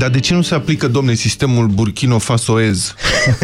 Dar de ce nu se aplică, domne, sistemul Burkino Fasoez?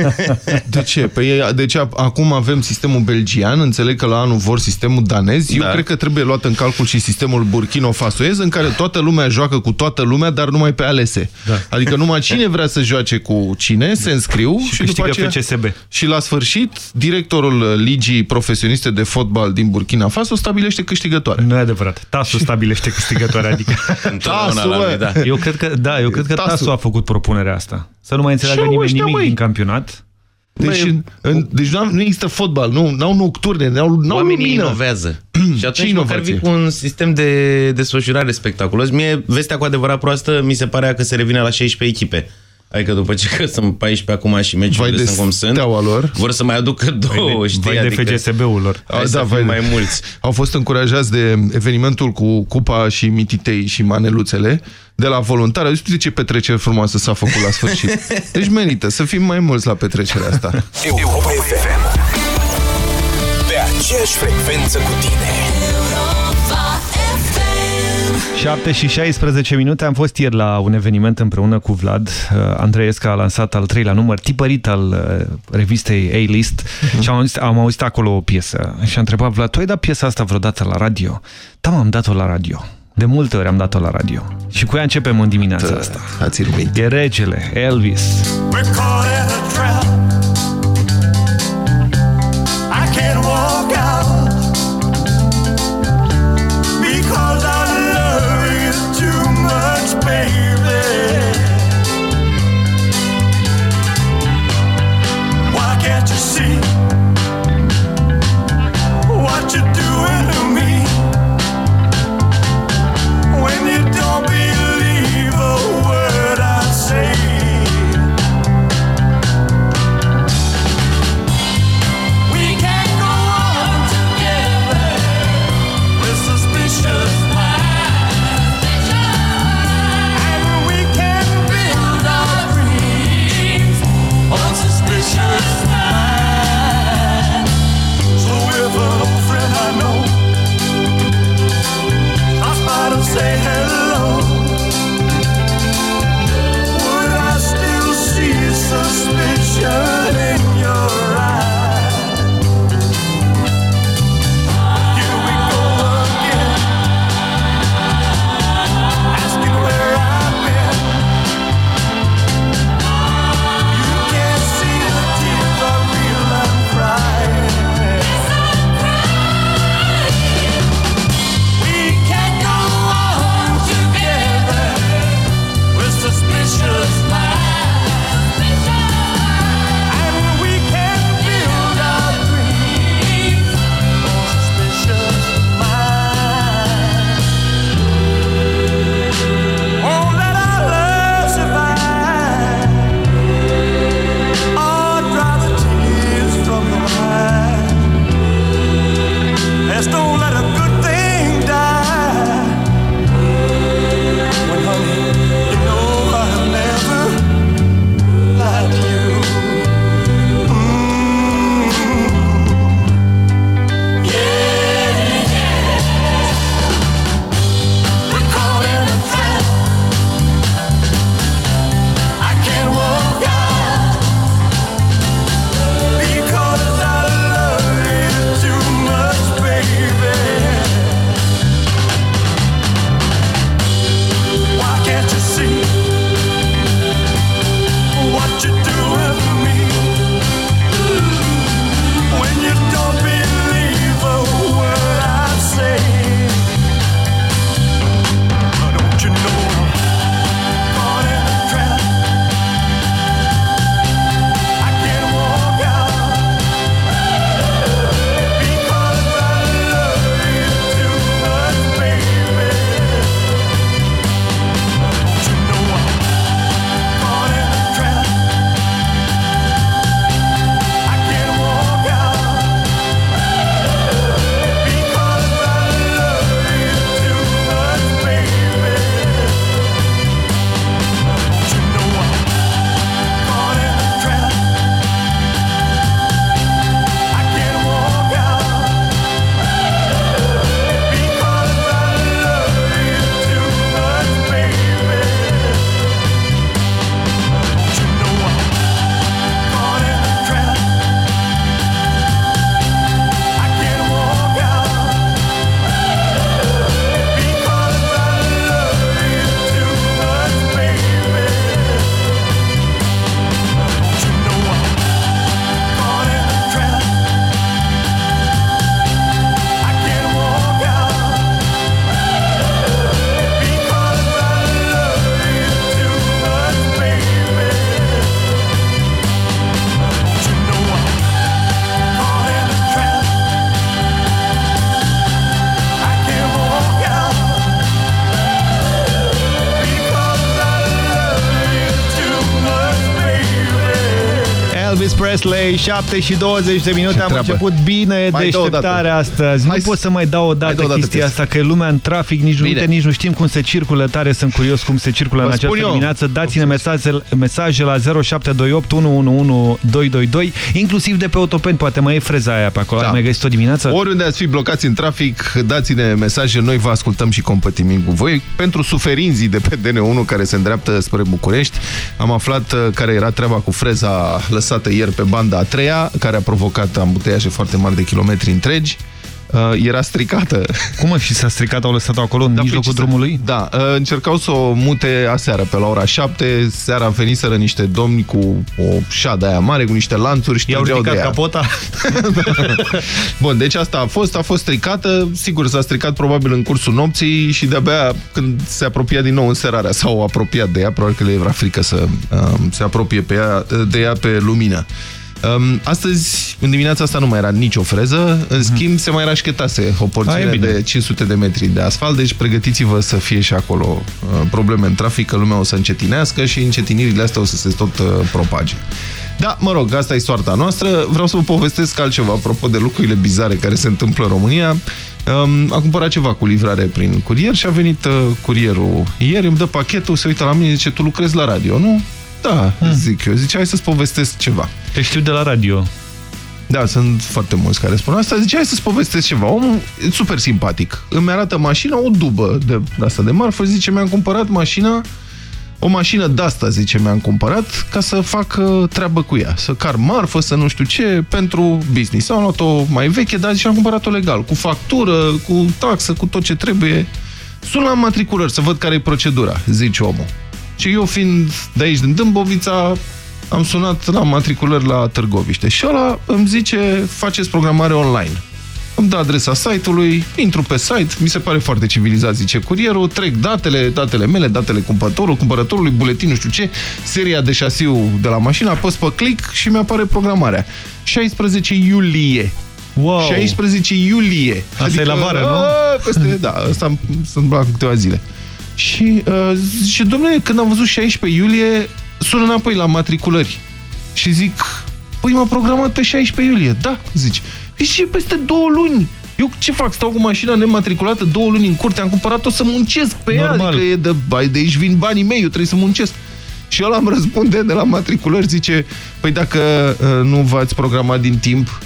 De ce? Păi, deci acum avem sistemul belgian, înțeleg că la anul vor sistemul danez. Eu da. cred că trebuie luat în calcul și sistemul Burkino Fasoez, în care toată lumea joacă cu toată lumea, dar numai pe alese. Da. Adică numai cine vrea să joace cu cine, se înscriu și, și după aceea, FCSB. Și la sfârșit, directorul Ligii Profesioniste de Fotbal din Burkina Faso stabilește câștigătoare. Nu e adevărat. TASU stabilește câștigătoare, adică... TASU, da. Eu cred că, da, eu cred că TASU a făcut propunerea asta. Să nu mai înțeleagă nimeni nimic măi. din campionat. Deci, Băi, în, deci nu, nu există fotbal, nu au nocturne, nu au Oamenii lumină. inovează. și atunci măcar vii cu un sistem de desfășurare spectaculos. Mie, vestea cu adevărat proastă, mi se pare că se revine la 16 echipe. Adică după ce că sunt 14 acum și meciurile sunt cum sunt, lor. vor să mai aducă două, vai de, știi? Vai adică de FGSB-ul lor. A, da, vai mai mulți. Au fost încurajați de evenimentul cu Cupa și Mititei și Maneluțele de la voluntari. Au zis, ce petrecere frumoasă s-a făcut la sfârșit. Deci merită să fim mai mulți la petrecerea asta. Europa FM. Pe aceeași frecvență cu tine. 7 și 16 minute. Am fost ieri la un eveniment împreună cu Vlad. Uh, Andreesca a lansat al treilea număr, tipărit al uh, revistei A-List uh mhm. -huh. și am auzit, am auzit acolo o piesă. Și a întrebat Vlad, tu ai dat piesa asta vreodată la radio? Da, am dat-o la radio. De multe ori am dat-o la radio. Și cu ea începem în dimineața da, asta. Ați E regele, Elvis. I Presley, 7 și 20 de minute. Ce am treabă. început bine mai deșteptarea astăzi. Hai nu pot să mai dau o dată chestia asta, că e lumea în trafic, nici nu, nici nu știm cum se circulă tare. Sunt curios cum se circulă Vă în această eu. dimineață. Dați-ne mesaje, mesaje la 0728 111222, inclusiv de pe autopen. Poate mai e freza aia pe acolo. Da. Mai găsit o dimineață? Oriunde ați fi blocați în trafic, dați-ne mesaje. Noi vă ascultăm și compătimim cu voi. Pentru suferinzii de pe DN1 care se îndreaptă spre București, am aflat uh, care era treaba cu freza lăsată ieri pe banda a treia, care a provocat ambuteiaje foarte mari de kilometri întregi uh, era stricată. Cum și s-a stricat? Au lăsat-o acolo în da, mijlocul drumului? Da, uh, încercau să o mute aseară pe la ora 7. Seara veniseră niște domni cu o șadă aia mare, cu niște lanțuri și I-au ridicat de capota? Bun, deci asta a fost, a fost stricată. Sigur, s-a stricat probabil în cursul nopții și de-abia când se apropia din nou în serarea sau apropiat de ea, probabil că le era frică să uh, se apropie pe ea, de ea pe lumină. Um, astăzi, în dimineața asta, nu mai era nicio freză, în mhm. schimb, mm -hmm. se mai rașchetase o porțiune de 500 de metri de asfalt, deci pregătiți-vă să fie și acolo uh, probleme în trafic, că lumea o să încetinească și încetinirile astea o să se tot uh, propage. Da, mă rog, asta e soarta noastră. Vreau să vă povestesc altceva, apropo de lucrurile bizare care se întâmplă în România. Um, a cumpărat ceva cu livrare prin curier și a venit uh, curierul ieri, îmi dă pachetul, se uită la mine și zice, tu lucrezi la radio, nu? Da, hmm. zic eu. Zice, hai să-ți povestesc ceva. Te știu de la radio. Da, sunt foarte mulți care spun asta. Zice, hai să-ți povestesc ceva. Omul e super simpatic. Îmi arată mașina, o dubă de, de asta de marfă. Zice, mi-am cumpărat mașina, o mașină de asta, zice, mi-am cumpărat ca să fac uh, treabă cu ea. Să car marfă, să nu știu ce, pentru business. Am luat-o mai veche, dar zice, am cumpărat-o legal. Cu factură, cu taxă, cu tot ce trebuie. Sun la matriculări să văd care e procedura, zice omul. Și eu fiind de aici, din Dâmbovița, am sunat la matriculări la Târgoviște. Și ăla îmi zice, faceți programare online. Îmi dă adresa site-ului, intru pe site, mi se pare foarte civilizat, zice curierul, trec datele, datele mele, datele cumpărătorului, cumpărătorului, buletin, nu știu ce, seria de șasiu de la mașină, apăs pe click și mi-apare programarea. 16 iulie. Wow. 16 iulie. Asta adică, e la vară, nu? peste, da, asta sunt la câteva zile. Și uh, zice, domnule, când am văzut 16 iulie, sună înapoi la matriculări. Și zic, păi m-a programat pe 16 iulie. Da, zici. Și peste două luni. Eu ce fac? Stau cu mașina nematriculată două luni în curte, am cumpărat-o să muncesc pe Normal. ea, adică e de, de aici vin banii mei, eu trebuie să muncesc. Și ăla îmi răspunde de la matriculări, zice, păi dacă uh, nu v-ați programat din timp,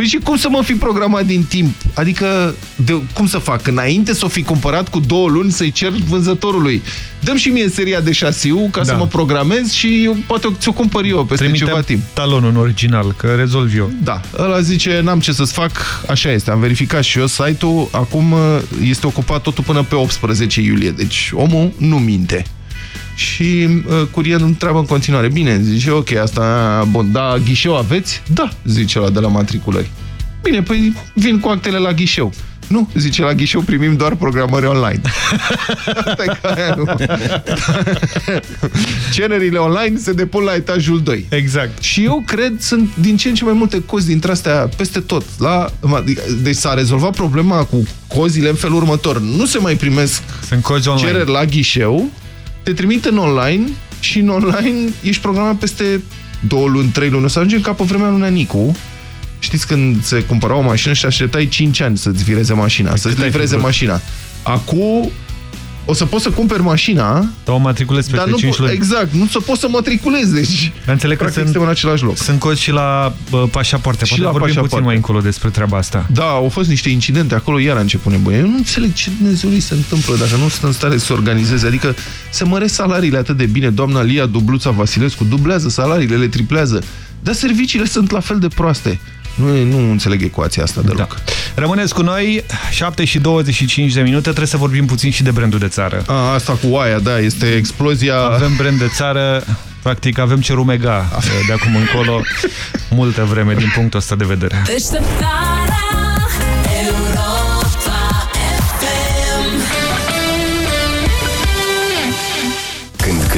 Păi și cum să mă fi programat din timp? Adică, de, cum să fac? Înainte să o fi cumpărat cu două luni să-i cer vânzătorului. Dăm și mie seria de șasiu ca da. să mă programez și poate ți-o cumpăr eu peste Trimite ceva timp. talonul în original, că rezolv eu. Da. Ăla zice, n-am ce să-ți fac, așa este. Am verificat și eu site-ul, acum uh, este ocupat totul până pe 18 iulie. Deci omul nu minte. Și uh, curierul întreabă în continuare. Bine, zice, ok, asta, bun, da, ghișeu aveți? Da, zice la de la matriculări. Bine, păi vin cu actele la ghișeu. Nu, zice, la ghișeu primim doar programări online. Asta e ca nu. Cererile online se depun la etajul 2. Exact. Și eu cred, sunt din ce în ce mai multe cozi dintre astea peste tot. La, deci s-a rezolvat problema cu cozile în felul următor. Nu se mai primesc sunt cozi online. cereri la ghișeu, te trimit în online și în online ești programat peste două luni, trei luni. O să ajungem ca pe vremea lui Nanicu. Știți când se cumpăra o mașină și așteptai 5 ani să-ți vireze mașina, să-ți livreze mașina. Acum o să poți să cumperi mașina, dar o matriculezi peste 5 luni. Exact, nu să poți să matriculezi, deci înțeleg că sunt, în același loc. Sunt cozi și la uh, pașapoarte, poate la vorbim pașapoarte. puțin mai încolo despre treaba asta. Da, au fost niște incidente acolo, iar a început nebunie. Eu nu înțeleg ce Dumnezeu se întâmplă dacă nu sunt în stare să organizeze, adică se măresc salariile atât de bine, doamna Lia Dubluța Vasilescu dublează salariile, le triplează, dar serviciile sunt la fel de proaste. Nu, nu înțeleg ecuația asta deloc. Da. Rămâneți cu noi, 7 și 25 de minute, trebuie să vorbim puțin și de brandul de țară. A, asta cu aia, da, este explozia... Avem brand de țară, practic avem ce rumega de acum încolo multă vreme din punctul ăsta de vedere.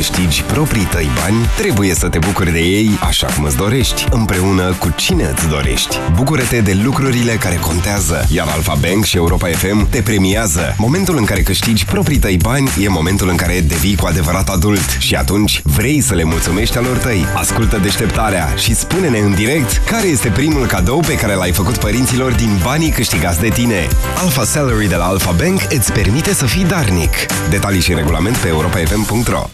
Câștigi proprii tăi bani, trebuie să te bucuri de ei așa cum îți dorești, împreună cu cine îți dorești. Bucură-te de lucrurile care contează, iar Alfa Bank și Europa FM te premiază. Momentul în care câștigi proprii tăi bani e momentul în care devii cu adevărat adult și atunci vrei să le mulțumești alor tăi. Ascultă deșteptarea și spune-ne în direct care este primul cadou pe care l-ai făcut părinților din banii câștigați de tine. Alpha Salary de la Alpha Bank îți permite să fii darnic. Detalii și regulament pe europafm.ro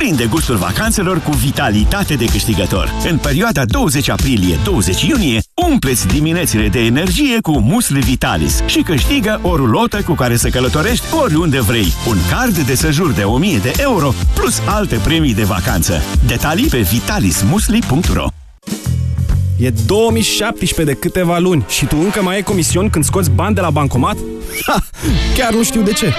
Prinde gustul vacanțelor cu vitalitate de câștigător. În perioada 20 aprilie-20 iunie, umpleți diminețile de energie cu musli Vitalis și câștigă o rulotă cu care să călătorești oriunde vrei. Un card de sejur de 1000 de euro plus alte premii de vacanță. Detalii pe vitalismusli.ro E 2017 de câteva luni și tu încă mai ai comision când scoți bani de la bancomat? Ha! Chiar nu știu de ce.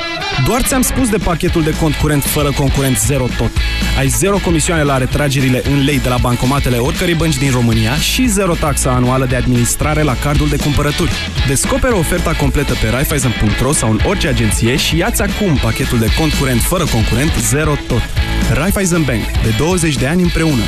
Doar ți-am spus de pachetul de cont curent fără concurent zero tot. Ai zero comisioane la retragerile în lei de la bancomatele oricărei bănci din România și zero taxa anuală de administrare la cardul de cumpărături. Descoperă oferta completă pe Raiffeisen.ro sau în orice agenție și ia-ți acum pachetul de cont curent fără concurent zero tot. Raiffeisen Bank. De 20 de ani împreună.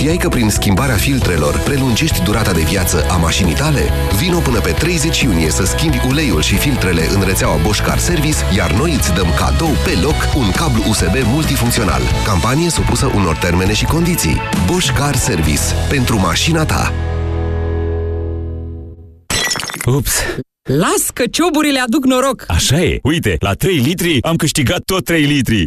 Știai că prin schimbarea filtrelor prelungești durata de viață a mașinii tale? Vino până pe 30 iunie să schimbi uleiul și filtrele în rețeaua Bosch Car Service, iar noi îți dăm cadou pe loc un cablu USB multifuncțional. Campanie supusă unor termene și condiții. Bosch Car Service. Pentru mașina ta. Ups! Las că cioburile aduc noroc! Așa e! Uite, la 3 litri am câștigat tot 3 litri!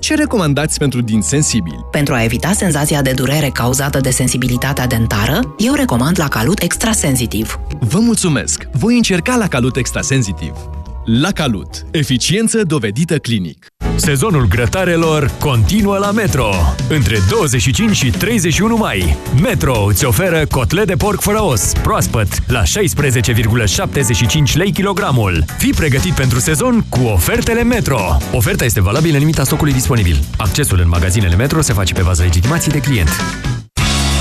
ce recomandați pentru din sensibili? Pentru a evita senzația de durere cauzată de sensibilitatea dentară, eu recomand la Calut Extrasensitiv. Vă mulțumesc! Voi încerca la Calut Extrasensitiv. La Calut. Eficiență dovedită clinic. Sezonul grătarelor continuă la Metro. Între 25 și 31 mai, Metro îți oferă cotlet de porc fără os, proaspăt, la 16,75 lei kilogramul. Fii pregătit pentru sezon cu ofertele Metro. Oferta este valabilă în limita stocului disponibil. Accesul în magazinele Metro se face pe bază legitimației de client.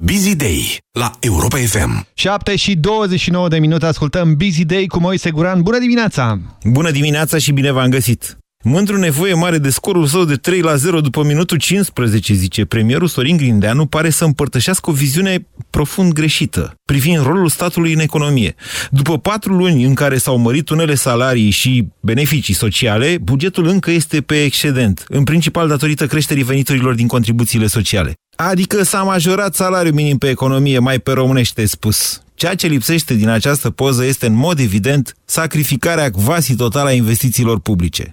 Busy Day la Europa FM. 7 și 29 de minute ascultăm Busy Day cu Moise Guran. Bună dimineața! Bună dimineața și bine v-am găsit! Mândru nevoie mare de scorul său de 3 la 0 după minutul 15, zice premierul Sorin Grindeanu, pare să împărtășească o viziune profund greșită privind rolul statului în economie. După patru luni în care s-au mărit unele salarii și beneficii sociale, bugetul încă este pe excedent, în principal datorită creșterii veniturilor din contribuțiile sociale. Adică s-a majorat salariul minim pe economie, mai pe românește spus. Ceea ce lipsește din această poză este în mod evident sacrificarea quasi totală a investițiilor publice.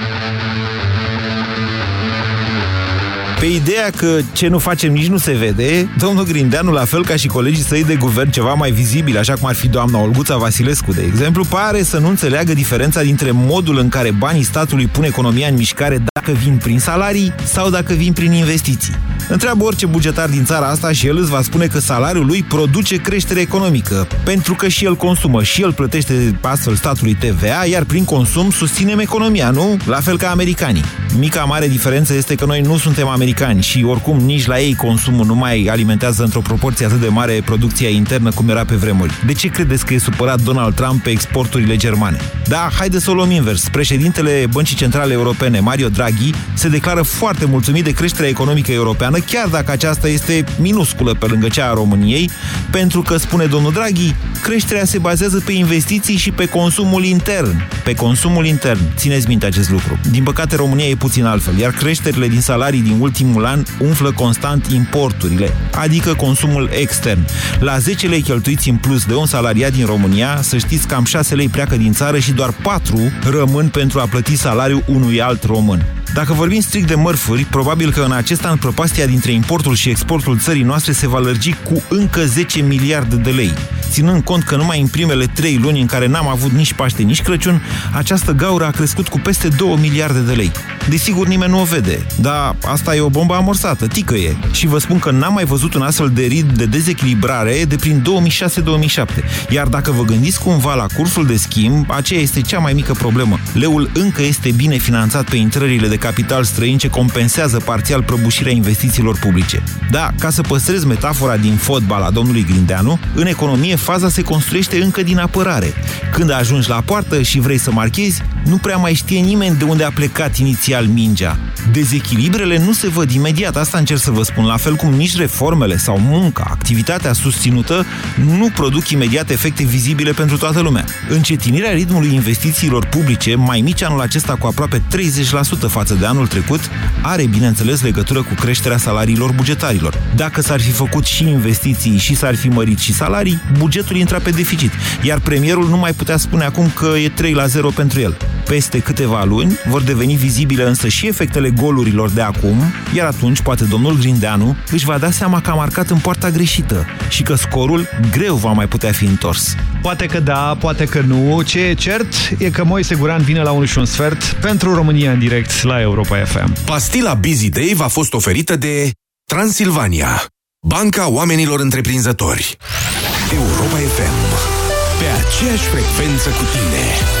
Pe ideea că ce nu facem nici nu se vede, domnul Grindeanu, la fel ca și colegii săi de guvern ceva mai vizibil, așa cum ar fi doamna Olguța Vasilescu, de exemplu, pare să nu înțeleagă diferența dintre modul în care banii statului pun economia în mișcare dacă vin prin salarii sau dacă vin prin investiții. Întreabă orice bugetar din țara asta și el îți va spune că salariul lui produce creștere economică, pentru că și el consumă și el plătește astfel statului TVA, iar prin consum susținem economia, nu? La fel ca americanii. Mica mare diferență este că noi nu suntem americani americani și oricum nici la ei consumul nu mai alimentează într-o proporție atât de mare producția internă cum era pe vremuri. De ce credeți că e supărat Donald Trump pe exporturile germane? Da, haide să o luăm invers. Președintele Băncii Centrale Europene, Mario Draghi, se declară foarte mulțumit de creșterea economică europeană, chiar dacă aceasta este minusculă pe lângă cea a României, pentru că, spune domnul Draghi, creșterea se bazează pe investiții și pe consumul intern. Pe consumul intern. Țineți minte acest lucru. Din păcate, România e puțin altfel, iar creșterile din salarii din ultimul an umflă constant importurile, adică consumul extern. La 10 lei cheltuiți în plus de un salariat din România, să știți cam 6 lei pleacă din țară și doar 4 rămân pentru a plăti salariul unui alt român. Dacă vorbim strict de mărfuri, probabil că în acest an prăpastia dintre importul și exportul țării noastre se va lărgi cu încă 10 miliarde de lei. Ținând cont că numai în primele 3 luni în care n-am avut nici Paște, nici Crăciun, această gaură a crescut cu peste 2 miliarde de lei. Desigur, nimeni nu o vede, dar asta e o bombă amorsată, ticăie. Și vă spun că n-am mai văzut un astfel de rid de dezechilibrare de prin 2006-2007. Iar dacă vă gândiți cumva la cursul de schimb, aceea este cea mai mică problemă. Leul încă este bine finanțat pe intrările de capital străin ce compensează parțial prăbușirea investițiilor publice. Da, ca să păstrez metafora din fotbal a domnului Grindeanu, în economie faza se construiește încă din apărare. Când ajungi la poartă și vrei să marchezi, nu prea mai știe nimeni de unde a plecat inițial mingea. Dezechilibrele nu se văd imediat, asta încerc să vă spun, la fel cum nici reformele sau munca, activitatea susținută, nu produc imediat efecte vizibile pentru toată lumea. Încetinirea ritmului investițiilor publice, mai mici anul acesta cu aproape 30% față de anul trecut, are, bineînțeles, legătură cu creșterea salariilor bugetarilor. Dacă s-ar fi făcut și investiții și s-ar fi mărit și salarii, bugetul intra pe deficit, iar premierul nu mai putea spune acum că e 3 la 0 pentru el. Peste câteva luni vor deveni vizibile însă și efectele golurilor de acum, iar atunci poate domnul Grindeanu își va da seama că a marcat în poarta greșită și că scorul greu va mai putea fi întors. Poate că da, poate că nu. Ce e cert e că Moise Guran vine la 1 și un sfert pentru România în direct la Europa FM. Pastila Busy Day v-a fost oferită de Transilvania, Banca Oamenilor Întreprinzători. Europa FM. Pe aceeași frecvență cu tine.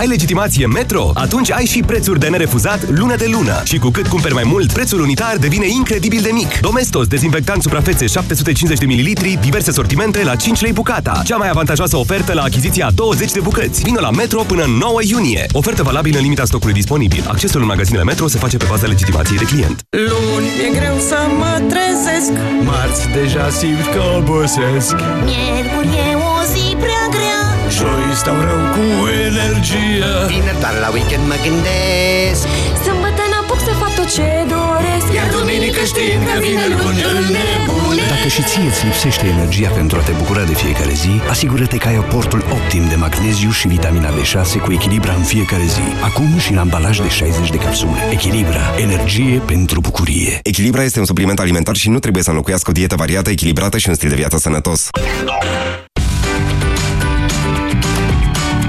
Ai legitimație Metro? Atunci ai și prețuri de nerefuzat lună de lună. Și cu cât cumperi mai mult, prețul unitar devine incredibil de mic. Domestos, dezinfectant suprafețe 750 de ml, diverse sortimente la 5 lei bucata. Cea mai avantajoasă ofertă la achiziția 20 de bucăți. Vino la Metro până 9 iunie. Ofertă valabilă în limita stocului disponibil. Accesul în magazinele Metro se face pe baza legitimației de client. Luni e greu să mă trezesc Marți deja simt că obosesc Miercuri e o zi prea grea Joi stau rău cu energie Vineri doar la weekend mă gândesc Sâmbătă n-apuc să fac tot ce doresc Iar duminică știind că vine luni îl nebune Dacă și ție îți lipsește energia pentru a te bucura de fiecare zi, asigură-te că ai aportul optim de magneziu și vitamina B6 cu Echilibra în fiecare zi. Acum și în ambalaj de 60 de capsule. Echilibra. Energie pentru bucurie. Echilibra este un supliment alimentar și nu trebuie să înlocuiască o dietă variată, echilibrată și un stil de viață sănătos.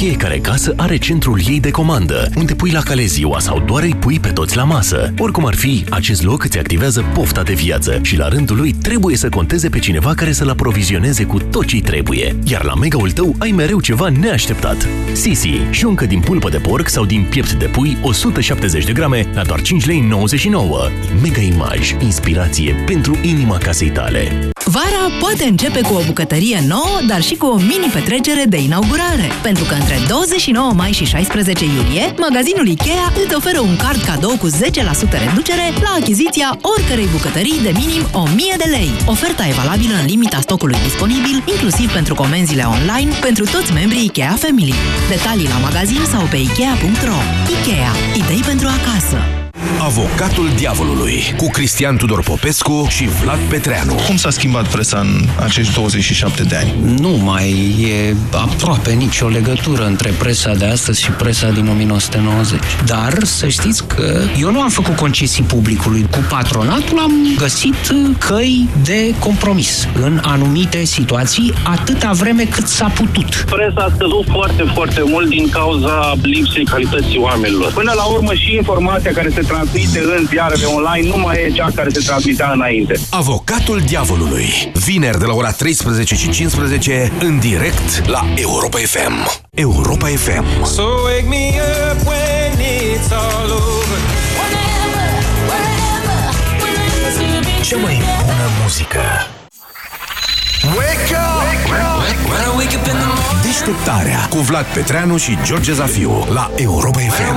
Fiecare casă are centrul ei de comandă, unde pui la cale ziua sau doar îi pui pe toți la masă. Oricum ar fi, acest loc îți activează pofta de viață și la rândul lui trebuie să conteze pe cineva care să-l aprovizioneze cu tot ce trebuie. Iar la mega-ul tău ai mereu ceva neașteptat. Sisi, șuncă din pulpă de porc sau din piept de pui 170 de grame la doar 5 lei 99. Mega Image, inspirație pentru inima casei tale. Vara poate începe cu o bucătărie nouă, dar și cu o mini-petrecere de inaugurare. Pentru că între 29 mai și 16 iulie, magazinul IKEA îți oferă un card cadou cu 10% reducere la achiziția oricărei bucătării de minim 1000 de lei. Oferta e valabilă în limita stocului disponibil, inclusiv pentru comenzile online, pentru toți membrii IKEA Family. Detalii la magazin sau pe Ikea.ro. IKEA. Idei pentru acasă. Avocatul diavolului cu Cristian Tudor Popescu și Vlad Petreanu. Cum s-a schimbat presa în acești 27 de ani? Nu mai e aproape nicio legătură între presa de astăzi și presa din 1990. Dar să știți că eu nu am făcut concesii publicului. Cu patronatul am găsit căi de compromis în anumite situații atâta vreme cât s-a putut. Presa a scăzut foarte, foarte mult din cauza lipsei calității oamenilor. Până la urmă și informația care se transmite în ziarele online nu mai e cea care se transmitea înainte. Avocatul diavolului. Vineri de la ora 13 și 15 în direct la Europa FM. Europa FM. So wake me up when it's all over. Cea mai bună muzică. Wake up! Wake up! Deșteptarea cu Vlad Petreanu și George Zafiu la Europa FM.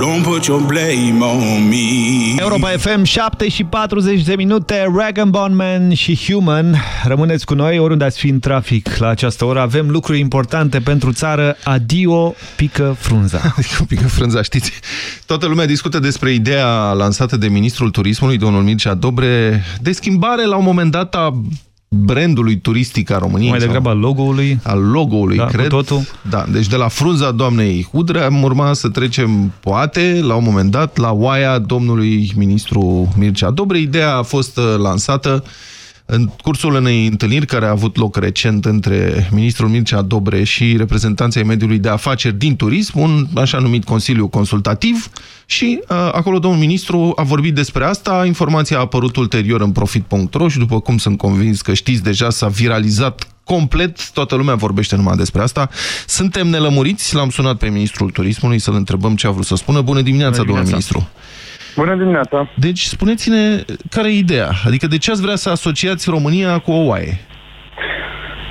Don't put your blame on me. Europa FM, 7 și 40 de minute, Rag Bone Man și Human. Rămâneți cu noi, oriunde ați fi în trafic la această oră. Avem lucruri importante pentru țară. Adio, pică frunza. Adică pică frunza, știți? Toată lumea discută despre ideea lansată de ministrul turismului, domnul Mircea Dobre, de schimbare la un moment dat a brandului turistic a României. Mai degrabă al logo-ului. Al logo-ului, da, cred. totul. Da, deci de la frunza doamnei Hudrea am urma să trecem, poate, la un moment dat, la oaia domnului ministru Mircea Dobre. Ideea a fost uh, lansată în cursul unei întâlniri care a avut loc recent între ministrul Mircea Dobre și reprezentanții mediului de afaceri din turism, un așa numit Consiliu Consultativ și uh, acolo domnul ministru a vorbit despre asta, informația a apărut ulterior în profit.ro și după cum sunt convins că știți deja s-a viralizat complet, toată lumea vorbește numai despre asta. Suntem nelămuriți, l-am sunat pe ministrul turismului să-l întrebăm ce a vrut să spună. Bună dimineața, Bună domnule dimineața. ministru! Bună dimineața! Deci, spuneți-ne care e ideea? Adică de ce ați vrea să asociați România cu o oaie?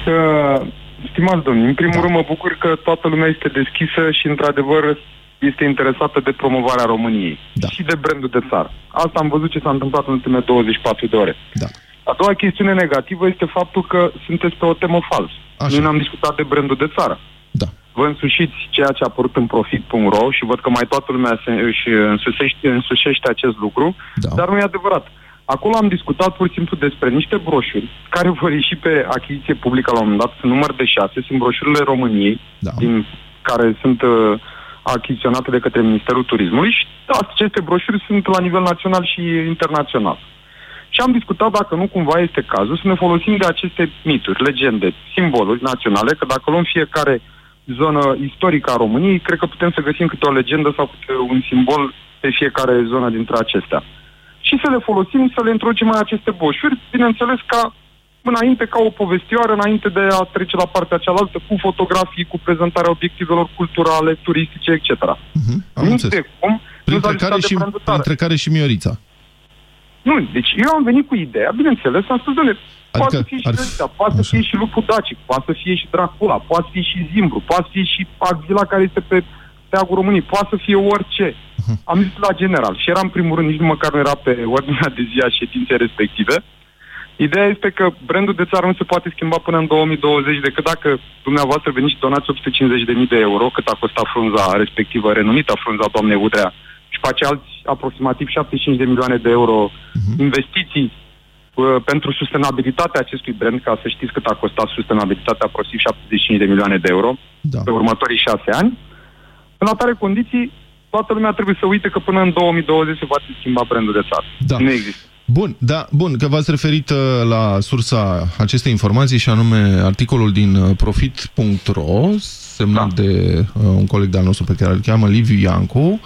Uh, stimați domni, în primul da. rând mă bucur că toată lumea este deschisă și într-adevăr este interesată de promovarea României da. și de brandul de țară. Asta am văzut ce s-a întâmplat în ultimele 24 de ore. Da. A doua chestiune negativă este faptul că sunteți pe o temă fals. Noi n-am discutat de brandul de țară. Da. Vă însușiți ceea ce a apărut în profit.ro și văd că mai toată lumea se, își însușește, însușește acest lucru, da. dar nu e adevărat. Acolo am discutat pur și simplu despre niște broșuri care vor ieși pe achiziție publică la un moment dat, sunt număr de șase, sunt broșurile României, da. din, care sunt uh, achiziționate de către Ministerul Turismului și aceste broșuri sunt la nivel național și internațional. Și am discutat dacă nu cumva este cazul să ne folosim de aceste mituri, legende, simboluri naționale, că dacă luăm fiecare zonă istorică a României, cred că putem să găsim câte o legendă sau câte un simbol pe fiecare zonă dintre acestea. Și să le folosim, să le introducem în aceste boșuri, bineînțeles ca înainte, ca o povestioară, înainte de a trece la partea cealaltă, cu fotografii, cu prezentarea obiectivelor culturale, turistice, etc. Uh-huh, am Nici înțeles. de cum, nu Printre s-a care, discutat de și, brandul țară. printre care și Miorița. Nu, deci eu am venit cu ideea, bineînțeles, am spus, doamne, Adică poate să fie și ar fi- Miorița, poate să fie și Lupul Dacic, poate să fie și Dracula, poate să fie și Zimbru, poate să fie și Axila care este pe steagul României, poate să fie orice. Mhm. Am zis la general și era în primul rând, nici măcar nu era pe ordinea de zi a ședinței respective. Ideea este că brandul de țară nu se poate schimba până în 2020 decât dacă dumneavoastră veniți și donați 850.000 de euro, cât a costat frunza respectivă, renumita frunza doamnei Udrea, și face alți aproximativ 75 de milioane de euro investiții uh, pentru sustenabilitatea acestui brand, ca să știți cât a costat sustenabilitatea, aproximativ 75 de milioane de euro da. pe următorii șase ani. În atare condiții, toată lumea trebuie să uite că până în 2020 se va schimba brandul de țară. Da. Nu există. Bun, da, bun, că v-ați referit uh, la sursa acestei informații și anume articolul din uh, profit.ro semnat da. de uh, un coleg de-al nostru pe care îl cheamă Liviu Iancu.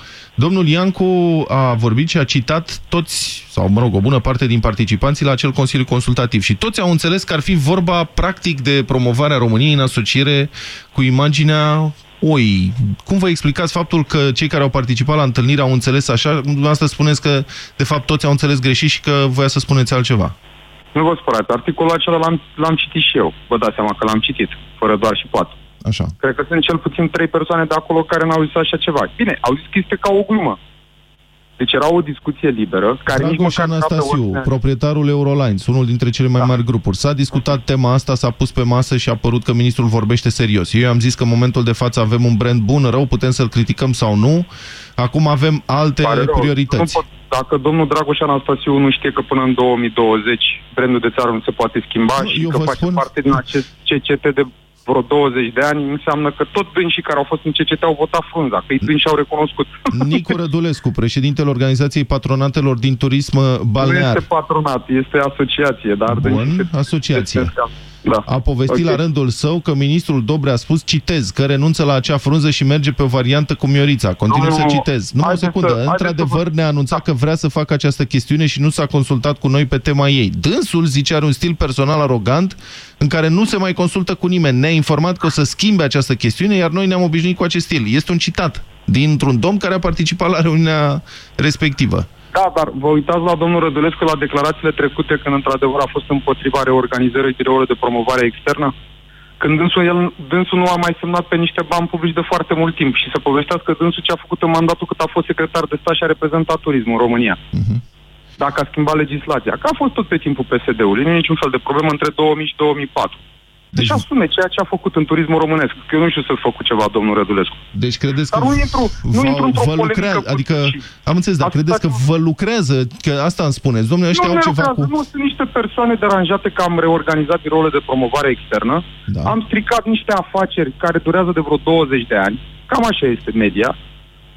Domnul Iancu a vorbit și a citat toți, sau mă rog, o bună parte din participanții la acel Consiliu Consultativ și toți au înțeles că ar fi vorba practic de promovarea României în asociere cu imaginea oi. Cum vă explicați faptul că cei care au participat la întâlnire au înțeles așa? Dumneavoastră spuneți că de fapt toți au înțeles greșit și că voia să spuneți altceva. Nu vă spărați, articolul acela l-am, l-am citit și eu. Vă dați seama că l-am citit, fără doar și poate. Așa. Cred că sunt cel puțin trei persoane de acolo care n-au zis așa ceva. Bine, au zis că este ca o glumă. Deci era o discuție liberă, care nici Dragoș măcar nu era pe Anastasiu, ordine- proprietarul Eurolines, unul dintre cele mai da. mari grupuri, s-a discutat tema asta, s-a pus pe masă și a părut că ministrul vorbește serios. Eu am zis că în momentul de față avem un brand bun, rău, putem să-l criticăm sau nu. Acum avem alte Pare rău. priorități. Nu pot, dacă domnul Dragoș Anastasiu nu știe că până în 2020 brandul de țară nu se poate schimba Nu, și eu că vă face spun- parte din acest CCT de vreo 20 de ani, înseamnă că tot dânsii care au fost în CCT au votat frunza, că îi dânsi au recunoscut. Nicu Rădulescu, președintele Organizației Patronatelor din Turism Nu Balnear. este patronat, este asociație, dar Bun, asociație. Da. A povestit Ok. la rândul său că ministrul Dobre a spus, citez, că renunță la acea frunză și merge pe o variantă cu Miorița. Continui Nu, să nu, citez. Nu, o haideți secundă. să- haideți Într-adevăr, să vă- ne-a anunțat că vrea să facă această chestiune și nu s-a consultat cu noi pe tema ei. Dânsul, zice, are un stil personal arogant în care nu se mai consultă cu nimeni. Ne-a informat că o să schimbe această chestiune, iar noi ne-am obișnuit cu acest stil. Este un citat dintr-un domn care a participat la reuniunea respectivă. Da, dar vă uitați la domnul Rădulescu la declarațiile trecute când într-adevăr a fost împotriva reorganizării biroului de promovare externă? Când dânsul, el, dânsul nu a mai semnat pe niște bani publici de foarte mult timp și să povestească dânsul ce a făcut în mandatul cât a fost secretar de stat și a reprezentat turismul în România. Dacă a schimbat legislația. Că a fost tot pe timpul PSD-ului, nu e niciun fel de problemă între 2000 și 2004. Deci asume ceea ce a făcut în turismul românesc. Că eu nu știu să făcut ceva, domnul Rădulescu. Deci credeți Dar că nu intru, nu vă, intru într-o vă polemică lucrează, cu- adică, am înțeles, dar credeți că vă lucrează, că asta îmi spuneți, domnule, ăștia nu, au ne ceva lucrează, cu... nu, sunt niște persoane deranjate că am reorganizat birourile de promovare externă. Da. Am stricat niște afaceri care durează de vreo 20 de ani. Cam așa este media.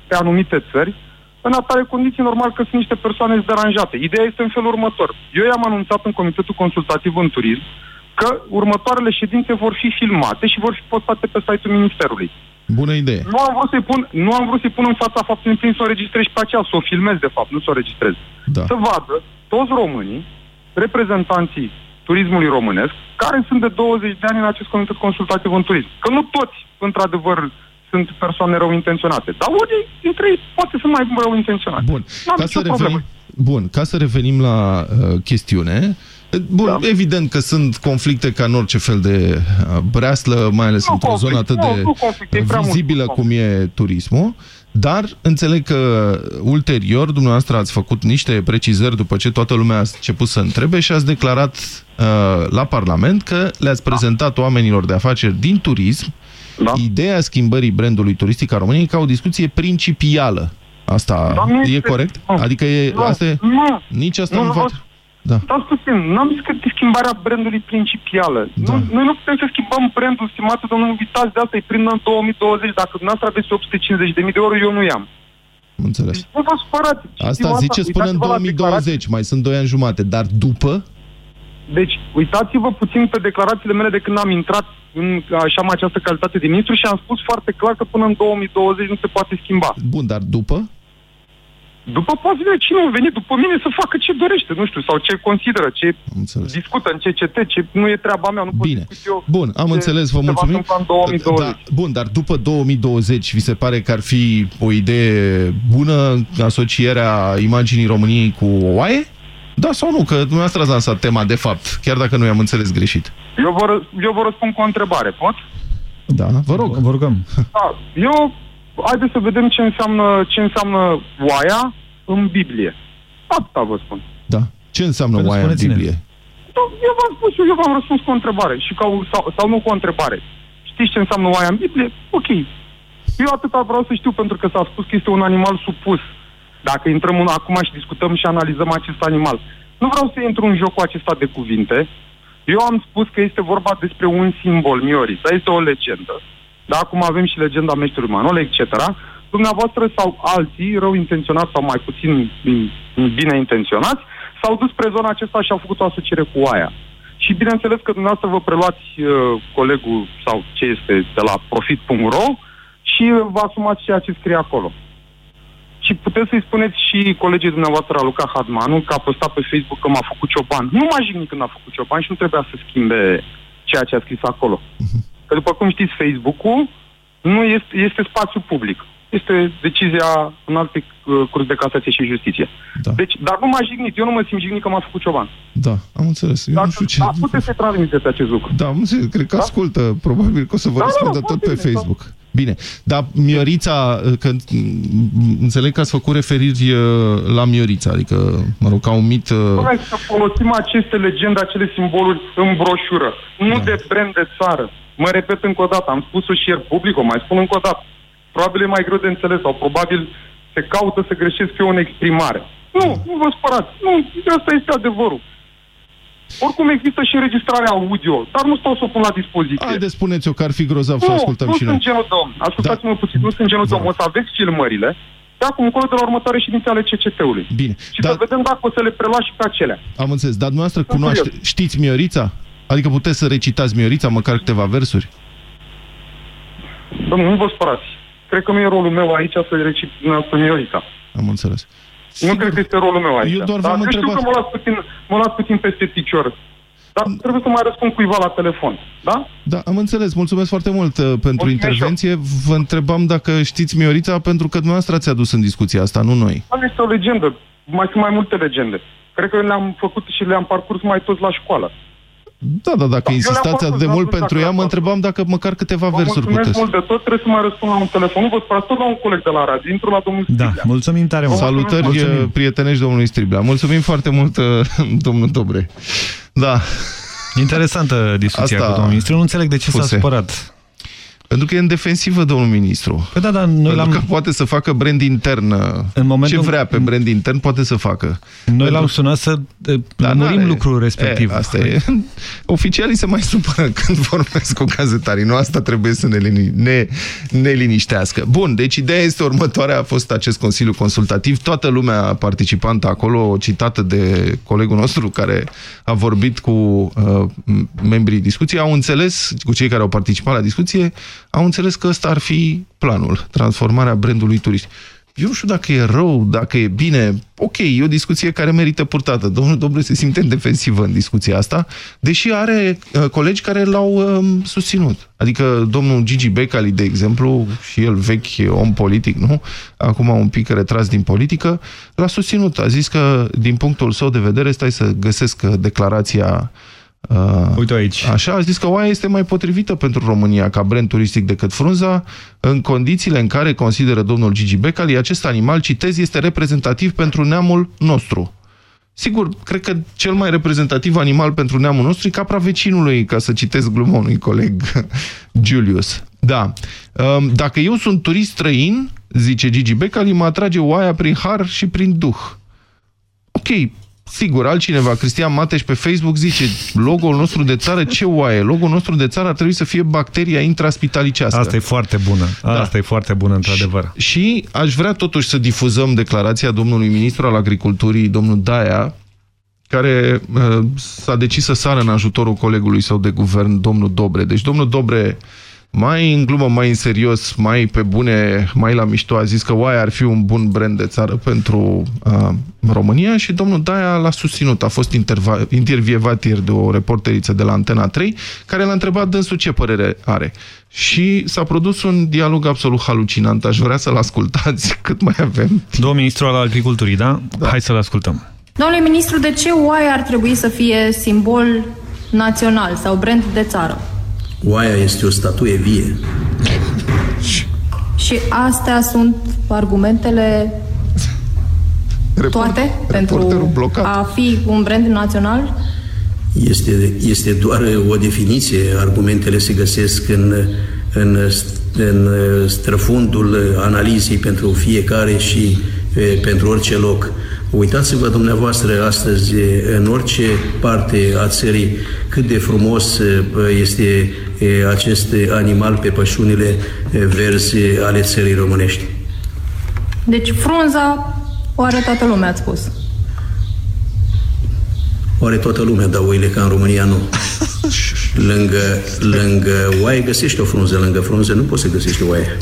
Pe anumite țări. În atare condiții, normal că sunt niște persoane deranjate. Ideea este în felul următor. Eu i-am anunțat în Comitetul Consultativ în Turism că următoarele ședințe vor fi filmate și vor fi postate pe site-ul Ministerului. Bună idee. Nu am vrut să-i pun, nu am vrut să-i pun în fața faptului prin să o registrez pe aceea, să o filmez de fapt, nu să o registrez. Da. Să vadă toți românii, reprezentanții turismului românesc, care sunt de 20 de ani în acest comitet consultativ în turism. Că nu toți, într-adevăr, sunt persoane rău intenționate. Dar unii dintre ei poate sunt mai rău intenționați. Bun. N-am Ca nicio să, problemă. revenim, bun, ca să revenim la uh, chestiune, Bun, da. evident că sunt conflicte ca în orice fel de uh, breaslă, mai ales Nu într-o conflict, zonă atât nu, de nu conflict, e prea mult vizibilă cum e turismul, dar înțeleg că ulterior dumneavoastră ați făcut niște precizări după ce toată lumea a început să întrebe și ați declarat uh, la Parlament că le-ați prezentat oamenilor de afaceri din turism da. ideea schimbării brandului turistic a României ca o discuție principială. Asta Dar nu e este- corect? nu. Adică e, Nu, asta e, nu. nici asta Nu, nu, nu, va... Da. Stați puțin, n-am zis că e schimbarea brandului principială. Da. Nu, noi nu putem să schimbăm brandul, stimate domnul, uitați de asta, e prin în 2020. Dacă dumneavoastră aveți 850.000 de euro, eu nu i-am. Am înțeles. Nu vă supărați. Asta Știu ziceți până în Uitați-vă la declarații. 2020, mai sunt 2 ani jumate, dar după? Deci, uitați-vă puțin pe declarațiile mele de când am intrat în așa am această calitate de ministru și am spus foarte clar că până în 2020 nu se poate schimba. Bun, dar după? După poate vine cine a venit după mine să facă ce dorește, nu știu, sau ce consideră, ce discută în CCT, ce nu e treaba mea, nu pot Bine. discut eu. Bun, am ce înțeles, vă se va mulțumim. întâmpla în 2020. Da, bun, dar după 2020 vi se pare că ar fi o idee bună asocierea imaginii României cu OAE? Da sau nu? Că dumneavoastră ați lansat tema de fapt, chiar dacă nu i-am înțeles greșit. Eu vă, ră- eu vă răspund cu o întrebare, pot? Da, vă rog. Vă rugăm. Da, eu, haideți să vedem ce înseamnă, ce înseamnă oaia în Biblie. Atâta vă spun. Da. Ce înseamnă Păi, OAE în spuneți-ne. Biblie? Da, Eu v-am spus, eu, eu v-am răspuns cu o întrebare și ca, o- sau, sau nu cu o întrebare. Știți ce înseamnă oaia în Biblie? Ok. Eu atâta vreau să știu pentru că s-a spus că este un animal supus. Dacă intrăm în, acum și discutăm și analizăm acest animal. Nu vreau să intru în jocul acesta de cuvinte. Eu am spus că este vorba despre un simbol, Miorita, este o legendă. Dar acum avem și legenda meșterului Manole, etc. Dumneavoastră sau alții, rău intenționați sau mai puțin mm, bine intenționați, s-au dus spre zona acesta și au făcut o asociere cu aia. Și bineînțeles că dumneavoastră vă preluați uh, colegul sau ce este de la profit.ro și vă asumați ceea ce scrie acolo. Și puteți să-i spuneți și colegii dumneavoastră, Luca Hadmanu, că a postat pe Facebook că m-a făcut cioban. Nu m-a jignit când a făcut cioban și nu trebuia să schimbe ceea ce a scris acolo. Că după cum știți, Facebook-ul nu este, este spațiu public. Este decizia în alte uh, curs de casație și justiție. Da. Deci, dar nu m-aș jignit. Eu nu mă simt jignit că m-a făcut cioban. Da, am înțeles. Eu Dar nu știu ce... da, puteți să transmiteți acest lucru. Da, am înțeles. Cred că ascultă. Probabil că o să vă Da, da, răspundă da, tot foarte pe bine, Facebook. Bine. Dar Miorița, că m, înțeleg că ați făcut referiri uh, la Miorița, adică, mă rog, ca un mit... uh, Hai să folosim aceste legende, acele simboluri în broșură. Nu Da. de brand de țară. Mă repet încă o dată, am spus-o și ieri public, o mai spun încă o dată. Probabil e mai greu de înțeles sau probabil se caută să greșesc eu în exprimare. Nu, nu vă spărați. Nu, asta este adevărul. Oricum există și înregistrarea audio, dar nu stau să o pun la dispoziție. Haideți, spuneți-o că ar fi grozav să nu, ascultăm nu și noi. sunt genul de om. Ascultați-mă puțin, nu sunt genul de om. O să aveți filmările, de acum încolo de la următoare ședințe ale CCT-ului. Bine. Și să vedem dacă o să le preluați și pe acelea. Am înțeles. Dar dumneavoastră Sunt cunoaște, curios. știți Miorița? Adică puteți să recitați Miorița, măcar câteva versuri? Domnul, nu vă spărați. Cred că nu e rolul meu aici să recit cu Miorica. Am înțeles. Nu cred că este rolul meu aici. Eu doar Dar v-am eu știu întrebat. că mă luați puțin, mă luați puțin peste picior. Dar trebuie să mai răspund cuiva la telefon. Da? Da, am înțeles. Mulțumesc foarte mult uh, pentru Mulțumesc intervenție. Vă întrebam dacă știți Miorița, pentru că dumneavoastră ați adus în discuția asta, nu noi. Asta este o legendă. mai sunt mai multe legende. Cred că le-am făcut și le-am parcurs mai toți la școală. Da, da, dacă eu insistați le-am atât de făcut, mult nu pentru știu ea, dacă mă le-am întrebam dacă măcar câteva Vă versuri mulțumesc puteți. mult de tot, trebuie să mai răspund la un telefon. Nu vă sperați tot la un coleg de la radio. Intru la domnul Da, mulțumim tare mult. Salutări Mulțumim. mulțumim. prietenești domnului Striblea. Mulțumim foarte mult, uh, domnul Dobre. Da. Interesantă discuția Asta cu domnul ministru. Nu înțeleg de ce s-a fuse. supărat. Pentru că e în defensivă, domnul ministru. Păi da, dar noi Pentru l-am- că poate să facă brand intern. În momentul- Ce vrea pe brand intern poate să facă. Noi l-am sunat să eh, lămurim n-are- lucrul respectiv. E, asta e. Oficialii se mai supără când vorbesc cu gazetarii. Nu asta trebuie să ne, lini- ne, ne liniștească. Bun, deci ideea este următoarea. A fost acest Consiliu Consultativ. Toată lumea participantă acolo, citată de colegul nostru care a vorbit cu uh, membrii discuției, au înțeles, cu cei care au participat la discuție, au înțeles că ăsta ar fi planul, transformarea brandului turist. Eu nu știu dacă e rău, dacă e bine. Ok, e o discuție care merită purtată. Domnul Dobre se simte în defensivă în discuția asta, deși are uh, colegi care l-au uh, susținut. Adică domnul Gigi Becali, de exemplu, și el vechi om politic, nu? Acum un pic retras din politică, l-a susținut. A zis că, din punctul său de vedere, stai să găsesc uh, declarația Uh, Uite aici. Așa, a zis că oaia este mai potrivită pentru România ca brand turistic decât frunza, în condițiile în care consideră domnul Gigi Becali, acest animal, citez, este reprezentativ pentru neamul nostru. Sigur, cred că cel mai reprezentativ animal pentru neamul nostru e capra vecinului, ca să citesc gluma unui coleg, Julius. Da. Um, Dacă eu sunt turist străin, zice Gigi Becali, mă atrage oaia prin har și prin duh. Ok, sigur, altcineva, Cristian Mateș pe Facebook zice logo-ul nostru de țară, ce oaie? Logo-ul nostru de țară ar trebui să fie bacteria intraspitalicească. Asta e foarte bună. Da. Asta e foarte bună, într-adevăr. Și aș vrea totuși să difuzăm declarația domnului ministru al agriculturii, domnul Daia, care uh, s-a decis să sară în ajutorul colegului său de guvern, domnul Dobre. Deci domnul Dobre, mai în glumă, mai în serios, mai pe bune, mai la mișto, a zis că oaia ar fi un bun brand de țară pentru uh, România și domnul Daia l-a susținut. A fost interva- intervievat ieri de o reporteriță de la Antena 3, care l-a întrebat dânsul ce părere are. Și s-a produs un dialog absolut halucinant. Aș vrea să-l ascultați cât mai avem. Domnul ministru al agriculturii, da? da. Hai să-l ascultăm. Domnule ministru, de ce oaia ar trebui să fie simbol național sau brand de țară? Oaia este o statuie vie. Și astea sunt argumentele toate pentru a fi un brand național? Este, este doar o definiție. Argumentele se găsesc în, în, în străfundul analizei pentru fiecare și e, pentru orice loc. Uitați-vă dumneavoastră astăzi în orice parte a țării cât de frumos e, este e, acest animal pe pășunile e, verzi ale țării românești. Deci frunza o are toată lumea, ați spus. O are toată lumea, dar oile ca în România nu. Lângă, lângă oaie găsești o frunză, lângă frunză nu poți să găsești o oaie.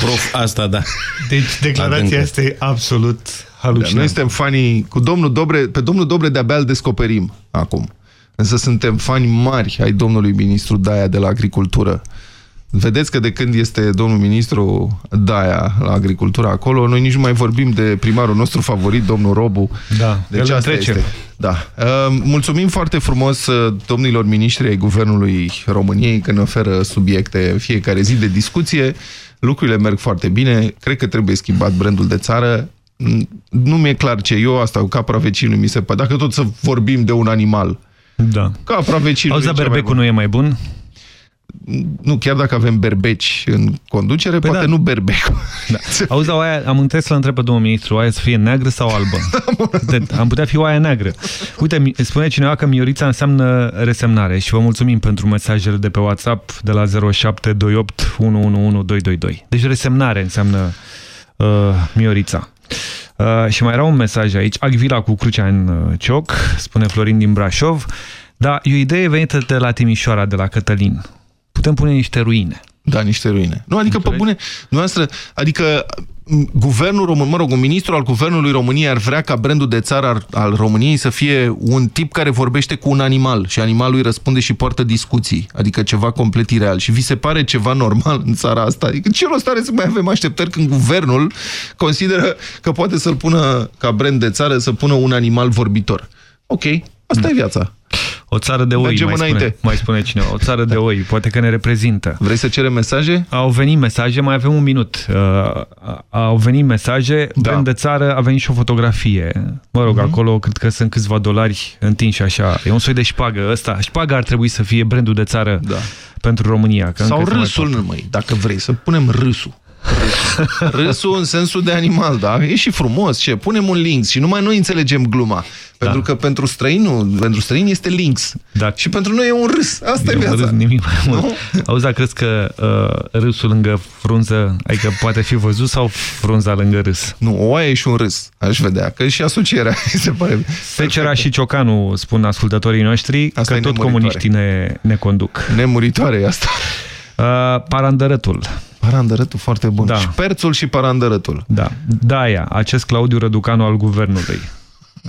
Prof, asta da. Deci declarația asta e absolut halucinant. Noi suntem fanii cu domnul Dobre, pe domnul Dobre de-abia îl descoperim acum. Însă suntem fani mari ai domnului ministru Daia de la agricultură. Vedeți că de când este domnul ministru Daia la agricultură acolo, noi nici nu mai vorbim de primarul nostru favorit, domnul Robu. Da, deci el asta întrece. este. Da. Uh, Mulțumim foarte frumos uh, domnilor miniștri ai Guvernului României că ne oferă subiecte în fiecare zi de discuție. Lucrurile merg foarte bine. Cred că trebuie schimbat brandul de țară. Mm, Nu mi-e clar ce eu, asta cu capra vecinului mi se pare. Dacă tot să vorbim de un animal. Da. Capra vecinului. Auzi, e cea mai berbecul nu e mai bun? Nu, chiar dacă avem berbeci în conducere, păi poate da. nu berbec. Da. Auzi, oaia, am întrebat să-l întreb pe domnul ministru, oaia să fie neagră sau albă? De, am putea fi oaia neagră. Uite, mi- spune cineva că Miorița înseamnă resemnare și vă mulțumim pentru mesajele de pe WhatsApp de la 0728 111222. Deci resemnare înseamnă uh, Miorița. Uh, și mai era un mesaj aici, Agvila cu crucea în uh, cioc, spune Florin din Brașov, dar e o idee venită de la Timișoara, de la Cătălin. Putem pune niște ruine. Da, niște ruine. Nu, adică pe bune, noastră, adică guvernul român, mă rog, un ministru al guvernului României ar vrea ca brandul de țară al, al României să fie un tip care vorbește cu un animal și animalul îi răspunde și poartă discuții, adică ceva complet ireal. Și vi se pare ceva normal în țara asta? Adică ce rost are să mai avem așteptări când guvernul consideră că poate să-l pună ca brand de țară să pună un animal vorbitor? Ok, asta da. e viața. O țară de oi, Mergem mai înainte. spune, mai spune cineva. O țară de oi, poate că ne reprezintă. Vrei să cerem mesaje? Au venit mesaje, mai avem un minut. Uh, au venit mesaje, da. brand de țară, a venit și o fotografie. Mă rog, Mhm. acolo cred că sunt câțiva dolari întinși așa. E un soi de șpagă ăsta. Șpaga ar trebui să fie brandul de țară da. pentru România. Că Sau încă se mai râsul, măi, dacă vrei, să punem râsul. Râsul. Râsul în sensul de animal, da? E și frumos. Ce? Punem un links și numai noi înțelegem gluma. Pentru că pentru străinul, pentru străini este links. Da. Și pentru noi e un râs. Asta e, Eu viața. râs nimic mai mult. Auzi, dar crezi că uh, râsul lângă frunză, adică poate fi văzut sau frunza lângă râs? Nu, o oaie și un râs, aș vedea. Că și asocierea se pare... Secera și Ciocanul, spun ascultătorii noștri, Asta că e tot nemuritoare. comuniștii ne, ne conduc. Nemuritoare e asta. Uh, parandărătul. Parandărătul foarte bun. Da. Șperțul și parandărătul. Da. Daia, acest Claudiu Răducanu al guvernului.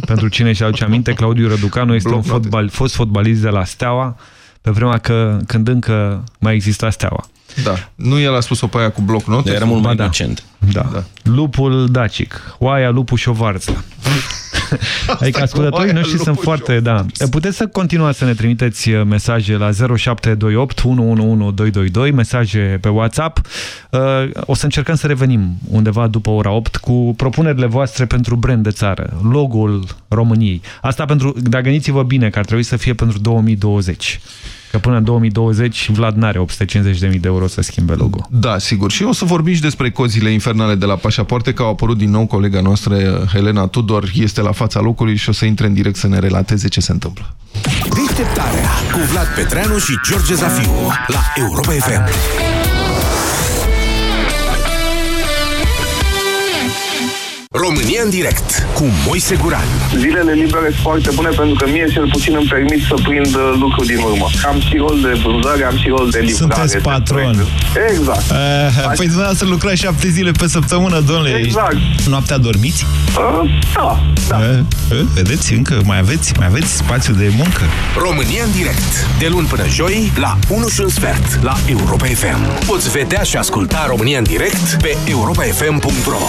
Pentru cine și aduce aminte, Claudiu Răducanu este un fotbal, fost fotbalist de la Steaua, pe vremea că, când încă mai exista Steaua. Da. Nu el a spus-o pe aia cu bloc note? Era mult mai da. decent. Da. da. Lupul dacic, oaia, lupul și o varză. Adică cu ascultătorii oaia, noștri sunt lupul foarte, da. Puteți să continuați să ne trimiteți uh, mesaje la 0728 111222, mesaje pe WhatsApp. Uh, O să încercăm să revenim undeva după ora 8 cu propunerile voastre pentru brand de țară, logo-ul României. Asta pentru, dar gândiți-vă bine că ar trebui să fie pentru 2020. Că până în 2020 Vlad n-are 850.000 de euro să schimbe logo. Da, sigur. Și o să vorbim și despre cozile infernale de la pașapoarte, că au apărut din nou colega noastră, Helena Tudor, este la fața locului și o să intre în direct să ne relateze ce se întâmplă. Deșteptarea cu Vlad Petreanu și George Zafiu la Europa FM. România în direct cu Moise Guran. Zilele libere sunt foarte bune pentru că mie cel puțin îmi permit să prind uh, lucruri din urmă. Am și rol de vânzare, am și rol de livrare. Sunteți de patron. proiecte. Exact. Uh, păi dumneavoastră lucrați șapte zile pe săptămână, domnule. Exact. Noaptea dormiți? Uh, da, da. Uh, uh, vedeți, încă mai aveți, mai aveți spațiu de muncă. România în direct. De luni până joi la 1 și un sfert la Europa FM. Poți vedea și asculta România în direct pe europafm.ro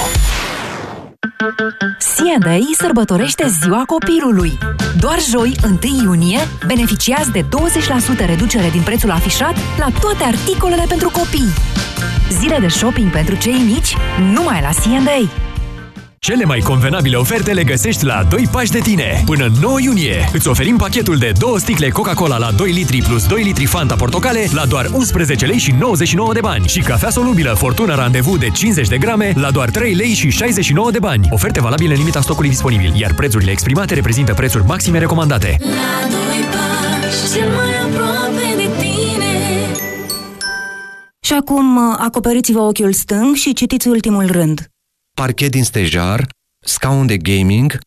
C&A sărbătorește ziua copilului. Doar joi, 1 iunie, beneficiați de 20% reducere din prețul afișat la toate articolele pentru copii. Zile de shopping pentru cei mici, numai la C&A. Cele mai convenabile oferte le găsești la 2 pași de tine. Până în 9 iunie îți oferim pachetul de 2 sticle Coca-Cola la 2 litri plus 2 litri Fanta Portocale la doar 11 lei și 99 de bani și cafea solubilă Fortuna Randevu de 50 de grame la doar 3 lei și 69 de bani. Oferte valabile în limita stocului disponibil, iar prețurile exprimate reprezintă prețuri maxime recomandate. La doi pași, cel mai aproape de tine Și acum uh, acoperiți-vă ochiul stâng și citiți ultimul rând. Parchet din stejar, scaun de gaming,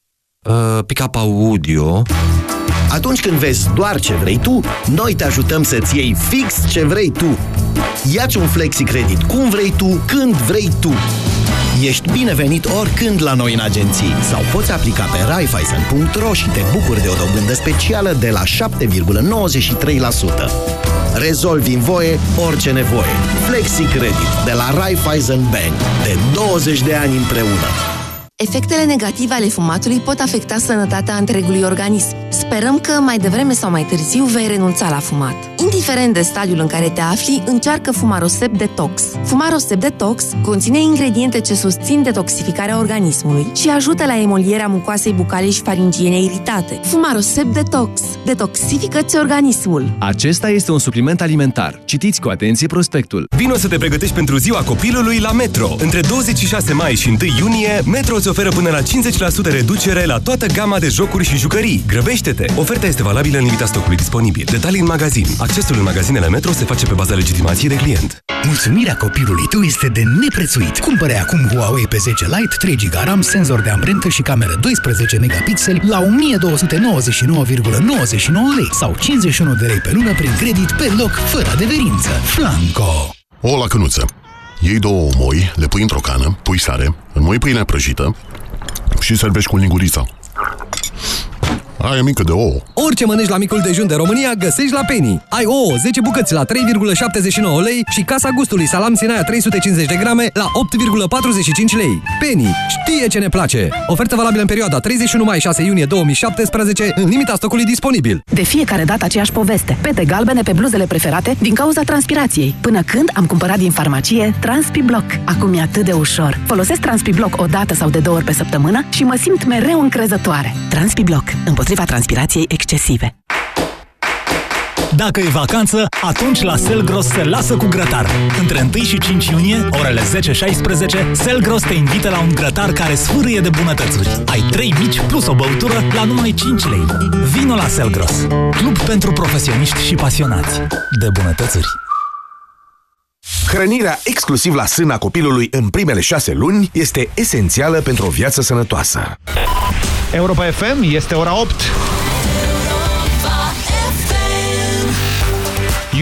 uh, pick-up audio... Atunci când vezi doar ce vrei tu, noi te ajutăm să-ți iei fix ce vrei tu. Iați un flexi-credit cum vrei tu, când vrei tu. Ești binevenit oricând la noi în agenții sau poți aplica pe raiffeisen.ro și te bucuri de o dobândă specială de la 7,93%. Rezolvi în voie orice nevoie. Flexi Credit de la Raiffeisen Bank. De 20 de ani împreună. Efectele negative ale fumatului pot afecta sănătatea întregului organism. Sperăm că mai devreme sau mai târziu vei renunța la fumat. Indiferent de stadiul în care te afli, încearcă Fumarosep Detox. Fumarosep Detox conține ingrediente ce susțin detoxificarea organismului și ajută la emolierea mucoasei bucale și faringiene iritate. Fumarosep Detox. Detoxifică-ți organismul. Acesta este un supliment alimentar. Citiți cu atenție prospectul. Vino să te pregătești pentru ziua copilului la Metro. Între 26 mai și 1 iunie, Metro îți oferă până la 50% reducere la toată gama de jocuri și jucării. Grăbește-te! Oferta este valabilă în limita stocului disponibil. Detalii în magazin. Accesul în magazinele Metro se face pe baza legitimației de client. Mulțumirea copilului tău este de neprețuit. Cumpere acum Huawei P10 Lite, 3 GB RAM, senzor de amprentă și cameră 12 megapixeli la 1299,99 lei sau 51 de lei pe lună prin credit pe loc, fără adeverință. Flanco! O la cănuță. Iei două omoi, le pui într-o cană, pui sare, înmoi pâinea prăjită și servești cu lingurița. Aia mică de ouă. Orice mănânci la micul dejun de România, găsești la Penny. Ai ouă 10 bucăți la 3,79 lei și casa gustului salam Sinaia 350 de grame la 8,45 lei. Penny știe ce ne place. Ofertă valabilă în perioada 31 mai 6 iunie 2017 în limita stocului disponibil. De fiecare dată aceeași poveste. Pete galbene pe bluzele preferate din cauza transpirației. Până când am cumpărat din farmacie TranspiBlock. Acum e atât de ușor. Folosesc TranspiBlock o dată sau de două ori pe săptămână și mă simt mereu încrezătoare. TranspiBlock. Împotriva transpirației excesive. Dacă e vacanță, atunci la Selgros se lasă cu grătar. Între 1 și 5 iunie, orele 10-16, Selgros te invită la un grătar care sfârâie de bunătățuri. Ai 3 mici plus o băutură la numai 5 lei. Vino la Selgros, club pentru profesioniști și pasionați de bunătățuri. Hrănirea exclusiv la sâna copilului în primele șase luni este esențială pentru o viață sănătoasă. Europa FM este ora 8.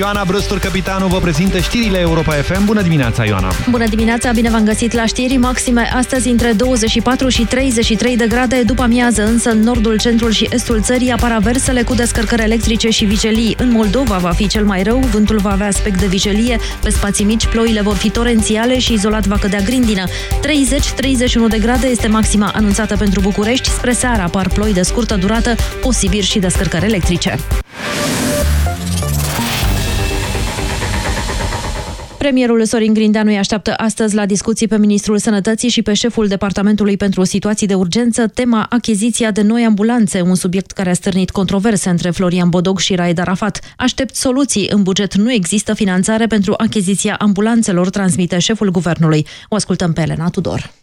Ioana Brăstur, capitanul, vă prezintă știrile Europa FM. Bună dimineața, Ioana! Bună dimineața, bine v-am găsit la știri. Maxime astăzi între 24 și 33 de grade. După amiază, însă, în nordul, centrul și estul țării apar aversele cu descărcări electrice și vicelii. În Moldova va fi cel mai rău, vântul va avea aspect de vicelie. Pe spații mici, ploile vor fi torențiale și izolat va cădea grindină. 30-31 de grade este maxima anunțată pentru București. Spre seara apar ploi de scurtă durată, posibil și descărcări electrice. Premierul Sorin Grindeanu îi așteaptă astăzi la discuții pe Ministrul Sănătății și pe șeful Departamentului pentru Situații de Urgență tema achiziția de noi ambulanțe, un subiect care a stârnit controverse între Florian Bodog și Raed Arafat. Aștept soluții. În buget nu există finanțare pentru achiziția ambulanțelor, transmite șeful guvernului. O ascultăm pe Elena Tudor.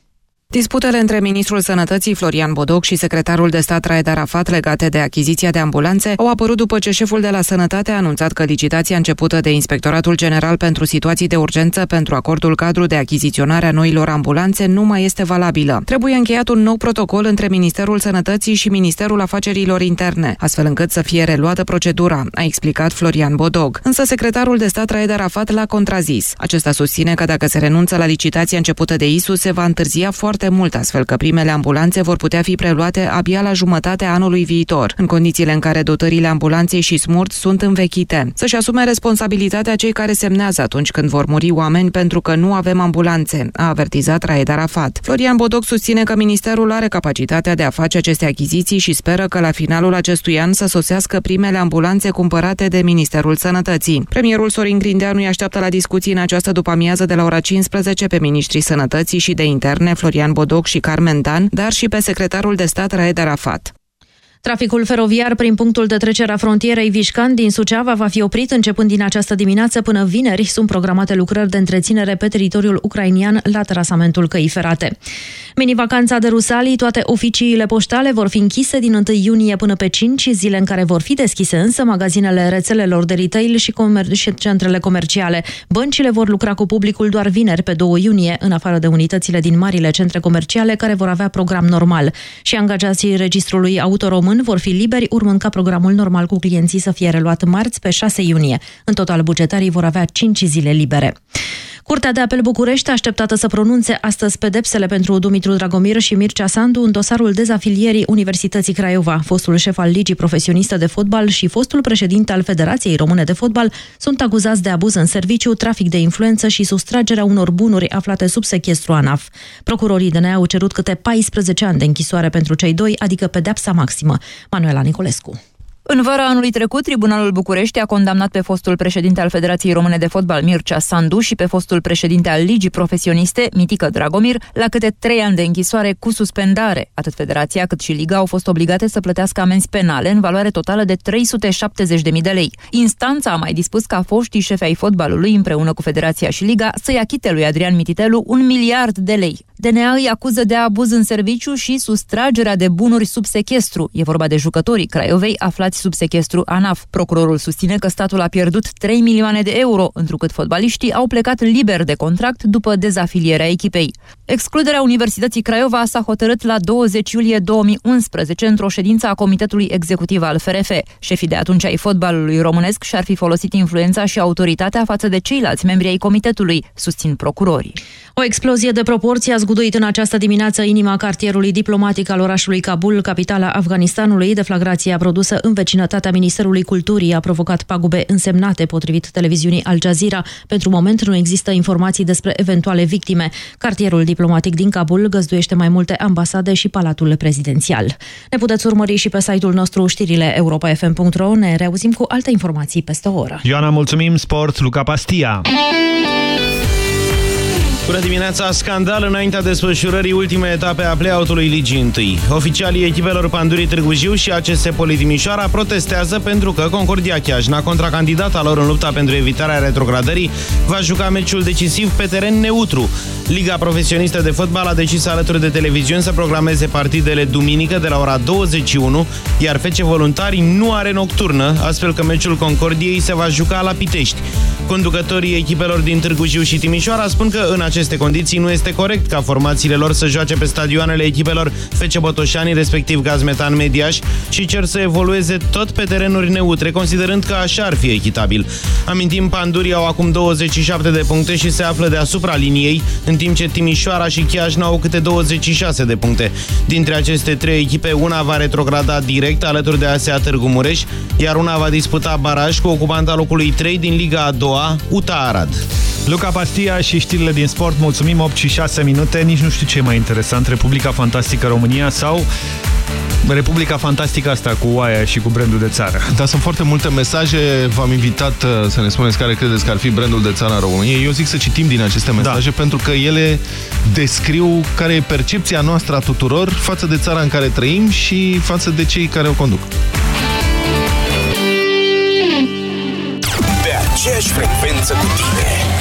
Disputele între ministrul Sănătății Florian Bodoc și secretarul de stat Raed Arafat legate de achiziția de ambulanțe au apărut după ce șeful de la Sănătate a anunțat că licitația începută de Inspectoratul General pentru Situații de Urgență pentru acordul cadru de achiziționare a noilor ambulanțe nu mai este valabilă. Trebuie încheiat un nou protocol între Ministerul Sănătății și Ministerul Afacerilor Interne, astfel încât să fie reluată procedura, a explicat Florian Bodog. Însă secretarul de stat Raed Arafat l-a contrazis. Acesta susține că dacă se renunță la licitația începută de ISU, se va întârzia foarte foarte mult, astfel că primele ambulanțe vor putea fi preluate abia la jumătatea anului viitor, în condițiile în care dotările ambulanței și smurt sunt învechite. Să-și asume responsabilitatea cei care semnează atunci când vor muri oameni pentru că nu avem ambulanțe, a avertizat Raed Arafat. Florian Bodoc susține că ministerul are capacitatea de a face aceste achiziții și speră că la finalul acestui an să sosească primele ambulanțe cumpărate de Ministerul Sănătății. Premierul Sorin Grindeanu îi așteaptă la discuții în această după-amiază de la ora 15 pe ministrii Sănătății și de Interne Florian Cristian Bodoc și Carmen Dan, dar și pe secretarul de stat Raed Arafat. Traficul feroviar prin punctul de trecere a frontierei Vișcan din Suceava va fi oprit începând din această dimineață până vineri. Sunt programate lucrări de întreținere pe teritoriul ucrainian la terasamentul căii ferate. Mini-vacanța de Rusalii, toate oficiile poștale vor fi închise din 1 iunie până pe 5, zile în care vor fi deschise însă magazinele rețelelor de retail și, comer- și centrele comerciale. Băncile vor lucra cu publicul doar vineri pe 2 iunie, în afară de unitățile din marile centre comerciale care vor avea program normal. Și angajații registrului autorom român vor fi liberi, urmând ca programul normal cu clienții să fie reluat marți pe 6 iunie. În total, bugetarii vor avea 5 zile libere. Curtea de apel București așteptată să pronunțe astăzi pedepsele pentru Dumitru Dragomir și Mircea Sandu în dosarul dezafilierii Universității Craiova. Fostul șef al Ligii Profesioniste de Fotbal și fostul președinte al Federației Române de Fotbal sunt acuzați de abuz în serviciu, trafic de influență și sustragerea unor bunuri aflate sub sechestru ANAF. Procurorii DNA au cerut câte 14 ani de închisoare pentru cei doi, adică pedepsa maximă. Manuela Nicolescu. În vara anului trecut, Tribunalul București a condamnat pe fostul președinte al Federației Române de Fotbal Mircea Sandu și pe fostul președinte al Ligii Profesioniste, Mitică Dragomir, la câte trei ani de închisoare cu suspendare. Atât Federația cât și Liga au fost obligate să plătească amenzi penale în valoare totală de 370.000 de lei. Instanța a mai dispus ca foștii șefi ai fotbalului împreună cu Federația și Liga să-i achite lui Adrian Mititelu un miliard de lei. DNA îi acuză de abuz în serviciu și sustragerea de bunuri sub sechestru. E vorba de jucătorii Craiovei aflați sub sechestru ANAF. Procurorul susține că statul a pierdut 3 milioane de euro, întrucât fotbaliștii au plecat liber de contract după dezafilierea echipei. Excluderea Universității Craiova s-a hotărât la 20 iulie 2011 într-o ședință a Comitetului Executiv al FRF. Șefii de atunci ai fotbalului românesc și-ar fi folosit influența și autoritatea față de ceilalți membri ai comitetului, susțin procurorii. O explozie de proporții a zguduit în această dimineață inima cartierului diplomatic al orașului Kabul, capitala Afganistanului. Deflagrația produsă în vecinătatea Ministerului Culturii a provocat pagube însemnate, potrivit televiziunii Al Jazeera. Pentru moment nu există informații despre eventuale victime. Cartierul diplomatic din Kabul găzduiește mai multe ambasade și palatul prezidențial. Ne puteți urmări și pe site-ul nostru știrile europa.fm.ro. Ne reauzim cu alte informații peste o oră. Ioana, mulțumim! Sport, Luca Pastia! Bună dimineața! Scandal înaintea desfășurării ultimei etape a play-out-ului Ligii 1. Oficialii echipelor Pandurii Târgu Jiu și ACS Politimișoara protestează pentru că Concordia Chiajna, contracandidata lor în lupta pentru evitarea retrogradării, va juca meciul decisiv pe teren neutru. Liga Profesionistă de Fotbal a decis alături de televiziuni să programeze partidele duminică de la ora 21, iar FC Voluntari nu are nocturnă, astfel că meciul Concordiei se va juca la Pitești. Conducătorii echipelor din Târgu Jiu și Timișoara spun că în aceste condiții nu este corect ca formațiile lor să joace pe stadioanele echipelor FC Botoșani, respectiv Gazmetan Mediaș, și cer să evolueze tot pe terenuri neutre, considerând că așa ar fi echitabil. Amintim, Pandurii au acum 27 de puncte și se află deasupra liniei, în timp ce Timișoara și Chiajna au câte 26 de puncte. Dintre aceste trei echipe, una va retrograda direct alături de ASEA Târgu Mureș, iar una va disputa baraj cu ocupanta locului 3 din Liga a doua, UTA Arad. Luca Pastia și știrile din sport, mulțumim 8 și 6 minute, nici nu știu ce e mai interesant, Republica Fantastică România sau Republica Fantastică asta cu oaia și cu brandul de țară. Da, sunt foarte multe mesaje, v-am invitat uh, să ne spuneți care credeți că ar fi brandul de țară a României. Eu zic să citim din aceste mesaje da. pentru că ele descriu care e percepția noastră a tuturor față de țara în care trăim și față de cei care o conduc. Pe aceeași frecvență cu tine.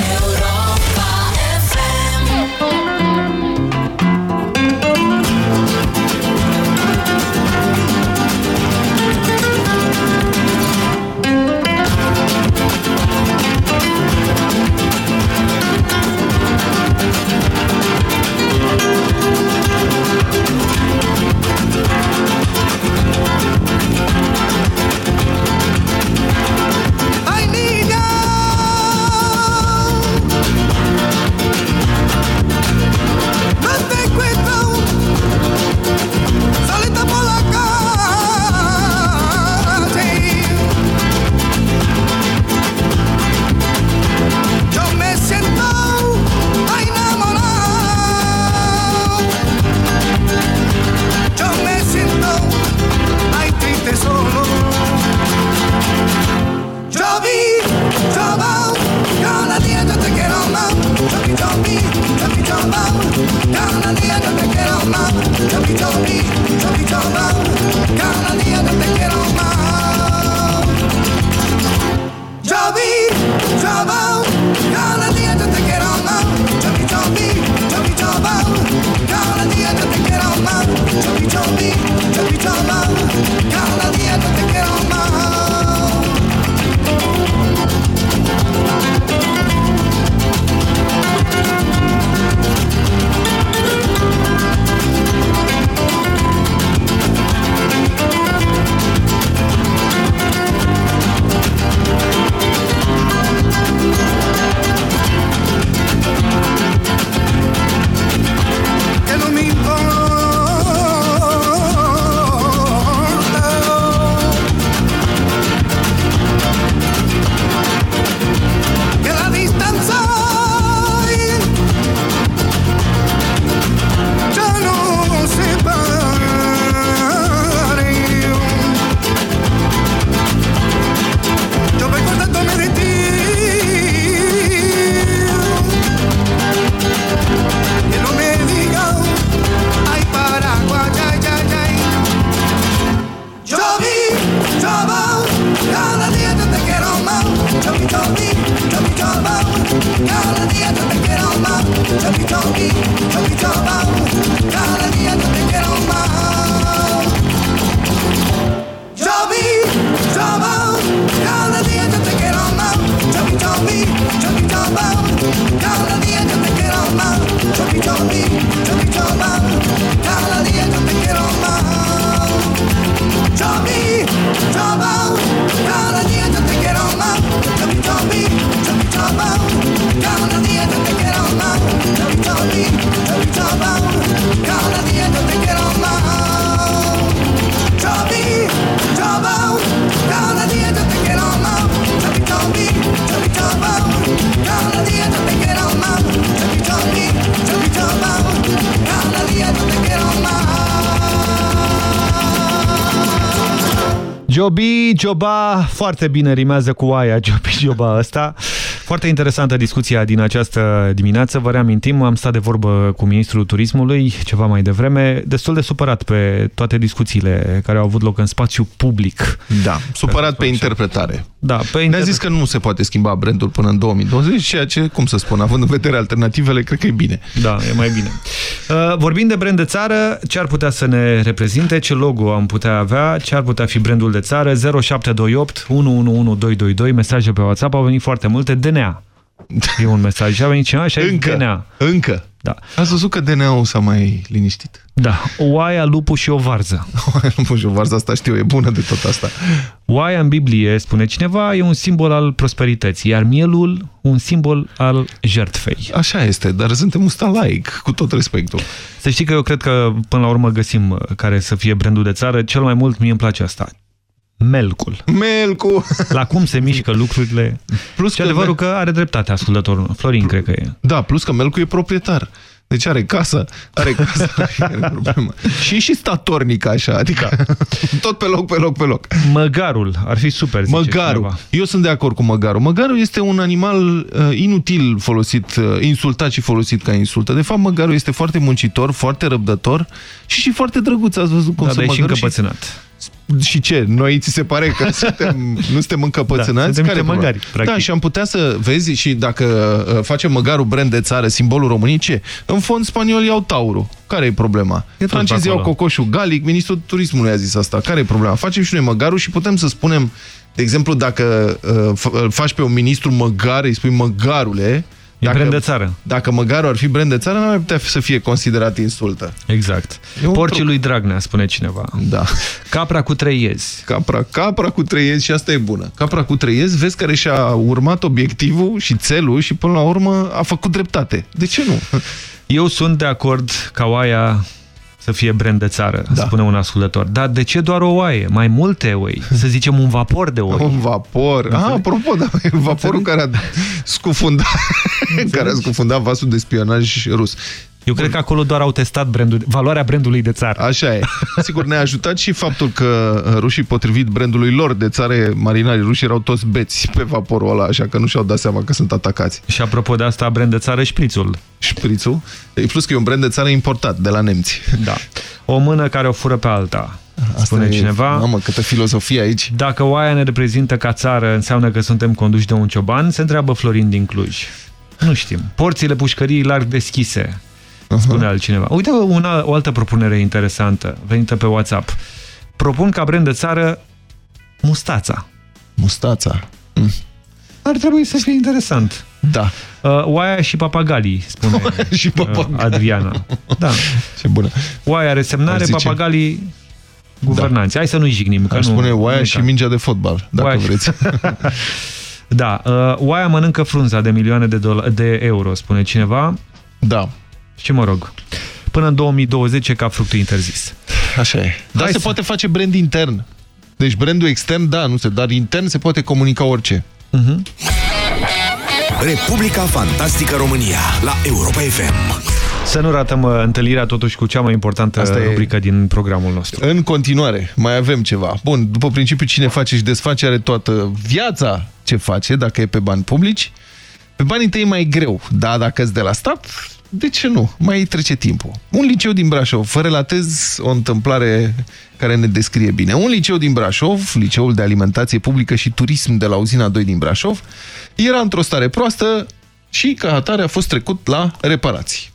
Jobi, Joba, foarte bine rimează cu aia, Jobi, Joba ăsta. Foarte interesantă discuția din această dimineață. Vă reamintim, am stat de vorbă cu Ministrul Turismului ceva mai devreme, destul de supărat pe toate discuțiile care au avut loc în spațiu public. Da, supărat pe interpretare. Da, pe Ne-a interpretare. zis că nu se poate schimba brandul până în 2020, ceea ce, cum să spun, având în vedere alternativele, cred că e bine. Da, e mai bine. Uh, vorbind de brand de țară, ce ar putea să ne reprezinte, ce logo am putea avea, ce ar putea fi brandul de țară, 0728 111222, mesaje pe WhatsApp, au venit foarte multe, DNA. E un mesaj, a venit cineva și a zis Încă, DNA. încă. Da. Ați văzut că DNA-ul s-a mai liniștit? Da, o oaia, lupul și o varză. Lupul și o varză, asta știu, e bună de tot asta. Oaia în Biblie, spune cineva, e un simbol al prosperității, iar mielul un simbol al jertfei. Așa este, dar suntem un stat laic, cu tot respectul. Să știi că eu cred că până la urmă găsim uh, care să fie brandul de țară. Cel mai mult mie îmi place asta. Melcul. Melcul! La cum se mișcă lucrurile. Plus și adevărul că are dreptate ascultătorul. Florin, cred că e. Da, plus că Melcu e proprietar. Deci are casă, are casă, are problemă. Și e și statornic așa, adică da. tot pe loc, pe loc, pe loc. Măgarul ar fi super, zice Măgarul. cineva. Eu sunt de acord cu măgarul. Măgarul este un animal uh, inutil folosit, uh, insultat și folosit ca insultă. De fapt, măgarul este foarte muncitor, foarte răbdător și și foarte drăguț. Ați văzut cum Da, să dar e și măgarul încăpățânat. Și ce? Noi ți se pare că suntem, nu suntem încăpățânați? Da, suntem Care niște e problema? măgari, practic. Da, și am putea să vezi și dacă uh, facem măgarul brand de țară, simbolul României, ce? În fond, spaniolii au taurul. Care e problema? tot Francezii au acolo. cocoșul galic, ministrul turismului a zis asta. Care e problema? Facem și noi măgarul și putem să spunem, de exemplu, dacă uh, f- îl faci pe un ministru măgar, îi spui măgarule, E dacă, brand de țară. Dacă măgarul ar fi brand de țară, nu ar putea să fie considerat insultă. Exact. E un Porcii truc. lui Dragnea, spune cineva. Da. Capra cu trei iezi. Capra, capra cu trei iezi și asta e bună. Capra cu trei iezi, vezi care și-a urmat obiectivul și țelul și până la urmă a făcut dreptate. De ce nu? Eu sunt de acord ca oaia să fie brand de țară, da. spune un ascultător. Dar de ce doar o oaie? Mai multe oi. Să zicem un vapor de oi. Un vapor. Ah, apropo, da, e vaporul care a scufundat, care a scufundat vasul de spionaj rus. Eu cred că acolo doar au testat brandul, valoarea brandului de țară. Așa e. Sigur, ne-a ajutat și faptul că uh, rușii, potrivit brandului lor de țară, marinarii ruși erau toți beți pe vaporul ăla, așa că nu și-au dat seama că sunt atacați. Și apropo de asta, brand de țară, șprițul. Șprițul? E plus că e un brand de țară importat, de la nemți. Da. O mână care o fură pe alta. Asta spune e, cineva. Mamă, câtă filozofie aici. Dacă oaia ne reprezintă ca țară, înseamnă că suntem conduși de un cioban? Se întreabă Florin din Cluj. Nu știm. Porțile pușcării larg deschise, spune altcineva. Uite una, o altă propunere interesantă, venită pe WhatsApp. Propun ca brand de țară mustața. Mustața. Mm. Ar trebui să fie interesant. Da. Uh, oaia și papagalii, spune și papagalii. uh, Adriana. Da. Ce bună. Oaia resemnare, Ar zice- papagalii guvernanți. Hai să nu-i jignim. Că Aș nu, spune oaia nu și ca- mingea de fotbal, dacă Oaia- vreți. Da, uh, oaia mănâncă frunza de milioane de, dola- de euro, spune cineva. Da. Și mă rog, până în 2020 e ca fructul interzis. Așa e. Dar Hai se să- poate face brand intern. Deci brandul extern, da, nu se, dar intern se poate comunica orice. Mhm. Republica Fantastică România la Europa FM. Să nu ratăm uh, întâlnirea totuși cu cea mai importantă Asta e- rubrică din programul nostru. În continuare, mai avem ceva. Bun, după principiu, cine face și desface are toată viața ce face, dacă e pe bani publici. Pe banii tăi e mai greu, dar dacă îți de la stat, de ce nu? Mai trece timpul. Un liceu din Brașov, vă relatez o întâmplare care ne descrie bine. Un liceu din Brașov, Liceul de Alimentație Publică și Turism de la Uzina 2 din Brașov, era într-o stare proastă și ca atare a fost trecut la reparații.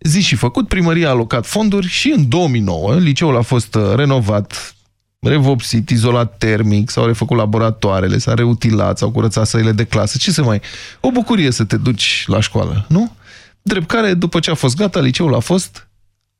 Zi și făcut, primăria a alocat fonduri și în 2009 liceul a fost uh, renovat, revopsit, izolat termic, s-au refăcut laboratoarele, s-a reutilat, s-au curățat săile de clasă. Ce să mai... O bucurie să te duci la școală, nu? Drept care, după ce a fost gata, liceul a fost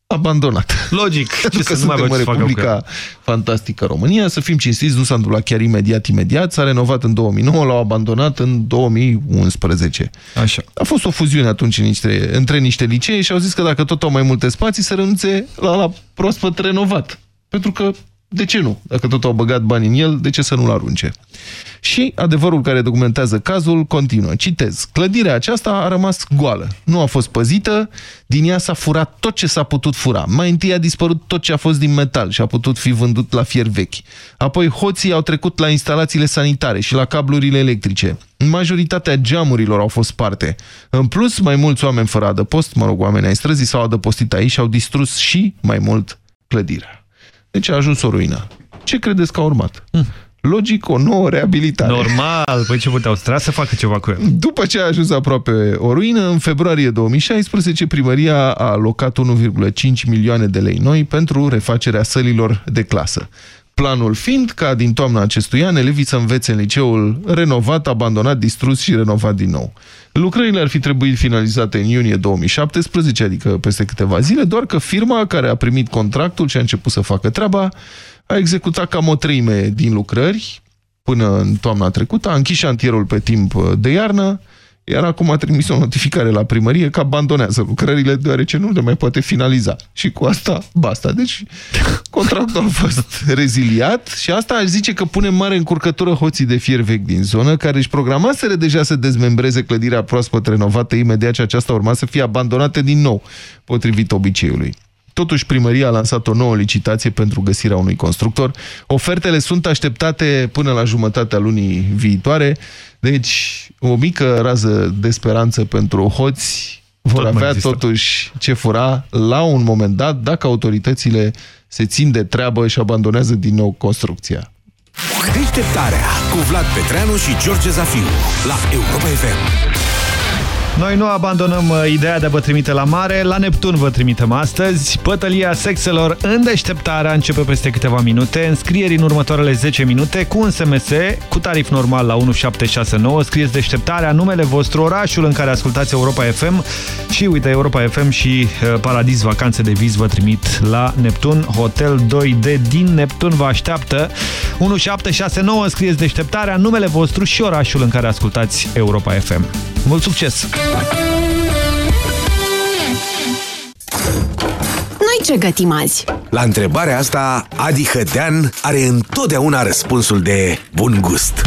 abandonat. Logic. Pentru Ce că să nu mai suntem în aveau ce să facă Republica Fantastică România, să fim cinstiți, nu s-a întâmplat chiar imediat, imediat, s-a renovat în 2009, l-au abandonat în 2011. Așa. A fost o fuziune atunci în niște, între niște licee și au zis că dacă tot au mai multe spații, să renunțe la, la proaspăt renovat. Pentru că de ce nu? Dacă tot au băgat bani în el, de ce să nu-l arunce? Și adevărul care documentează cazul continuă. Citez. Clădirea aceasta a rămas goală. Nu a fost păzită, din ea s-a furat tot ce s-a putut fura. Mai întâi a dispărut tot ce a fost din metal și a putut fi vândut la fier vechi. Apoi hoții au trecut la instalațiile sanitare și la cablurile electrice. Majoritatea geamurilor au fost sparte. În plus, mai mulți oameni fără adăpost, mă rog, oameni ai străzii, s-au adăpostit aici și au distrus și mai mult clădirea. Deci a ajuns o ruină. Ce credeți că a urmat? Hm. Logic, o nouă reabilitare. Normal, păi ce puteau? Trebuia să facă ceva cu el. După ce a ajuns aproape o ruină, în februarie 2016, primăria a alocat 1,5 milioane de lei noi pentru refacerea sălilor de clasă. Planul fiind ca din toamna acestui an elevii să învețe în liceul renovat, abandonat, distrus și renovat din nou. Lucrările ar fi trebuit finalizate în iunie 2017, adică peste câteva zile, doar că firma care a primit contractul și a început să facă treaba a executat cam o treime din lucrări până în toamna trecută, a închis șantierul pe timp de iarnă, iar acum a trimis o notificare la primărie că abandonează lucrările deoarece nu le mai poate finaliza. Și cu asta, basta. Deci, contractul a fost reziliat și asta aș zice că pune mare încurcătură hoții de fier vechi din zonă, care își programaseră deja să dezmembreze clădirea proaspăt renovată imediat ce aceasta urma să fie abandonată din nou, potrivit obiceiului. Totuși, primăria a lansat o nouă licitație pentru găsirea unui constructor. Ofertele sunt așteptate până la jumătatea lunii viitoare, deci o mică rază de speranță pentru hoți vor Tot avea totuși ce fura la un moment dat dacă autoritățile se țin de treabă și abandonează din nou construcția. Deșteptarea cu Vlad Petreanu și George Zafiu la Europa FM. Noi nu abandonăm uh, ideea de a vă trimite la mare, la Neptun vă trimitem astăzi. Bătălia sexelor în deșteptarea începe peste câteva minute, înscrieri în următoarele 10 minute cu un SMS cu tarif normal la 1769. Scrieți deșteptarea, numele vostru, orașul în care ascultați Europa FM și uite Europa FM și uh, Paradis Vacanțe de Viz vă trimit la Neptun. Hotel 2D din Neptun vă așteaptă. 1769 scrieți deșteptarea, numele vostru și orașul în care ascultați Europa FM. Mult succes! Noi ce gătim azi? La întrebarea asta, Adi Hădean are întotdeauna răspunsul de bun gust.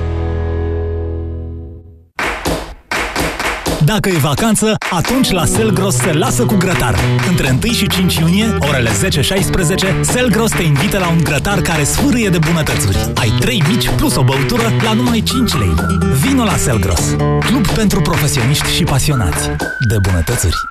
Dacă e vacanță, atunci la Selgros se lasă cu grătar. Între 1 și 5 iunie, orele 10-16, Selgros te invită la un grătar care sfârâie de bunătățuri. Ai 3 mici plus o băutură la numai 5 lei. Vino la Selgros, club pentru profesioniști și pasionați de bunătățuri.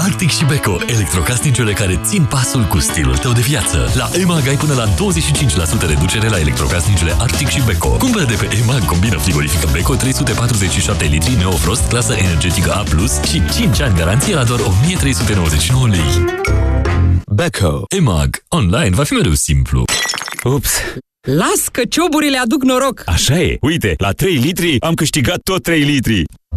Arctic și Beko, electrocasnicele care țin pasul cu stilul tău de viață. La EMAG ai până la 25% reducere la electrocasnicele Arctic și Beko. Cumpără de pe EMAG combina frigorifică Beko 347 litri Neofrost clasă energetică A+, și 5 ani garanție la doar 1399 lei. Beko. EMAG. Online va fi mereu simplu. Ups! Las că cioburile aduc noroc! Așa e. Uite, la 3 litri am câștigat tot 3 litri.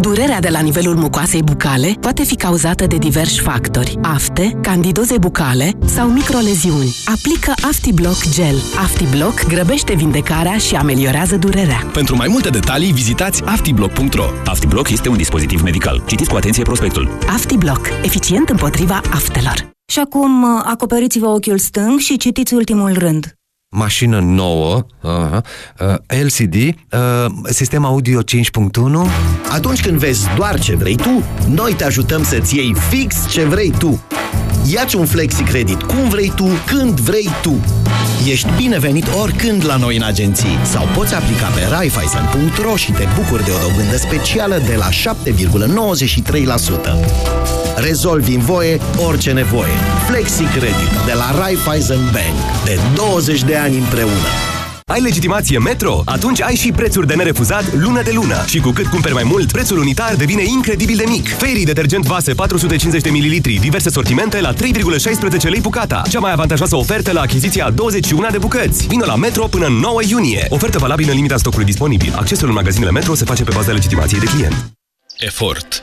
Durerea de la nivelul mucoasei bucale poate fi cauzată de diversi factori. Afte, candidoze bucale sau microleziuni. Aplică AftiBlock Gel. AftiBlock grăbește vindecarea și ameliorează durerea. Pentru mai multe detalii, vizitați aftiblock.ro. Aftiblock este un dispozitiv medical. Citiți cu atenție prospectul. AftiBlock. Eficient împotriva aftelor. Și acum acoperiți-vă ochiul stâng și citiți ultimul rând. Mașină nouă, uh, uh, LCD, uh, sistem audio 5.1. Atunci când vezi doar ce vrei tu, noi te ajutăm să-ți iei fix ce vrei tu. Iați un flexi credit cum vrei tu, când vrei tu. Ești binevenit oricând la noi în agenții sau poți aplica pe raiffeisen.ro și te bucuri de o dobândă specială de la 7,93%. Rezolvi în voie orice nevoie. Flexi Credit de la Raiffeisen Bank. De 20 de ani împreună. Ai legitimație Metro? Atunci ai și prețuri de nerefuzat lună de lună. Și cu cât cumperi mai mult, prețul unitar devine incredibil de mic. Fairy detergent vase 450 de ml, diverse sortimente la 3,16 lei bucata. Cea mai avantajoasă ofertă la achiziția a 21 de bucăți. Vino la Metro până în 9 iunie. Ofertă valabilă în limita stocului disponibil. Accesul în magazinele Metro se face pe baza legitimației de client. Efort.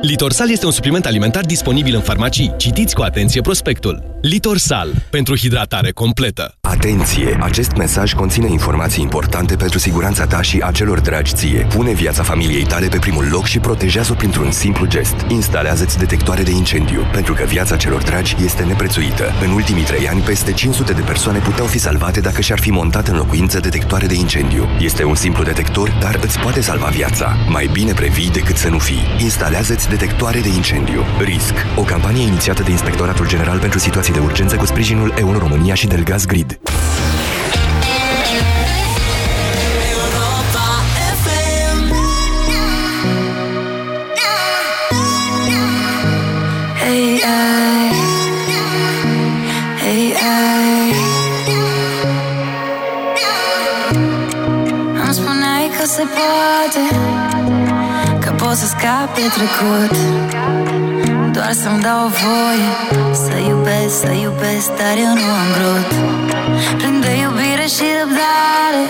Litorsal este un supliment alimentar disponibil în farmacii. Citiți cu atenție prospectul. Litorsal. Pentru hidratare completă. Atenție! Acest mesaj conține informații importante pentru siguranța ta și a celor dragi ție. Pune viața familiei tale pe primul loc și protejează-o printr-un simplu gest. Instalează-ți detectoare de incendiu, pentru că viața celor dragi este neprețuită. În ultimii trei ani, peste 500 de persoane puteau fi salvate dacă și-ar fi montat în locuință detectoare de incendiu. Este un simplu detector, dar îți poate salva viața. Mai bine previi decât să nu fii. Instalează-ți detectoare de incendiu. RISC. O campanie inițiată de Inspectoratul General pentru Situații de urgență cu sprijinul EU România și Delgaz Grid. Hey, ai. Hey, ai. Îmi spuneai că se poate Că poți să scapi de trecut Doar să-mi dau voie Să iubesc, să iubesc Dar eu nu am vrut. Plin de iubire și răbdare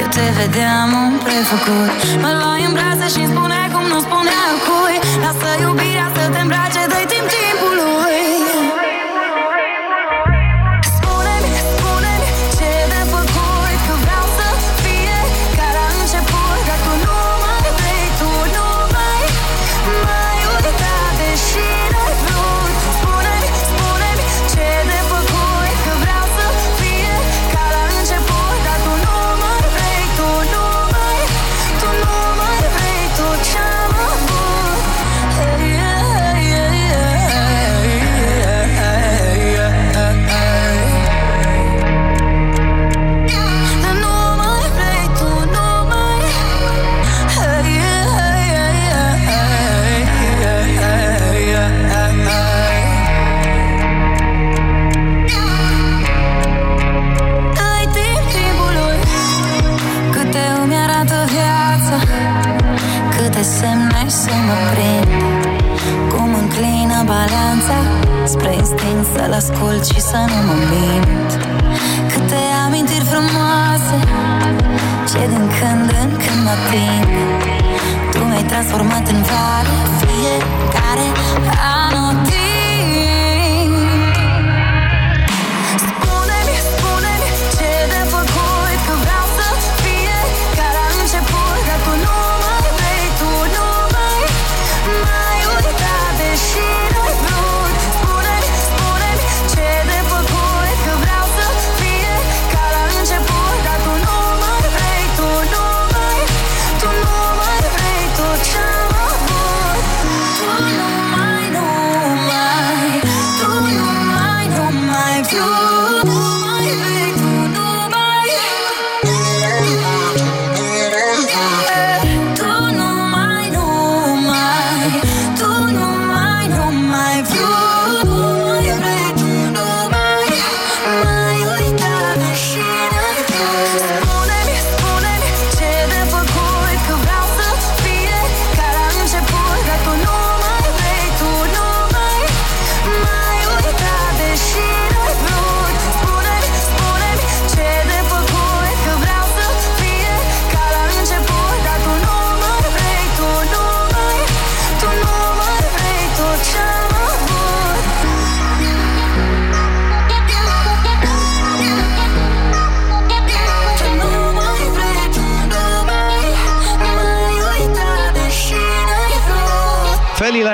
Eu te vedeam un prefăcut. Mă luai în brațe și spuneai cum nu spunea cui. Lasă iubirea să te îmbrace să-l ascult și să nu mă mint. Câte amintiri frumoase Ce din când în când mă ating Tu mi-ai transformat în vale Fiecare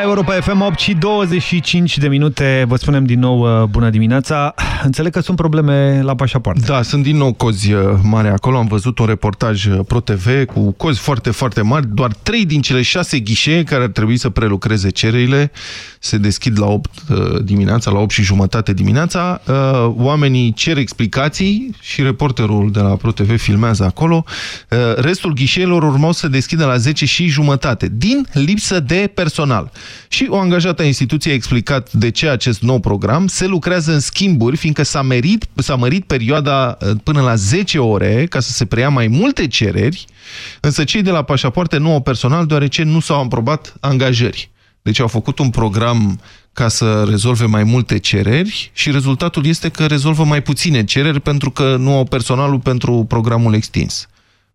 Europa FM 8 și 25 de minute. Vă spunem din nou uh, bună dimineața. Înțeleg că sunt probleme la pașaport. Da, sunt din nou cozi uh, mari acolo. Am văzut un reportaj uh, ProTV cu cozi foarte, foarte mari. Doar 3 din cele 6 ghișee care ar trebui să prelucreze cererile se deschid la 8 uh, dimineața, la 8 și jumătate dimineața. Uh, Oamenii cer explicații și reporterul de la ProTV filmează acolo. Uh, Restul ghișeelor urmau să deschidă la 10 și jumătate, din lipsă de personal. Și o angajată a instituției a explicat de ce acest nou program se lucrează în schimburi, fiindcă s-a mărit, s-a mărit perioada uh, până la 10 ore ca să se preia mai multe cereri, însă cei de la pașapoarte nu au personal deoarece nu s-au aprobat angajări. Deci au făcut un program ca să rezolve mai multe cereri și rezultatul este că rezolvă mai puține cereri pentru că nu au personalul pentru programul extins.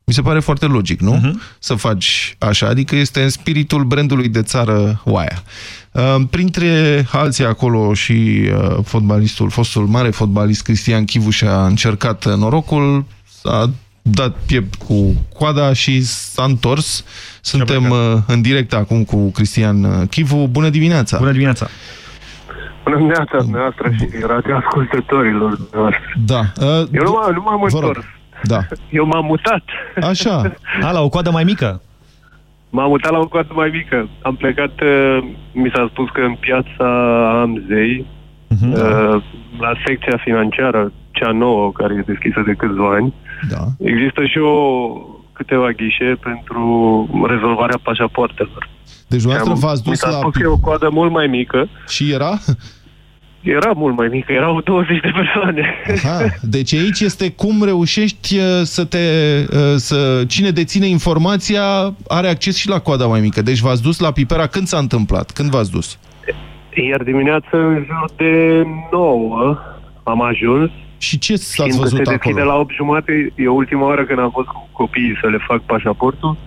Mi se pare foarte logic, nu? Uh-huh. Să faci așa, adică este în spiritul brandului de țară Oaia. Uh, Printre alții acolo și uh, fotbalistul, fostul mare fotbalist Cristian Chivu și-a încercat uh, norocul, s-a dat piept cu coada și s-a întors. Suntem uh, în direct acum cu Cristian uh, Chivu. Bună dimineața! Bună dimineața! Bună dimineața, dumneavoastră și radioascultătorilor noastre. Da. Uh, Eu nu m-am, nu m-am întors. Da. Eu m-am mutat. Așa. A, la o coadă mai mică? M-am mutat la o coadă mai mică. Am plecat, uh, mi s-a spus că în piața Amzei, Mhm. uh, la secția financiară, cea nouă, care e deschisă de câțiva ani, da. există și o câteva ghișe pentru rezolvarea pașapoartelor. Deci dumneavoastră Am- v-ați Mi dus s-a la... spus că e o coadă mult mai mică. Și era? Era mult mai mică, erau 20 de persoane. Aha, deci aici este cum reușești uh, să te... uh, Să, cine deține informația are acces și la coada mai mică. Deci v-ați dus la Pipera. Când s-a întâmplat? Când v-ați dus? Iar dimineața, în jur de 9, am ajuns. Și ce s-ați Fiindcă văzut se deschide acolo? la 8 jumate, e ultima oară când am fost cu copiii să le fac pașaportul.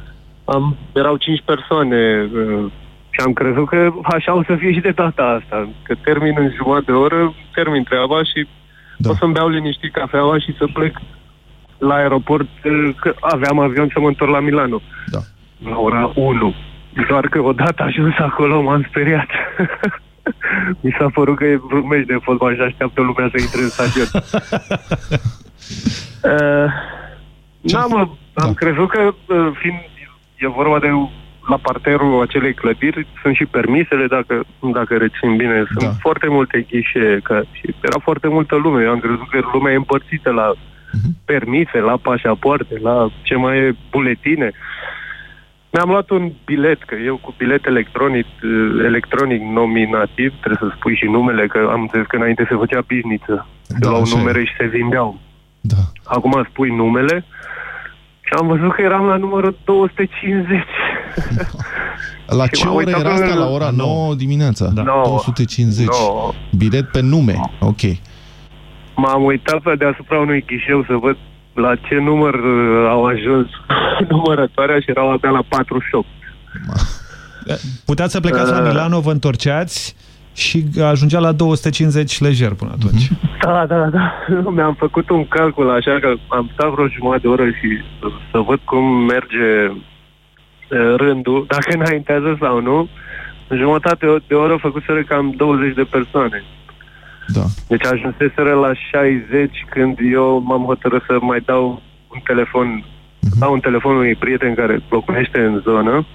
Am, erau 5 persoane uh, și am crezut că așa o să fie și de data asta. Că termin în jumătate de oră, termin treaba și da. o să-mi beau liniștit cafeaua și să plec la aeroport, uh, că aveam avion să mă întorc la Milano. Da. La ora 1. Doar că odată ajuns acolo m-am speriat. Mi s-a părut că e vreun meci de fotbal și așteaptă lumea să intre în stadion. uh, da, mă, am crezut că, uh, fiind e vorba de la parterul acelei clădiri, sunt și permisele, dacă, dacă rețin bine. Sunt da. foarte multe ghișe ca, și era foarte multă lume. Eu am crezut că lumea e împărțită la permise, la pașapoarte, la ce mai e buletine. Mi-am luat un bilet, că eu cu bilet electronic, eh, electronic nominativ, trebuie să spui și numele, că am înțeles că înainte se făcea bizniță. Se Da, luau așa e. numere și se vindeau. Da. Acum spui numele și am văzut că eram la numărul 250. La Și ce m-am oră uitat era pe- asta? La ora 9 dimineața? Da. 250. Nouă. Bilet pe nume. Ok. M-am uitat pe deasupra unui ghișeu să văd la ce număr uh, au ajuns numărătoarea și erau abia la 48. Puteați să plecați la Uh. Milano, vă întorceați și ajungea la 250 lejer până atunci. Da, da, da. Mi-am făcut un calcul așa că am stat vreo jumătate de oră și să văd cum merge uh, rândul, dacă înaintează sau nu. În jumătate de oră făcuseră cam 20 de persoane. Da. Deci ajunseseră la 60 când eu m-am hotărât să mai dau un telefon, dau un telefon unui prieten care locuiește în zonă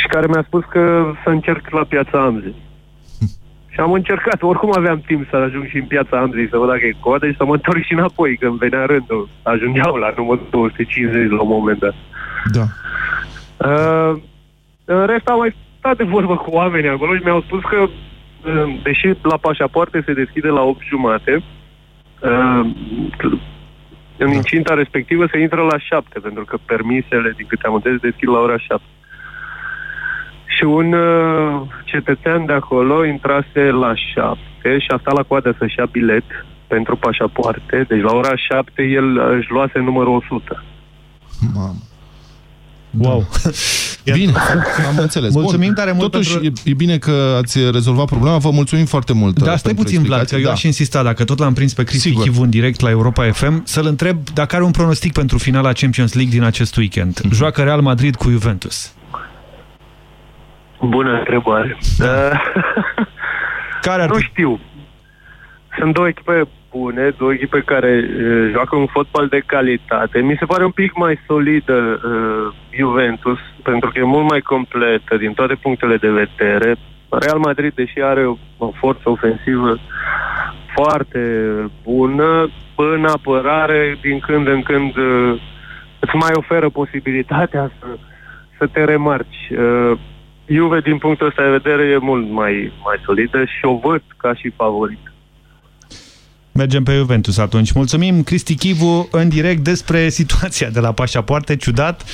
și care mi-a spus că să încerc la piața Amze. Și Și am încercat, oricum aveam timp să ajung și în piața Andrei să văd dacă e coadă și să mă întorc și înapoi când venea rândul. Ajungeau la numărul 250 la un moment dat. Da. Uh, în rest am mai stat de vorbă cu oamenii acolo și mi-au spus că uh, deși la pașapoarte se deschide la 8 jumate, uh, în incinta respectivă se intră la 7, pentru că permisele, din câte am înțeles, deschid la ora 7. Și un uh, cetățean de acolo intrase la 7 și a stat la coadă să-și ia bilet pentru pașapoarte. Deci la ora 7 el uh, își luase numărul 100. Mamă. Wow. Bine, am înțeles. Mulțumim Bun. tare mult Totuși, pentru- e, e bine că ați rezolvat problema. Vă mulțumim foarte mult. Da, uh, stai pentru puțin, Vlad, că explicații. eu aș insista, dacă tot l-am prins pe Cristi Sigur. Chivu în direct la Europa FM, să-l întreb dacă are un pronostic pentru finala Champions League din acest weekend. Mhm. Joacă Real Madrid cu Juventus. Bună întrebare. Uh, Care ar nu știu. Sunt două echipe bune, două echipe care uh, joacă un fotbal de calitate. Mi se pare un pic mai solidă uh, Juventus, pentru că e mult mai completă din toate punctele de vedere. Real Madrid, deși are o, o forță ofensivă foarte bună, în apărare, din când în când uh, îți mai oferă posibilitatea să, să te remarci. Uh, Juve, din punctul ăsta de vedere, e mult mai, mai solidă și o văd ca și favorit. Mergem pe Juventus atunci. Mulțumim, Cristi Chivu, în direct despre situația de la pașapoarte, ciudat,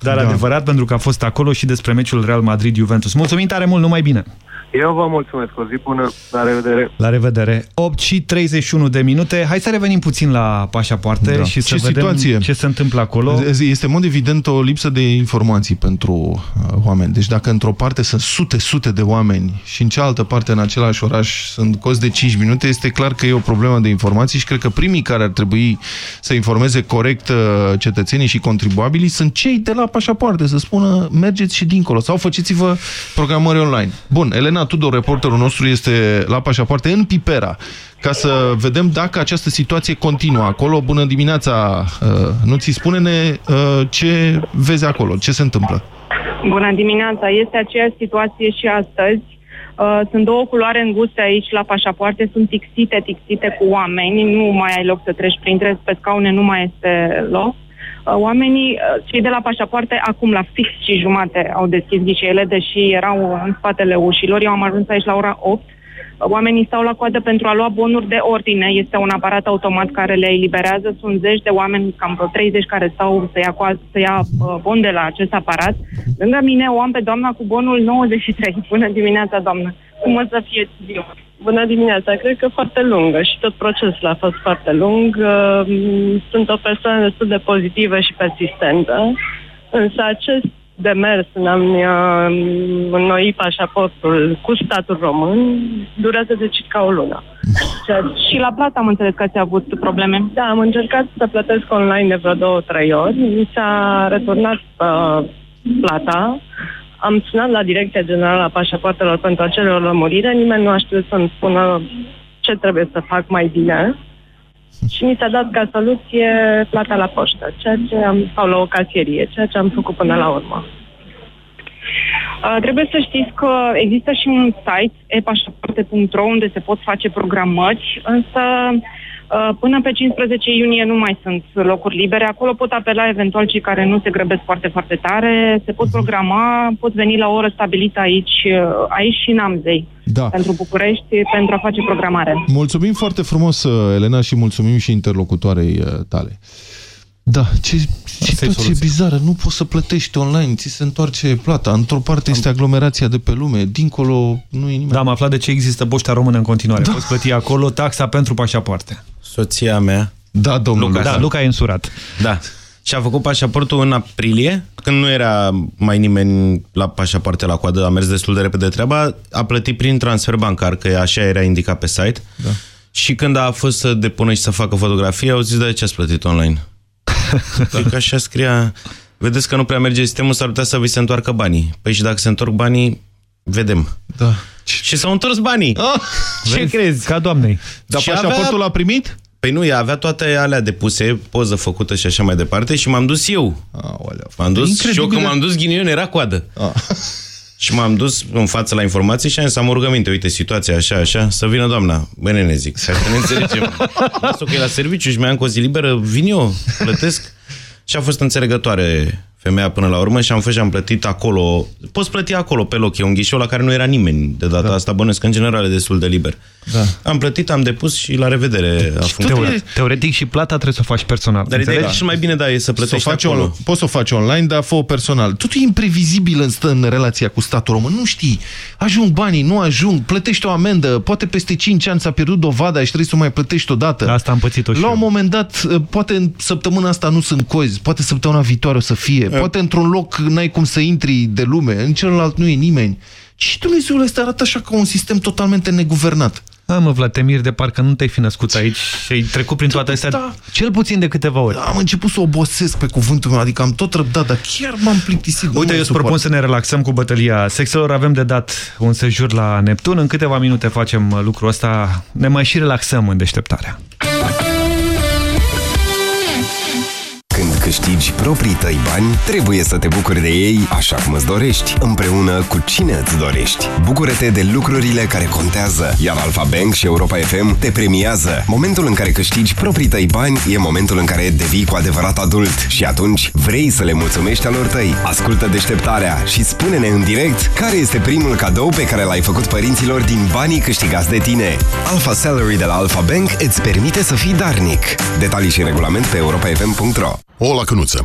dar Da. adevărat, pentru că a fost acolo și despre meciul Real Madrid-Juventus. Mulțumim tare mult, numai bine! Eu vă mulțumesc, o zi bună, la revedere! La revedere! 8 și 31 de minute. Hai să revenim puțin la pașapoarte Da. și să Ce vedem situație? ce se întâmplă acolo. Este în mod evident o lipsă de informații pentru uh, oameni. Deci dacă într-o parte sunt sute, sute de oameni și în cealaltă parte, în același oraș, sunt cozi de 5 minute, este clar că e o problemă de informații și cred că primii care ar trebui să informeze corect uh, cetățenii și contribuabilii sunt cei de la pașapoarte, să spună mergeți și dincolo sau faceți-vă programări online. Bun, Elena Tudor, reporterul nostru, este la pașapoarte în Pipera ca să vedem dacă această situație continuă acolo. Bună dimineața, uh, nu ți spune-ne uh, ce vezi acolo, ce se întâmplă. Bună dimineața! Este aceeași situație și astăzi. Uh, sunt două culoare înguste aici la pașapoarte, sunt tixite, tixite cu oameni, nu mai ai loc să treci printre, pe scaune nu mai este loc. Uh, Oamenii, uh, cei de la pașapoarte, acum la fix și jumate au deschis ghișeele, deși erau în spatele ușilor. Eu am ajuns aici la ora 8. Uh, Oamenii stau la coadă pentru a lua bonuri de ordine. Este un aparat automat care le eliberează. Sunt zeci de oameni, cam vreo 30, care stau să ia, coa- să ia uh, bon de la acest aparat. Lângă mine o am pe doamna cu bonul 93. Bună dimineața, doamnă! Cum o să fie ziua? Bună dimineața, cred că foarte lungă și tot procesul a fost foarte lung. Uh, Sunt o persoană destul de pozitivă și persistentă, însă acest demers în a-mi uh, înnoi pașaportul cu statul român durează de circa o lună. Ceea Și la plată am înțeles că ați avut probleme. Da, am încercat să plătesc online de vreo două, trei ori. Mi s-a returnat uh, plata. Am sunat la Direcția Generală a Pașapoartelor pentru acele o lămurire. Nimeni nu a știut să-mi spună ce trebuie să fac mai bine. Și mi s-a dat ca soluție plata la poștă, ceea ce am, sau la o casierie, ceea ce am făcut până la urmă. Uh, trebuie să știți că există și un site, epașapoarte.ro, unde se pot face programări, însă uh, până pe 15 iunie nu mai sunt locuri libere. Acolo pot apela eventual cei care nu se grăbesc foarte, foarte tare, se pot programa, pot veni la o oră stabilită aici, uh, aici și în Amzei, Da. pentru București, pentru a face programare. Mulțumim foarte frumos, uh, Elena, și mulțumim și interlocutoarei uh, tale. Da, ce situație soluția. bizară. Nu poți să plătești online, ți se întoarce plata. Într-o parte este aglomerația de pe lume, dincolo nu e nimeni. Da, am aflat de ce există poșta română în continuare. Da. Poți plăti acolo taxa pentru pașapoarte. Soția mea. Da, domnul. Luca. Da, Luca e însurat. Da. Și a făcut pașaportul în aprilie, când nu era mai nimeni la pașapoarte la coadă, a mers destul de repede treaba, a plătit prin transfer bancar, că așa era indicat pe site. Da. Și când a fost să depună și să facă fotografie, au zis, da, de ce ați plătit online? Păi că așa scria, vedeți că nu prea merge sistemul, s-ar putea să vi se întoarcă banii. Păi și dacă se întorc banii, vedem. Da. Și s-au întors banii. Ah, ce vezi? crezi? Ca doamnei. Dar Și pașaportul avea- l-a primit? Păi nu, ea avea toate alea depuse, poză făcută și așa mai departe și m-am dus eu. Aoleu. M-am dus și eu Incredibil. când m-am dus ghinion era coadă. Ah. Și m-am dus în față la informații și am zis, am o rugăminte, uite, situația așa, așa, să vină doamna. Bine ne zic, să ne înțelegem. Lasă-o că e la serviciu și mi-am cu o zi liberă, vin eu, plătesc. Și a fost înțelegătoare femeia până la urmă și am fost și am plătit acolo. Poți plăti acolo pe loc, e un ghișeu la care nu era nimeni de data da. asta, bănuiesc că în general e destul de liber. Da. Am plătit, am depus și la revedere a funcționat. Teore teoretic și plata trebuie să o faci personal. Dar ideea e înțelegi? și mai bine, da, e să Să o plătești faci acolo. on, poți să o faci online, dar fă personal. Totul e imprevizibil în, stă în relația cu statul român. Nu știi. Ajung banii, nu ajung, plătești o amendă, poate peste 5 ani ți-a pierdut dovada și trebuie să o mai plătești odată. Asta am pățit-o și La eu. un moment dat, poate în săptămâna asta nu sunt cozi, poate săptămâna viitoare o să fie, poate într-un loc n-ai cum să intri de lume, în celălalt nu e nimeni. Și Dumnezeul ăsta arată așa ca un sistem totalmente neguvernat. Da, mă, Vladimir, de parcă nu te-ai fi născut aici și ai trecut prin toate astea Da. cel puțin de câteva ori. Am început să obosesc pe cuvântul meu, adică am tot răbdat, dar chiar m-am plictisit. nu Uite, mai eu îți suport. propun să ne relaxăm cu bătălia sexelor. Avem de dat un sejur la Neptun. În câteva minute facem uh, lucrul ăsta. Ne mai și relaxăm în deșteptarea. Câștigi proprii tăi bani, trebuie să te bucuri de ei așa cum îți dorești, împreună cu cine îți dorești. Bucură-te de lucrurile care contează, iar Alfa Bank și Europa FM te premiază. Momentul în care câștigi proprii tăi bani e momentul în care devii cu adevărat adult și atunci vrei să le mulțumești alor tăi. Ascultă deșteptarea și spune-ne în direct care este primul cadou pe care l-ai făcut părinților din banii câștigați de tine. Alpha Salary de la Alpha Bank îți permite să fii darnic. Detalii și regulament pe europafm.ro O la cănuță.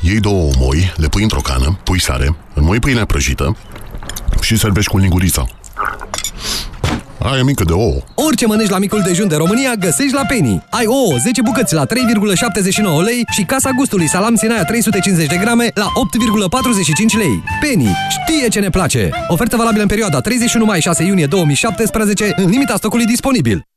Iei două moi, le pui într-o cană, pui sare, înmoi pâinea prăjită și servești cu lingurița. Aia mică de ouă. Orice mănânci la micul dejun de România, găsești la Penny. Ai ouă 10 bucăți la 3,79 lei și casa gustului salam Sinaia 350 de grame la 8,45 lei. Penny știe ce ne place. Ofertă valabilă în perioada 31 mai-6 iunie 2017 în limita stocului disponibil.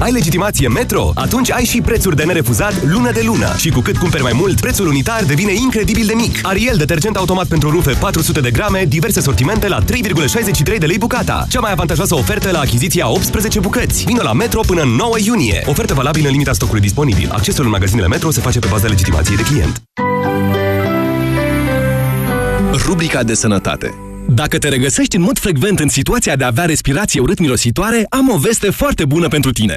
Ai legitimație Metro? Atunci ai și prețuri de nerefuzat lună de lună. Și cu cât cumperi mai mult, prețul unitar devine incredibil de mic. Ariel, detergent automat pentru rufe 400 de grame, diverse sortimente la 3,63 de lei bucata. Cea mai avantajoasă ofertă la achiziția 18 bucăți. Vino la Metro până în 9 iunie. Ofertă valabilă în limita stocului disponibil. Accesul în magazinele Metro se face pe bază legitimației de client. Rubrica de sănătate. Dacă te regăsești în mod frecvent în situația de a avea respirație urât-mirositoare, am o veste foarte bună pentru tine.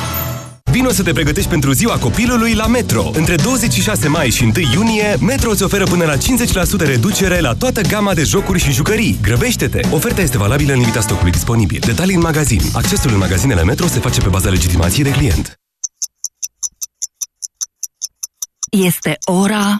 Vino să te pregătești pentru ziua copilului la Metro. Între 26 mai și 1 iunie, Metro îți oferă până la 50% reducere la toată gama de jocuri și jucării. Grăbește-te! Oferta este valabilă în limita stocului disponibil. Detalii în magazin. Accesul în magazinele Metro se face pe baza legitimației de client. Este ora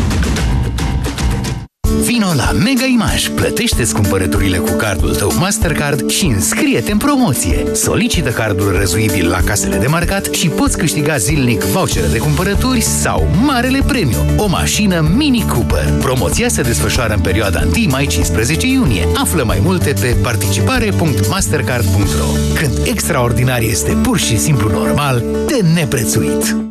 Vino la Mega Image, plătește cumpărăturile cu cardul tău Mastercard și înscrie-te în promoție. Solicită cardul răzuibil la casele de marcat și poți câștiga zilnic vouchere de cumpărături sau Marele Premiu, o mașină Mini Cooper. Promoția se desfășoară în perioada 1 mai 15 iunie. Află mai multe pe participare.mastercard.ro Când extraordinar este pur și simplu normal, de neprețuit.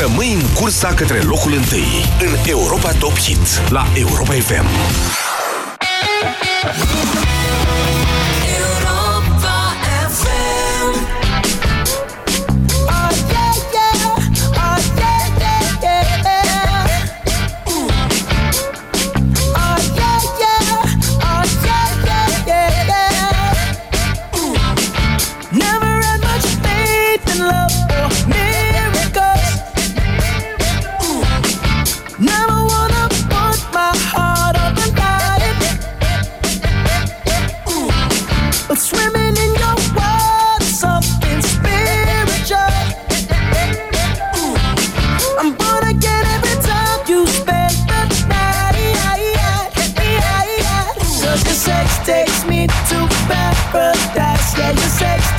Rămâi în cursa către locul întâi în Europa Top Hit la Europa FM.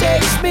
mistakes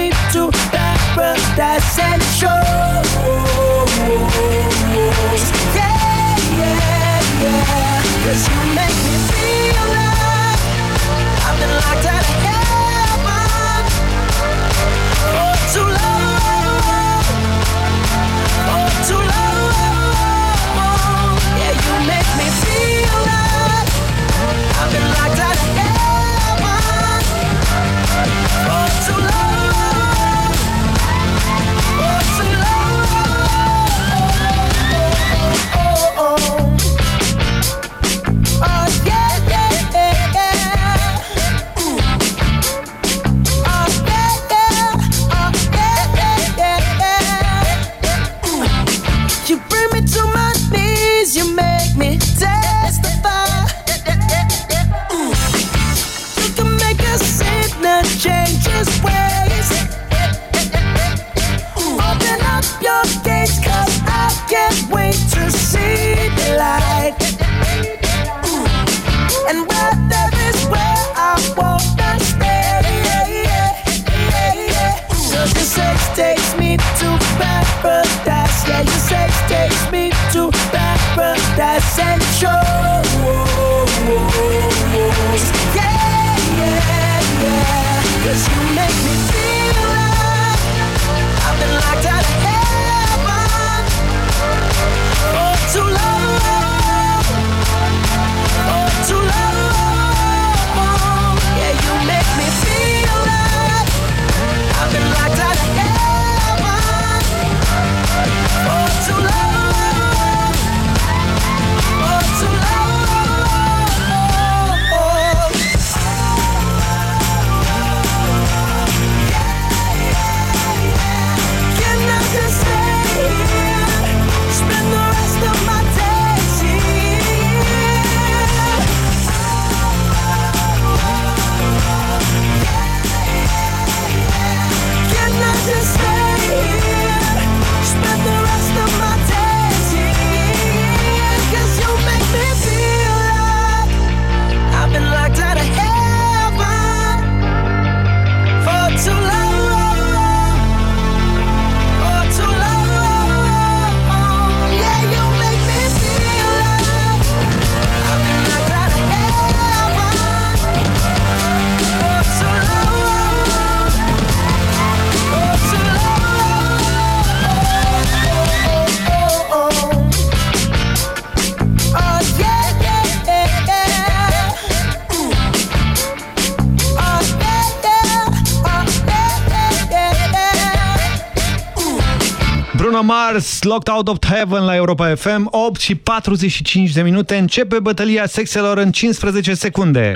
Mars, Locked Out of Heaven la Europa FM, 8 și 45 de minute. Începe bătălia sexelor în 15 secunde.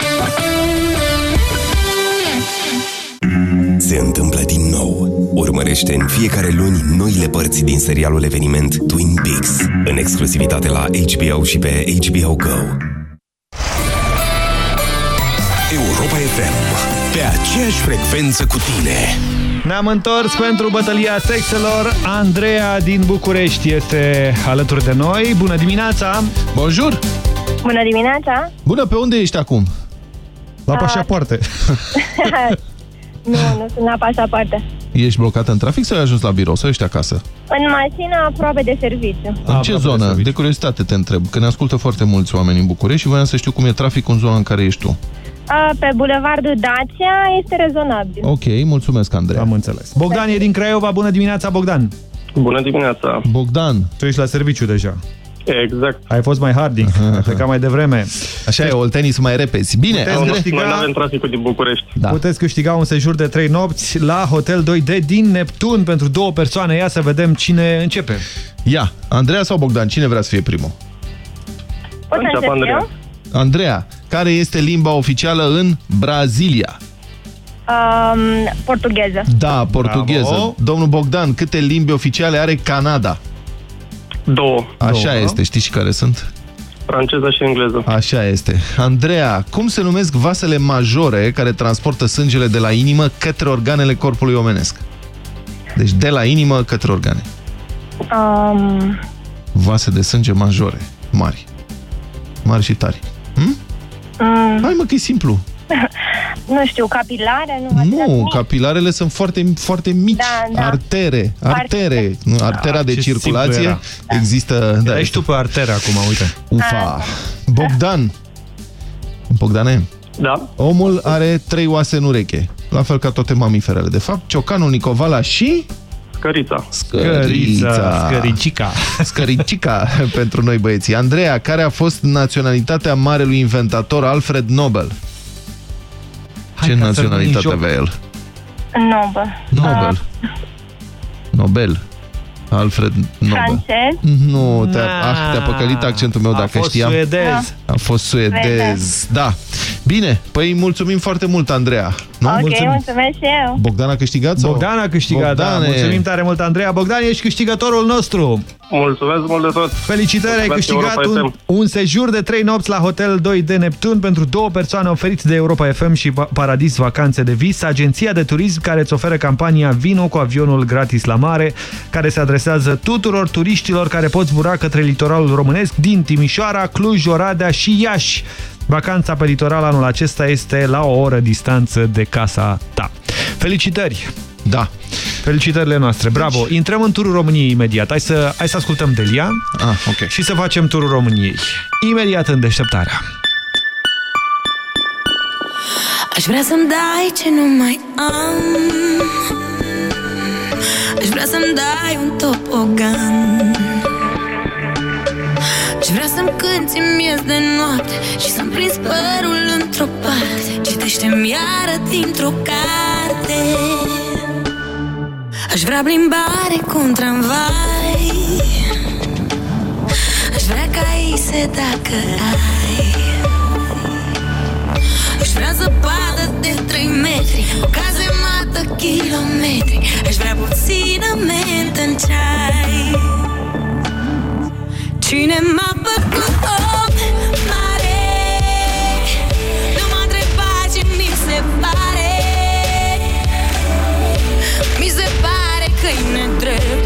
Se întâmplă din nou. Urmărește în fiecare luni noile părți din serialul eveniment Twin Peaks, în exclusivitate la HBO și pe HBO Go. Aceeași frecvență cu tine. Ne-am întors pentru bătălia sexelor. Andreea din București este alături de noi. Bună dimineața! Bonjour! Bună dimineața! Bună, pe unde ești acum? La Ah. pașapoarte. nu, nu sunt la pașapoarte. Ești blocat în trafic sau ai ajuns la birou sau ești acasă? În mașină aproape de serviciu. În ce zonă? De, curiozitate te întreb, că ne ascultă foarte mulți oameni în București și voiam să știu cum e traficul în zona în care ești tu. A, Pe bulevardul Dacia este rezonabil. Ok, mulțumesc, Andrei. Am înțeles. Bogdan e din Craiova. Bună dimineața, Bogdan! Bună dimineața! Bogdan! Tu ești la serviciu deja. Exact. Ai fost mai harding, ai plecat mai devreme. Așa e, oltenii sunt mai repezi. Bine, Puteți Andrei. câștiga- Noi nu avem traficul din București. Da. Puteți câștiga un sejur de 3 nopți la Hotel 2D din Neptun pentru două persoane. Ia să vedem cine începe. Ia, Andreea sau Bogdan, cine vrea să fie primul? Pot să încep eu? Andreea, care este limba oficială în Brazilia? Um, portugheză. Da, portugheză. Bravo. Domnul Bogdan, câte limbi oficiale are Canada? Două. Așa Două. este, știți și care sunt? Franceză și engleză. Așa este. Andreea, cum se numesc vasele majore care transportă sângele de la inimă către organele corpului omenesc? Deci de la inimă către organe. Um, Vase de sânge majore, mari. Mari și tari. Hm? mm, Hai mă că e simplu. nu știu, capilare? Nu, atât Nu, mic. capilarele sunt foarte, foarte mici. Da, da. Artere, artere. Nu, artera de ce simplu circulație era. există... Da, ești tu pe artere acum, uite. Ufa. Bogdan. Bogdane, Da. omul are trei oase în ureche. La fel ca toate mamiferele. De fapt, ciocanul, nicovala și... Scărița. Scărița. Scăricica. Scăricica pentru noi băieții. Andreea, care a fost naționalitatea marelui inventator Alfred Nobel? Hai Ce ca să naționalitate nu-i joc. avea el? Nobel. Nobel. Nobel. Alfred Nobel. Francez. Nu, te-a, Na. ah, te-a păcălit accentul meu A dacă fost știam. suedez. A fost suedez. Suedez. Da. Bine, păi mulțumim foarte mult, Andreea. Nu? Ok, Mulțumim. mulțumesc și eu. Bogdan a câștigat? Sau? Bogdan a câștigat, da. Bogdane. Mulțumim tare mult, Andreea. Bogdan, ești câștigătorul nostru. Mulțumesc mult de tot. Felicitări, ai Mulțumesc, câștigat Europa un, FM. un sejur de 3 nopți la Hotel 2 de Neptun pentru două persoane oferit de Europa FM și Va- Paradis Vacanțe de Vis, agenția de turism care îți oferă campania Vino cu avionul gratis la mare, care se adresează tuturor turiștilor care pot zbura către litoralul românesc din Timișoara, Cluj, Oradea și Iași. Vacanța pe litoral anul acesta este la o oră distanță de casa ta. Felicitări! Da. Felicitările noastre, bravo! Intrăm în turul României imediat. Hai să, hai să ascultăm Delia ah, okay. și să facem turul României. Imediat în deșteptarea. Aș vrea să-mi dai ce nu mai am Aș vrea să-mi dai un topogan Aș vrea să-mi cânti miez de noapte Și să-mi prins părul într-o parte Citește-mi iară dintr-o carte Aș vrea plimbare cu un tramvai. Aș vrea ca ise dacă ai. Aș vrea zăpadă de 3 metri O cazemată kilometri. Aș vrea puțină mentă în ceai. Cine m-a făcut om pare că-i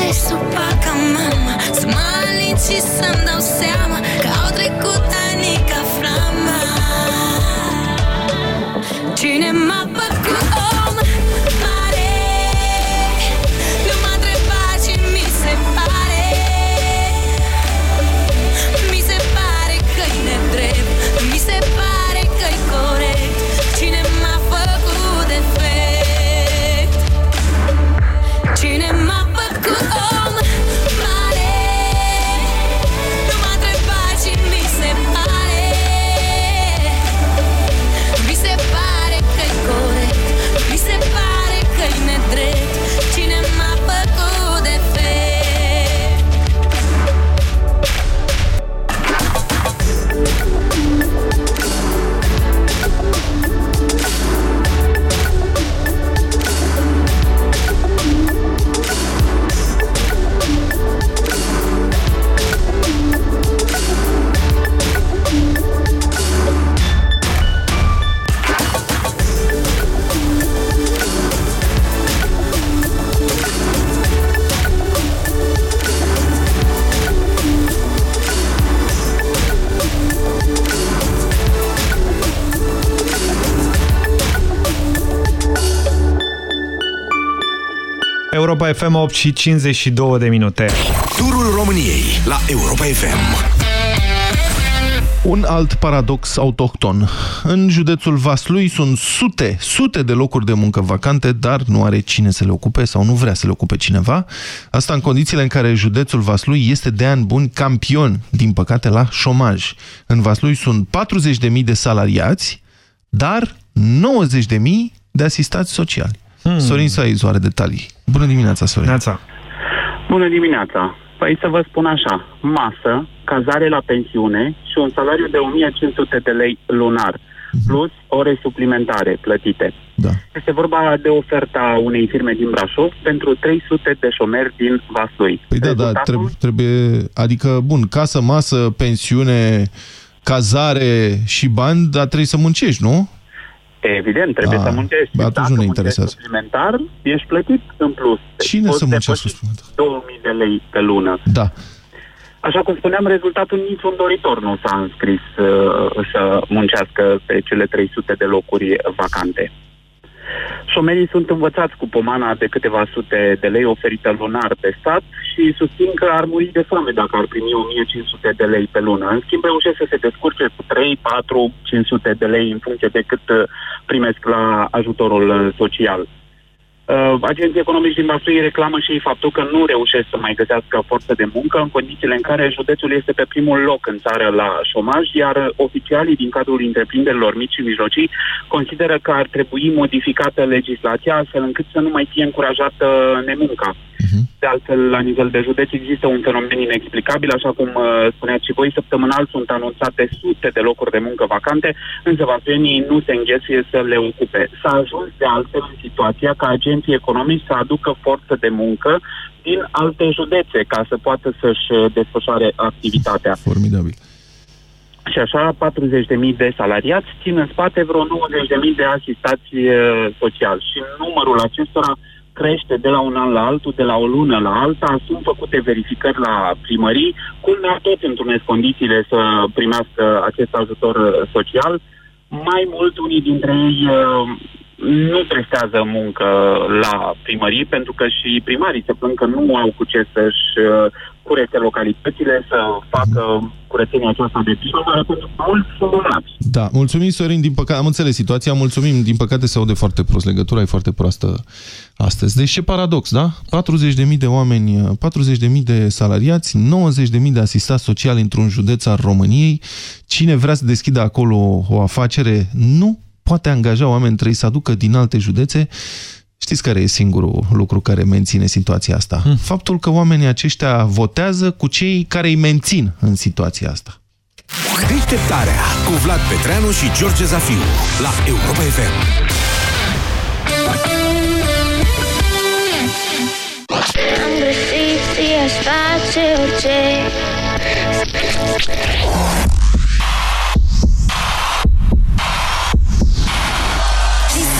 Să-mi încălzești supa ca mama. Să mă alin și să-mi dau seama Că au trecut ani ca flama Cine m-a Europa FM 8 și 52 de minute. Turul României la Europa FM. Un alt paradox autohton. În județul Vaslui sunt sute, sute de locuri de muncă vacante, dar nu are cine să le ocupe sau nu vrea să le ocupe cineva. Asta în condițiile în care județul Vaslui este de ani buni campion, din păcate, la șomaj. În Vaslui sunt 40.000 de salariați, dar 90.000 de asistați sociali. Hmm. Sorin Saizu are detalii. Bună dimineața, Sorin. Neața. Bună dimineața! Păi să vă spun așa, masă, cazare la pensiune și un salariu de 1500 de lei lunar, plus ore suplimentare plătite. Da. Este vorba de oferta unei firme din Brașov pentru 300 de șomeri din Vaslui. Păi da, da, trebuie, trebuie, adică, bun, casă, masă, pensiune, cazare și bani, dar trebuie să muncești, nu? Evident, trebuie Ah, să muncești. bă, atunci Dacă nu ne muncești interesează. suplimentar, ești plătit în plus. Cine Poți să muncească depăși 2000 de lei pe lună. Da. Așa cum spuneam, rezultatul niciun doritor nu s-a înscris uh, să muncească pe cele 300 de locuri vacante. Șomerii sunt învățați cu pomana de câteva sute de lei oferită lunar de stat și susțin că ar muri de foame dacă ar primi 1500 de lei pe lună. În schimb, reușesc să se descurce cu 3, 4, 500 de lei în funcție de cât uh, primesc la ajutorul uh, social. Uh, agenții economici din Vaslui reclamă și faptul că nu reușesc să mai găsească forță de muncă în condițiile în care județul este pe primul loc în țară la șomaj, iar oficialii din cadrul întreprinderilor mici și mijlocii consideră că ar trebui modificată legislația astfel încât să nu mai fie încurajată nemunca. De altfel, la nivel de județ există un fenomen inexplicabil, așa cum uh, spuneați și voi, săptămânal sunt anunțate sute de locuri de muncă vacante, însă vapenii nu se înghesuie să le ocupe. S-a ajuns de altfel în situația ca agenții economici să aducă forță de muncă din alte județe ca să poată să-și uh, desfășoare activitatea. Formidabil. Și așa 40.000 de salariați țin în spate vreo 90.000 de asistați uh, sociali și numărul acestora crește de la un an la altul, de la o lună la alta, sunt făcute verificări la primării, culmea toți întrunesc condițiile să primească acest ajutor uh, social. Mai mult, unii dintre ei uh, nu prestează muncă la primării, pentru că și primarii se plâng că nu au cu ce să-și uh, curețe localitățile, să facă curățenia aceasta de primăvară, pentru că mulți sunt bolnavi. Da, mulțumim, Sorin, din păcate, am înțeles situația, mulțumim, din păcate se aude foarte prost, legătura e foarte proastă astăzi. Deci ce paradox, da? 40.000 de oameni, 40.000 de salariați, 90.000 de asistați sociali într-un județ al României, cine vrea să deschidă acolo o afacere nu poate angaja oameni, trebuie să aducă din alte județe Știți care e singurul lucru care menține situația asta? Hmm. Faptul că oamenii aceștia votează cu cei care îi mențin în situația asta. Deșteptarea cu Vlad Petreanu și George Zafiu la Europa FM. Am găsit, ți-aș face orice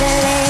Visele, le,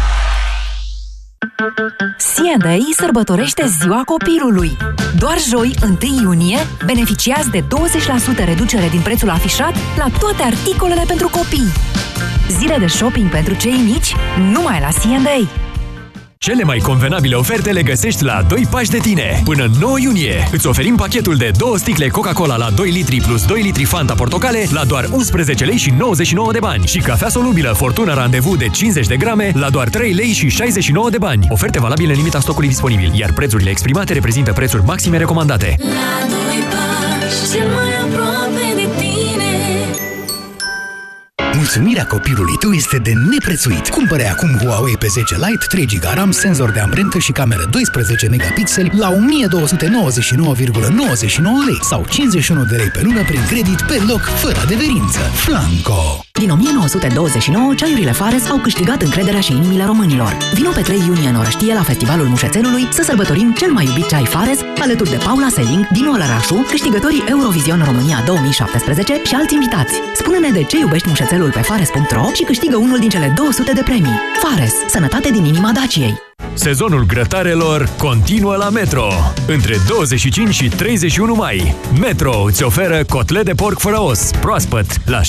C&A sărbătorește ziua copilului. Doar joi, 1 iunie, beneficiați de 20% reducere din prețul afișat la toate articolele pentru copii. Zile de shopping pentru cei mici, numai la C&A. Cele mai convenabile oferte le găsești la 2 pași de tine. Până 9 iunie îți oferim pachetul de 2 sticle Coca-Cola la 2 litri plus 2 litri Fanta Portocale la doar 11 lei și 99 de bani și cafea solubilă Fortuna Randevu de 50 de grame la doar 3 lei și 69 de bani. Oferte valabile în limita stocului disponibil, iar prețurile exprimate reprezintă prețuri maxime recomandate. La doi pași, cel mai aproape Mulțumirea copilului tău este de neprețuit. Cumpără acum Huawei P10 Lite, 3 GB RAM, senzor de amprentă și cameră 12 megapixeli la 1299,99 lei sau 51 de lei pe lună prin credit pe loc, fără adeverință. Flanco! Din 1929, ceaiurile Fares au câștigat încrederea și inimile românilor. Vino pe 3 iunie în Orăștie la Festivalul Mușețelului să sărbătorim cel mai iubit ceai Fares alături de Paula Seling, Dinu Olărașu, câștigătorii Eurovision România 2017 și alți invitați. Spune-ne de ce iubești mușețelul pe fares.ro și câștigă unul din cele 200 de premii. Fares, sănătate din inima Daciei. Sezonul grătarelor continuă la Metro. Între 25 și 31 mai, Metro îți oferă cotlet de porc fără os, proaspăt, la 16,75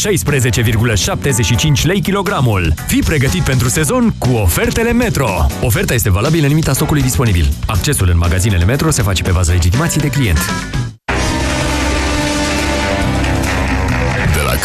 lei kilogramul. Fii pregătit pentru sezon cu ofertele Metro. Oferta este valabilă în limita stocului disponibil. Accesul în magazinele Metro se face pe bază legitimației de client.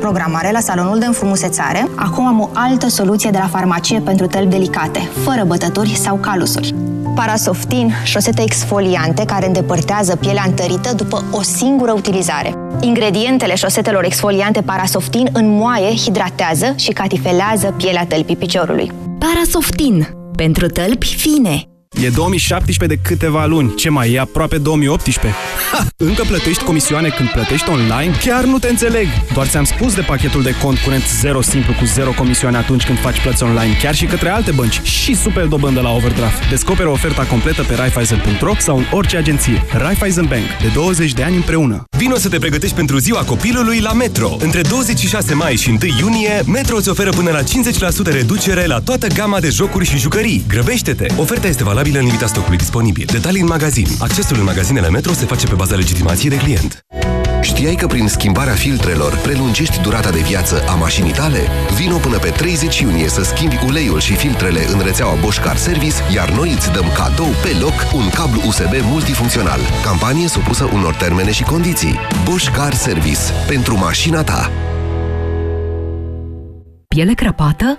programare la salonul de înfrumusețare. Acum am o altă soluție de la farmacie pentru tălpi delicate, fără bătături sau calusuri. Parasoftin, șosete exfoliante care îndepărtează pielea întărită după o singură utilizare. Ingredientele șosetelor exfoliante Parasoftin înmoaie, hidratează și catifelează pielea tălpii piciorului. Parasoftin, pentru tălpi fine. E 2017 de câteva luni. Ce mai e aproape 2018? Ha! Încă plătești comisioane când plătești online? Chiar nu te înțeleg! Doar ți-am spus de pachetul de cont curent 0 simplu cu 0 comisioane atunci când faci plăți online, chiar și către alte bănci și super dobândă la overdraft. Descoperă oferta completă pe Raiffeisen.ro sau în orice agenție. Raiffeisen Bank. De 20 de ani împreună. Vino să te pregătești pentru ziua copilului la Metro. Între 26 mai și 1 iunie, Metro îți oferă până la 50% reducere la toată gama de jocuri și jucării. Grăbește-te! Oferta este valabilă în limita stocului disponibil. Detalii în magazin. Accesul în magazinele Metro se face pe baza legitimației de client. Știai că prin schimbarea filtrelor prelungești durata de viață a mașinii tale? Vino până pe 30 iunie să schimbi uleiul și filtrele în rețeaua Bosch Car Service, iar noi îți dăm cadou pe loc un cablu USB multifuncțional. Campanie supusă unor termene și condiții. Bosch Car Service. Pentru mașina ta. Piele crăpată?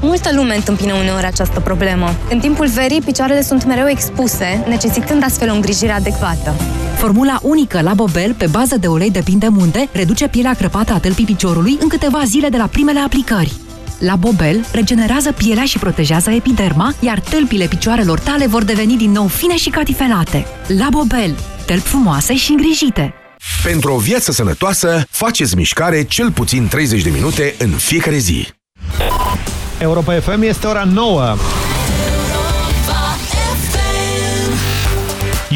Multă lume întâmpină uneori această problemă. În timpul verii, picioarele sunt mereu expuse, necesitând astfel o îngrijire adecvată. Formula unică la Bobel, pe bază de ulei de pin de munte, reduce pielea crăpată a tălpii piciorului în câteva zile de la primele aplicări. La Bobel regenerează pielea și protejează epiderma, iar tălpile picioarelor tale vor deveni din nou fine și catifelate. La Bobel, tălpi frumoase și îngrijite. Pentru o viață sănătoasă, faceți mișcare cel puțin 30 de minute în fiecare zi. Europa FM este ora 9.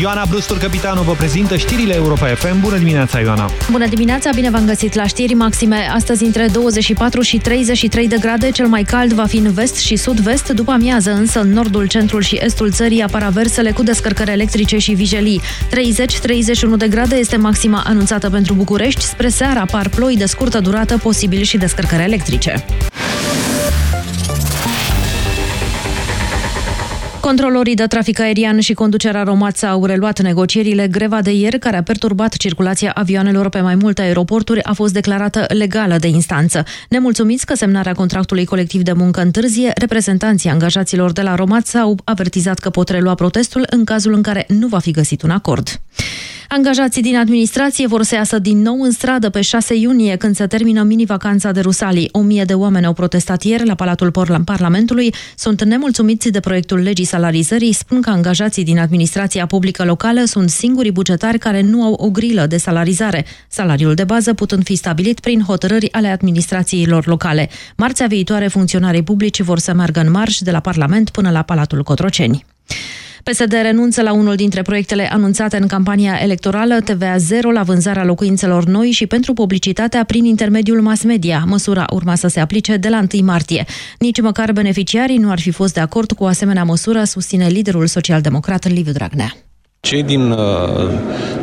Ioana Brustur, capitanul, vă prezintă știrile Europa FM. Bună dimineața, Ioana! Bună dimineața, bine v-am găsit la știri maxime. Astăzi între 24 și 33 de grade, cel mai cald va fi în vest și sud-vest, după amiază însă în nordul, centrul și estul țării apar aversele cu descărcări electrice și vijelii. 30-31 de grade este maxima anunțată pentru București, spre seara apar ploi de scurtă durată, posibil și descărcări electrice. Controlorii de trafic aerian și conducerea Romața au reluat negocierile. Greva de ieri, care a perturbat circulația avioanelor pe mai multe aeroporturi, a fost declarată legală de instanță. Nemulțumiți că semnarea contractului colectiv de muncă întârzie, reprezentanții angajaților de la Romața au avertizat că pot relua protestul în cazul în care nu va fi găsit un acord. Angajații din administrație vor să iasă din nou în stradă pe 6 iunie, când se termină mini-vacanța de Rusalii. O mie de oameni au protestat ieri la Palatul Parlamentului. Sunt nemulțumiți de proiectul legii salarizării, spun că angajații din administrația publică locală sunt singurii bugetari care nu au o grilă de salarizare, salariul de bază putând fi stabilit prin hotărâri ale administrațiilor locale. Marțea viitoare, funcționarii publici vor să meargă în marș de la Parlament până la Palatul Cotroceni. PSD renunță la unul dintre proiectele anunțate în campania electorală, TVA zero la vânzarea locuințelor noi și pentru publicitatea prin intermediul mass media. Măsura urma să se aplice de la 1 martie. Nici măcar beneficiarii nu ar fi fost de acord cu o asemenea măsură, susține liderul social-democrat Liviu Dragnea. Cei din uh,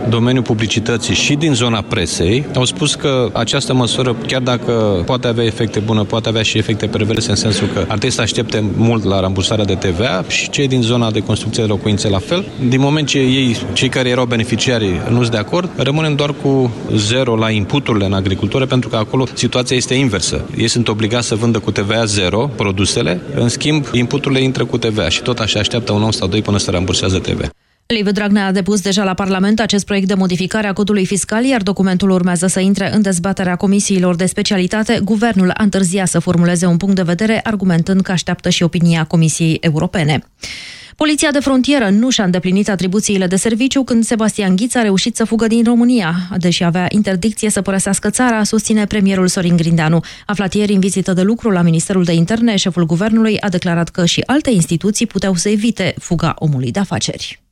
domeniul publicității și din zona presei au spus că această măsură, chiar dacă poate avea efecte bune, poate avea și efecte perverse în sensul că ar trebui să aștepte mult la rambursarea de TVA și cei din zona de construcție de locuințe la fel. Din moment ce ei, cei care erau beneficiarii, nu sunt de acord, rămânem doar cu zero la inputurile în agricultură, pentru că acolo situația este inversă. Ei sunt obligați să vândă cu TVA zero produsele, în schimb, inputurile intră cu TVA și tot așa așteaptă un an sau doi până să rambursează TVA. Liviu Dragnea a depus deja la Parlament acest proiect de modificare a codului fiscal, iar documentul urmează să intre în dezbaterea comisiilor de specialitate. Guvernul a întârziat să formuleze un punct de vedere, argumentând că așteaptă și opinia Comisiei Europene. Poliția de frontieră nu și-a îndeplinit atribuțiile de serviciu când Sebastian Ghiț a reușit să fugă din România, deși avea interdicție să părăsească țara, susține premierul Sorin Grindeanu. Aflat ieri în vizită de lucru la Ministerul de Interne, șeful guvernului a declarat că și alte instituții puteau să evite fuga omului de afaceri.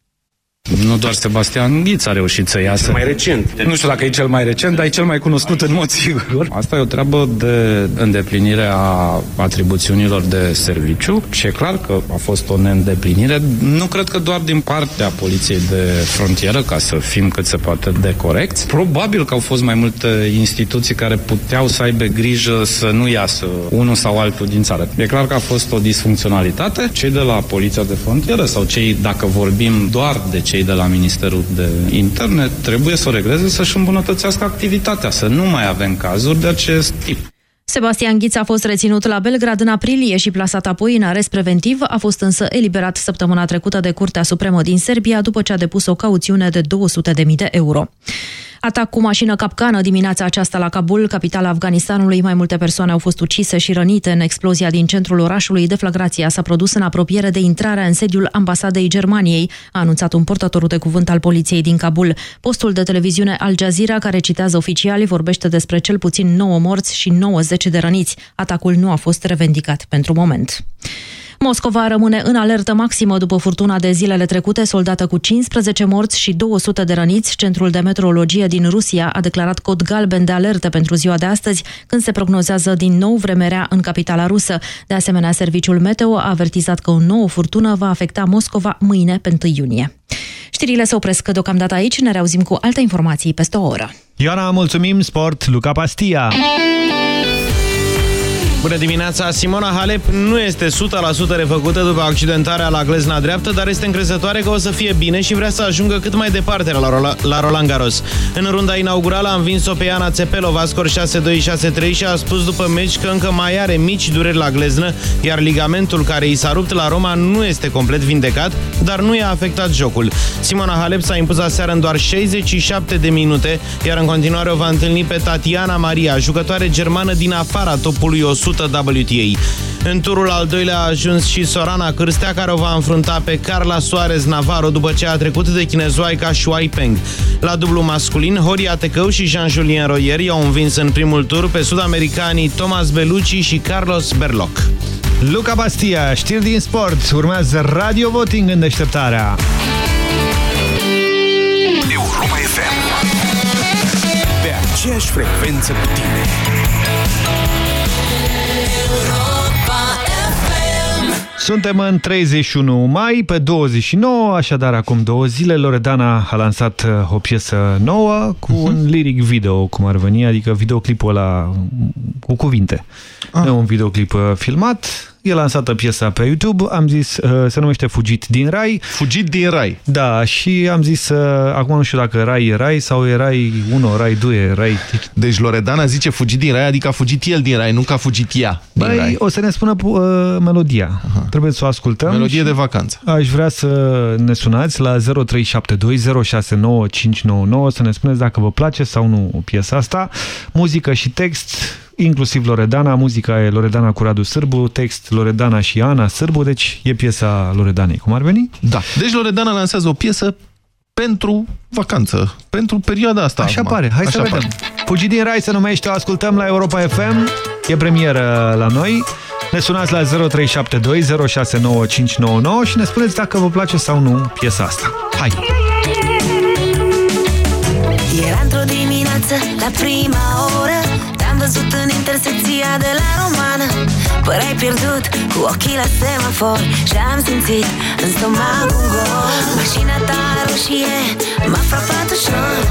Nu doar Sebastian Ghiț a reușit să iasă. Mai recent. Nu știu dacă e cel mai recent, dar e cel mai cunoscut în mod sigur. Asta e o treabă de îndeplinire a atribuțiunilor de serviciu și e clar că a fost o neîndeplinire. Nu cred că doar din partea poliției de frontieră, ca să fim cât se poate de corecți. Probabil că au fost mai multe instituții care puteau să aibă grijă să nu iasă unul sau altul din țară. E clar că a fost o disfuncționalitate. Cei de la poliția de frontieră sau cei, dacă vorbim doar de cei de la Ministerul de Interne trebuie să o regleze să-și îmbunătățească activitatea, să nu mai avem cazuri de acest tip. Sebastian Ghiț a fost reținut la Belgrad în aprilie și plasat apoi în arest preventiv, a fost însă eliberat săptămâna trecută de Curtea Supremă din Serbia după ce a depus o cauțiune de 200.000 de euro. Atac cu mașină capcană dimineața aceasta la Kabul, capitala Afganistanului. Mai multe persoane au fost ucise și rănite în explozia din centrul orașului. Deflagrația s-a produs în apropiere de intrarea în sediul ambasadei Germaniei, a anunțat un portator de cuvânt al poliției din Kabul. Postul de televiziune Al Jazeera, care citează oficiali, vorbește despre cel puțin 9 morți și 90 de răniți. Atacul nu a fost revendicat pentru moment. Moscova rămâne în alertă maximă după furtuna de zilele trecute, soldată cu 15 morți și 200 de răniți. Centrul de meteorologie din Rusia a declarat cod galben de alertă pentru ziua de astăzi, când se prognozează din nou vremerea în capitala rusă. De asemenea, serviciul meteo a avertizat că o nouă furtună va afecta Moscova mâine, pe 1 iunie. Știrile se opresc deocamdată aici, ne reauzim cu alte informații peste o oră. Ioana, mulțumim, sport, Luca Pastia! Bună dimineața! Simona Halep nu este 100% refăcută după accidentarea la glezna dreaptă, dar este încrezătoare că o să fie bine și vrea să ajungă cât mai departe la, Rola, la Roland Garros. În runda inaugurală a învins-o pe Ana Țepelova, scor 6-2-6-3 și a spus după meci că încă mai are mici dureri la gleznă, iar ligamentul care i s-a rupt la Roma nu este complet vindecat, dar nu i-a afectat jocul. Simona Halep s-a impus aseară în doar 67 de minute, iar în continuare o va întâlni pe Tatiana Maria, jucătoare germană din afara topului 100 WTA. În turul al doilea a ajuns și Sorana Cârstea, care o va înfrunta pe Carla Soares Navarro după ce a trecut de chinezoaica Shuai Peng. La dublu masculin, Horia Tecău și Jean-Julien Royer i-au învins în primul tur pe sud-americanii Thomas Bellucci și Carlos Berloc. Luca Bastia, știri din sport. Urmează Radio Voting în deșteptarea. Europa FM. Pe aceeași frecvență cu tine. Suntem în 31 mai, pe 29, așadar acum două zile, Loredana a lansat uh, o piesă nouă cu Mhm. un lyric video, cum ar veni, adică videoclipul ăla cu cuvinte. Ah. Nu e un videoclip uh, filmat, e lansată piesa pe YouTube, am zis, uh, se numește Fugit din Rai. Fugit din Rai. Da, și am zis, uh, acum nu știu dacă Rai e Rai sau e Rai 1, Rai 2, Rai... Deci Loredana zice fugit din Rai, adică a fugit el din Rai, nu că a fugit ea din Băi, Rai. o să ne spună uh, melodia. Aha. Trebuie să o ascultăm. Melodie și de vacanță. Aș vrea să ne sunați la 0372 069599 să ne spuneți dacă vă place sau nu piesa asta. Muzică și text, inclusiv Loredana. Muzica e Loredana cu Radu Sârbu, text Loredana și Ana Sârbu, deci e piesa Loredanei. Cum ar veni? Da. Deci Loredana lansează o piesă pentru vacanță, pentru perioada asta. Așa acum. pare, hai Așa să vedem. Fugit din Rai se numește, o ascultăm la Europa FM, e premieră la noi. Ne sunați la 0372 069599 și ne spuneți dacă vă place sau nu piesa asta. Hai! Era într-o dimineață, la prima oră Te-am văzut în intersecția de la Romană. Păreai pierdut, cu ochii la semafor Și am simțit în stomac un gol. Mașina ta roșie m-a frapat ușor.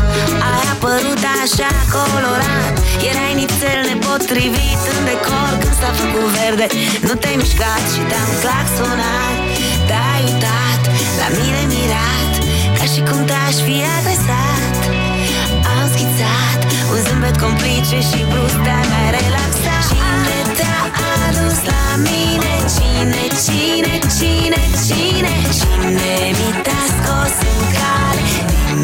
Ai apărut așa colorat. Erai nițel nepotrivit în decor. Când s-a făcut verde, nu te-ai mișcat Și te-am claxonat. Te-ai uitat la mine mirat Ca și cum te-aș fi agresat am schițat un zâmbet complice și brusc te-ai mai relaxat Cine te-a adus la mine? Cine, cine, cine, cine? Cine mi te-a scos în cale?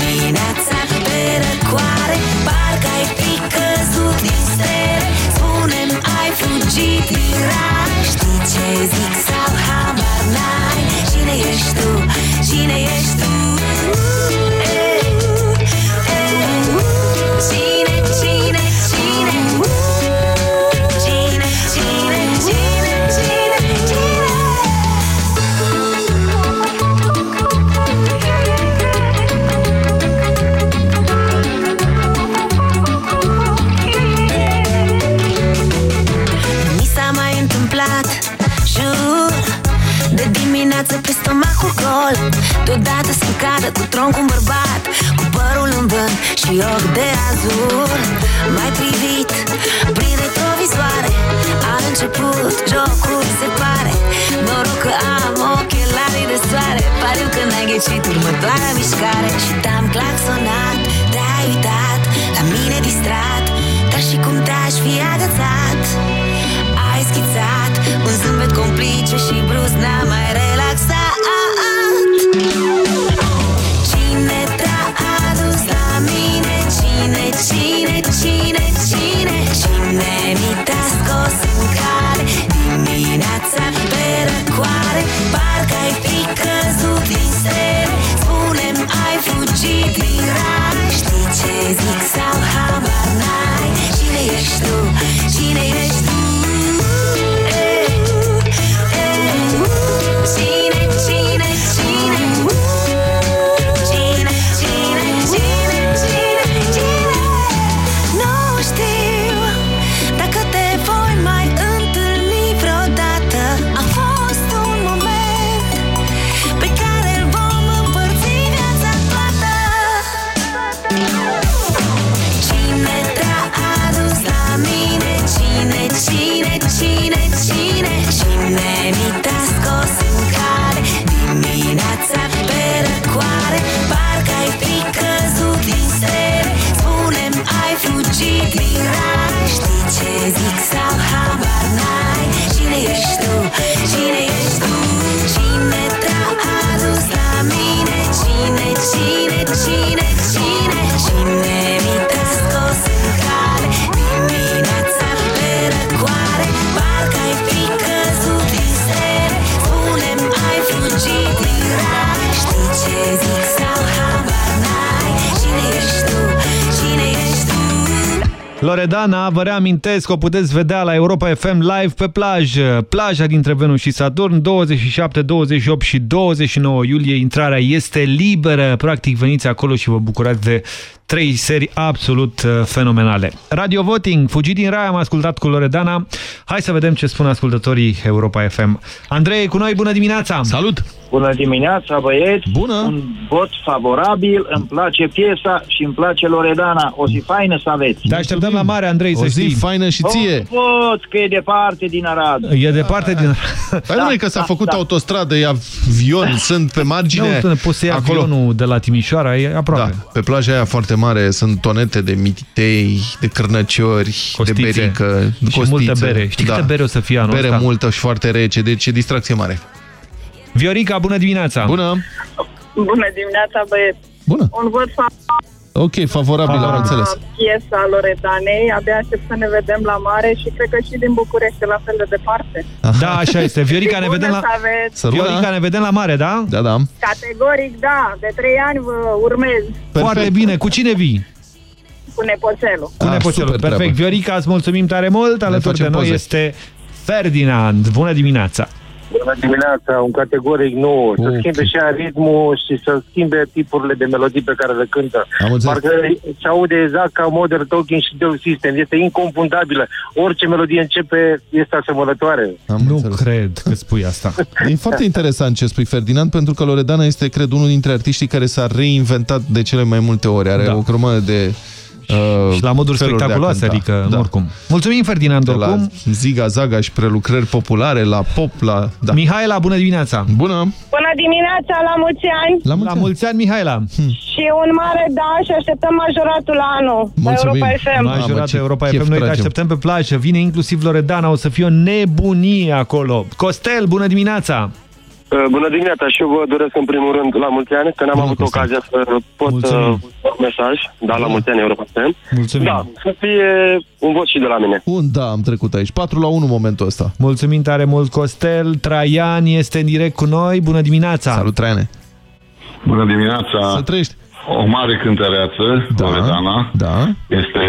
Dimineața pe răcoare Parcă ai fi căzut din stele Spune-mi, ai fugit din rai Știi ce zic sau habar n-ai? Cine ești tu? Cine ești tu? Ei, dimineață pe stomacul gol. Deodată să cadă cu tronc un bărbat. Cu părul în vânt și ochi de azur. Mai privit prin retrovizoare A început jocul, se pare. Noroc că am ochelarii de soare Pariu că n-ai ghicit următoarea mișcare. Și te-am claxonat, te-ai uitat La mine distrat Ca și cum te-aș fi agățat. Ai schițat un zâmbet complice și brusc n-a mai relaxat Loredana, vă reamintesc, o puteți vedea la Europa FM live pe plajă. Plaja dintre Venus și Saturn, 27, 28 și 29 iulie. Intrarea este liberă. Practic, veniți acolo și vă bucurați de trei serii absolut uh, fenomenale. Radio Voting, fugit din rai, am ascultat cu Loredana. Hai să vedem ce spun ascultătorii Europa FM. Andrei, cu noi, bună dimineața! Salut! Bună dimineața, băieți! Bună! Un vot favorabil, îmi place piesa și îmi place Loredana. O zi faină să aveți! Te așteptăm la mare, Andrei, O să zi știi. faină și ție. O vot, că e departe din Arad. E departe din... Hai da, că s-a făcut autostradă, e avion, sunt pe margine. Nu, poți să iei acolo. avionul de la Timișoara, e aproape. Da, pe plaja aia foarte mare sunt tonete de mititei, de cârnăciori, Costițe. de berică, Și costițe. multă bere. Știi câtă bere o să fie anul Bere ăsta? multă și foarte rece, deci e distracție mare. Viorica, bună dimineața! Bună! Bună dimineața, băieți! Bună! Un vot favorabil Ok, favorabil, am înțeles. piesa Loredanei. Abia aștept să ne vedem la mare și cred că și din București, la fel de departe. Da, așa este. Viorica, ne Bună vedem la... să aveți! Viorica, ne vedem la mare, da? Da, da. Categoric, da. De trei ani vă urmez Foarte bine. Cu cine vii? cu nepoțelul. Cu nepoțelul. super Perfect. treabă. Viorica, îți mulțumim tare mult. Alături de facem noi poze. este Ferdinand. Bună dimineața! Bună dimineața, un categoric nu. Să Ok. schimbe și ritmul și să schimbe tipurile de melodii pe care le cântă. Am înțeles. Parcă se aude exact ca Modern Talking și Deus System. Este inconfundabilă. Orice melodie începe este asemănătoare. Am nu înțeles. cred că spui asta. E foarte interesant ce spui, Ferdinand, pentru că Loredana este, cred, unul dintre artiștii care s-a reinventat de cele mai multe ori. Are Da. o grămadă de uh, Și la moduri feluri de a spectaculoase, cânta. adică, da. oricum. Mulțumim, Ferdinand, De la oricum. Ziga Zaga și prelucrări populare, la pop, la... Da. Mihaela, bună dimineața! Bună! Bună dimineața, la mulți ani! La mulți, La mulți ani, Mihaela! Și un mare da și așteptăm majoratul la anul. La Mulțumim. Europa FM. Mamă, Majorat ce Europa chef FM, noi te tragem. așteptăm pe plajă, vine inclusiv Loredana, o să fie o nebunie acolo. Costel, bună dimineața! Uh, Bună dimineața și eu vă doresc în primul rând la mulți ani, că n-am Bună, avut Costel. ocazia să pot Mulțumim. uh, un mesaj. Da, la mulți ani Europa FM. Mulțumim. Da, să fie un vot și de la mine. Un da, am trecut aici. 4 la 1 în momentul ăsta. Mulțumim tare mult, Costel. Traian este în direct cu noi. Bună dimineața! Salut, Traiane! Bună dimineața! Să trăiești! O mare cântăreață, Da. Loredana. Da. Este,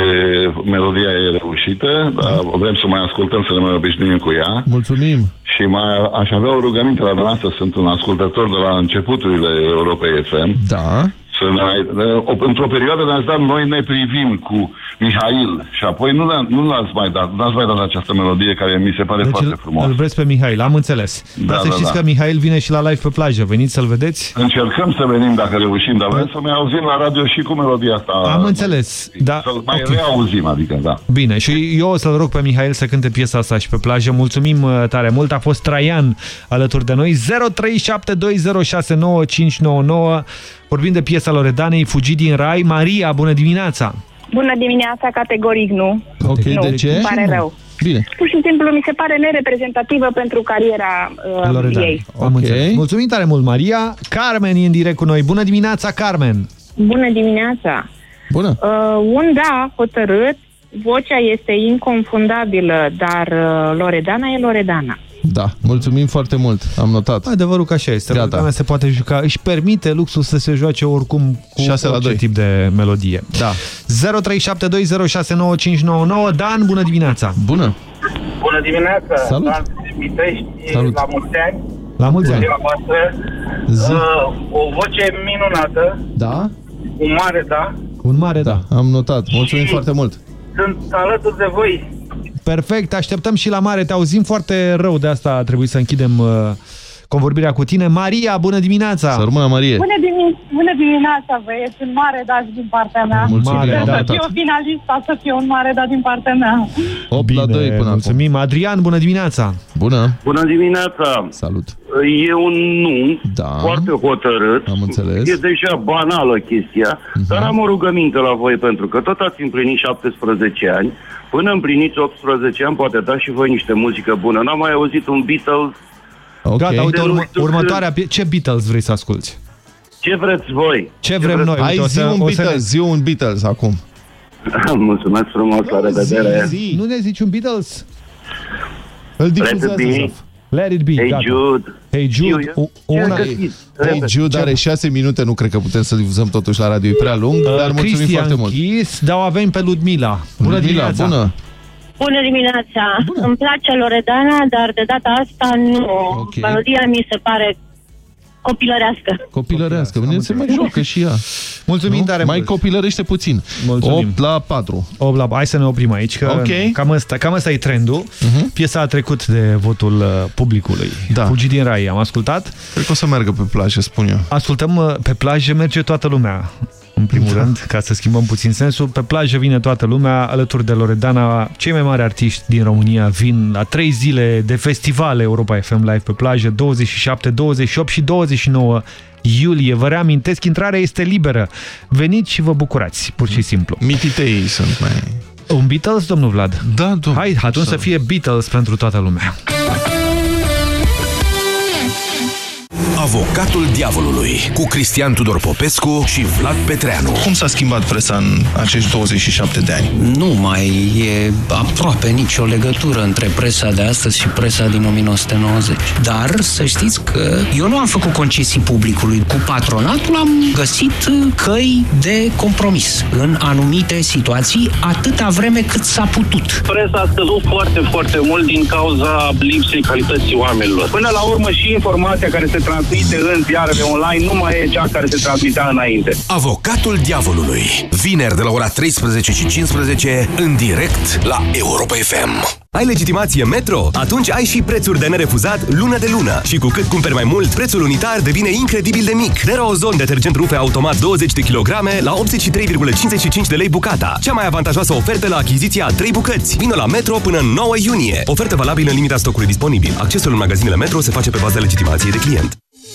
melodia e reușită, dar vrem să mai ascultăm, să ne mai obișnuim cu ea. Mulțumim! Și mai aș avea o rugăminte la dumneavoastră, sunt un ascultător de la începuturile Europei FM. Da. Să ne, o- într-o perioadă ne-ați dat Noi ne privim cu Mihail și apoi nu, ne- nu l-ați mai dat, nu ați mai dat această melodie care mi se pare Deci foarte îl, frumos. îl vreți pe Mihail, am înțeles. Da, Dar să da, știți da. că Mihail vine și la live pe plajă. Veniți să-l vedeți? Încercăm să venim dacă reușim, dar vrem să mai auzim la radio și cu melodia asta. Am înțeles. Da, Să mai ok. reauzim, adică, da. Bine, și eu o să-l rog pe Mihail să cânte piesa asta și pe plajă. Mulțumim uh, tare mult. A fost Traian alături de noi. 0372069599. Vorbim de piesa Loredanei, Fugi din Rai. Maria, bună dimineața! Bună dimineața, categoric nu. Ok, nu, de ce? îmi pare Nu. rău. Bine. Pur și simplu mi se pare nereprezentativă pentru cariera uh, Loredana. ei. Am înțeles. Mulțumim tare mult, Maria. Carmen e în direct cu noi. Bună dimineața, Carmen! Bună dimineața! Bună! Uh, un da hotărât, vocea este inconfundabilă, dar uh, Loredana e Loredana. Da, mulțumim foarte mult. Am notat. Adevărul că așa este. Gata. Loredana se poate juca, își permite luxul să se joace oricum cu 6 la orice 2. tip de melodie. Da. 0372069599. Dan, bună dimineața! Bună! Bună dimineața! Salut. Dan Mitești, Salut. la mulți ani. La mulți ani! Ziua voastră. Zi. Uh, o voce minunată, Da? un mare da. Un mare da. Am notat. Mulțumim foarte mult. Sunt alături de voi. Perfect, așteptăm și la mare. Te auzim foarte rău, de asta a trebuit să închidem uh, convorbirea cu tine. Maria, bună dimineața! Să rămână, Marie! Bună, dimi- bună dimineața, băieți, un mare da și din partea mea. Mulțumim, Sper am să notat. fiu finalista, să fie un mare da din partea mea. 8 la 2 până mulțumim. Adrian, bună dimineața! Bună! Bună dimineața! Salut! E un nu, da. foarte hotărât. Am înțeles. E deja banală chestia, Mhm. dar am o rugăminte la voi, pentru că tot ați împlinit 17 ani. Până împliniți 18 ani, poate dați și voi niște muzică bună. N-am mai auzit un Beatles. Ok. Gata, uite, De nu urmă, știu următoarea... pie- Ce Beatles vrei să asculti? Ce vreți voi? Ce vrem noi? Hai Uite, o zi să- un o să ne- Beatles, zi un Beatles acum. Mulțumesc frumos, la revedere! Nu ne zici un Beatles? Îl Let it difuzează, be. Zaf. Let it be, Hey gata. Jude, Hey Jude, u- una... Hey Jude are 6 minute, nu cred că putem să difuzăm totuși la radio, e prea lung, dar mulțumim Uh, Cristian foarte mult. Chis, dar o avem pe Ludmila. Bună Ludmila, dimineața! bună! Bună dimineața! Bună. Îmi place Loredana, dar de data asta nu. Ok. Melodia mi se pare copilărească. Copilărească, Bine, se mai joacă și ea. Mulțumim Nu? tare Mai mult. copilărește puțin. Mulțumim. 8 la 4. 8 la... Hai să ne oprim aici, că Ok. cam, asta, cam asta e trendul. Mhm. Piesa a trecut de votul uh, publicului. Da. Fugi din rai, am ascultat. Cred că o să meargă pe plajă, spun eu. Ascultăm uh, pe plajă, merge toată lumea. În primul Da. rând, ca să schimbăm puțin sensul, pe plajă vine toată lumea, alături de Loredana, cei mai mari artiști din România vin la trei zile de festival Europa FM Live pe plajă, 27, 28 și 29 iulie. Vă reamintesc, intrarea este liberă. Veniți și vă bucurați, pur și simplu. Mititei sunt mai... Un Beatles, domnul Vlad? Da, domnul. Hai, atunci să fie Beatles pentru toată lumea. Avocatul diavolului cu Cristian Tudor Popescu și Vlad Petreanu. Cum s-a schimbat presa în acești 27 de ani? Nu mai e aproape nicio legătură între presa de astăzi și presa din 1990. Dar să știți că eu nu am făcut concesii publicului. Cu patronatul am găsit căi de compromis în anumite situații atâta vreme cât s-a putut. Presa a scăzut foarte, foarte mult din cauza lipsei calității oamenilor. Până la urmă și informația care se transmite în ziarele online nu mai e cea care se transmitea înainte. Avocatul diavolului. Vineri de la ora 13 și 15 în direct la Europa FM. Ai legitimație Metro? Atunci ai și prețuri de nerefuzat lună de lună. Și cu cât cumperi mai mult, prețul unitar devine incredibil de mic. Derozon detergent rufe automat 20 de kg la 83,55 de lei bucata. Cea mai avantajoasă ofertă la achiziția a 3 bucăți. Vino la Metro până în 9 iunie. Ofertă valabilă în limita stocului disponibil. Accesul în magazinele Metro se face pe bază legitimației de client.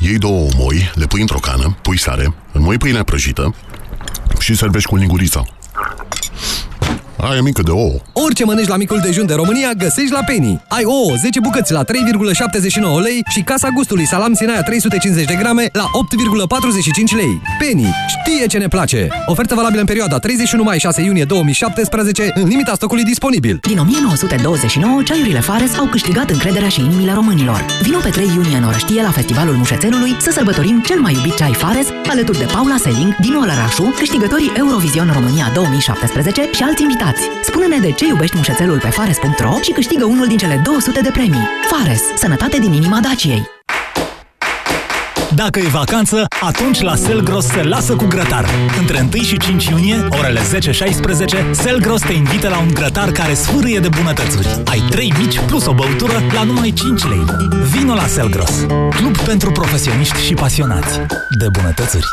Iei două moi, le pui într-o cană, pui sare, înmoi pâinea prăjită și servești cu lingurița. Aia mică de ouă. Orice mănânci la micul dejun de România, găsești la Penny. Ai ouă 10 bucăți la 3,79 lei și casa gustului salam Sinaia 350 de grame la 8,45 lei. Penny știe ce ne place! Ofertă valabilă în perioada 31 mai-6 iunie 2017 în limita stocului disponibil. Din 1929, ceaiurile Fares au câștigat încrederea și inimile românilor. Vino pe 3 iunie în Orăștie la Festivalul Mușețelului să sărbătorim cel mai iubit ceai Fares alături de Paula Seling, Dinu Olărașu, câștigătorii Eurovision România 2017 și alți invitați. Spune-ne de ce iubești mușețelul pe fares.ro și câștigă unul din cele 200 de premii. Fares, sănătate din inima Daciei. Dacă e vacanță, atunci la Selgros se lasă cu grătar. Între 1 și 5 iunie, orele 10-16, Selgros te invită la un grătar care sfârâie de bunătățuri. Ai 3 mici plus o băutură la numai 5 lei. Vino la Selgros, club pentru profesioniști și pasionați de bunătățuri.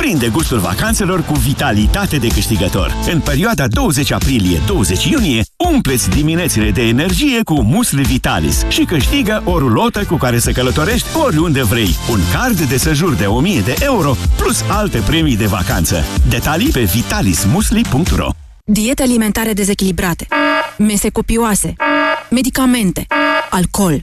Prinde gustul vacanțelor cu vitalitate de câștigător. În perioada 20 aprilie-20 iunie, umpleți diminețile de energie cu musli Vitalis și câștigă o rulotă cu care să călătorești oriunde vrei. Un card de sejur de 1000 de euro plus alte premii de vacanță. Detalii pe vitalismusli.ro Diete alimentare dezechilibrate, mese copioase, medicamente, alcool.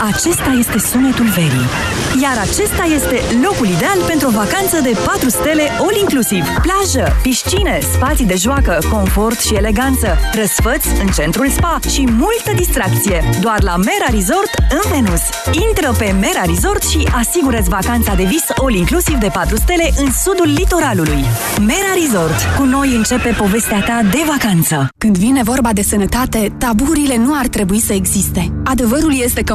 Acesta este sunetul verii. Iar acesta este locul ideal pentru o vacanță de 4 stele all-inclusiv. Plajă, piscine, spații de joacă, confort și eleganță, răsfăți în centrul spa și multă distracție. Doar la Mera Resort în Venus. Intră pe Mera Resort și asigură-ți vacanța de vis all-inclusiv de 4 stele în sudul litoralului. Mera Resort. Cu noi începe povestea ta de vacanță. Când vine vorba de sănătate, taburile nu ar trebui să existe. Adevărul este că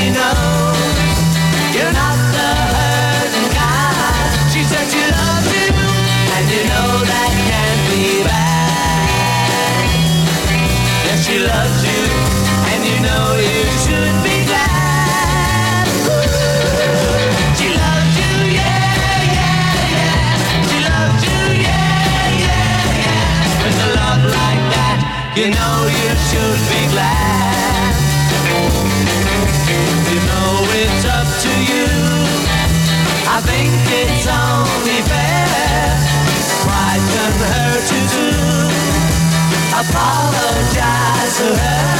She knows you're not the hurting kind. She said she loves you, and you know that can't be bad. Yes, she loves you, and you know you should be glad. She loves you, yeah, yeah, yeah. She loves you, yeah, yeah, yeah. With a love like that, you know it's only fair. Why her to do? Apologize to her.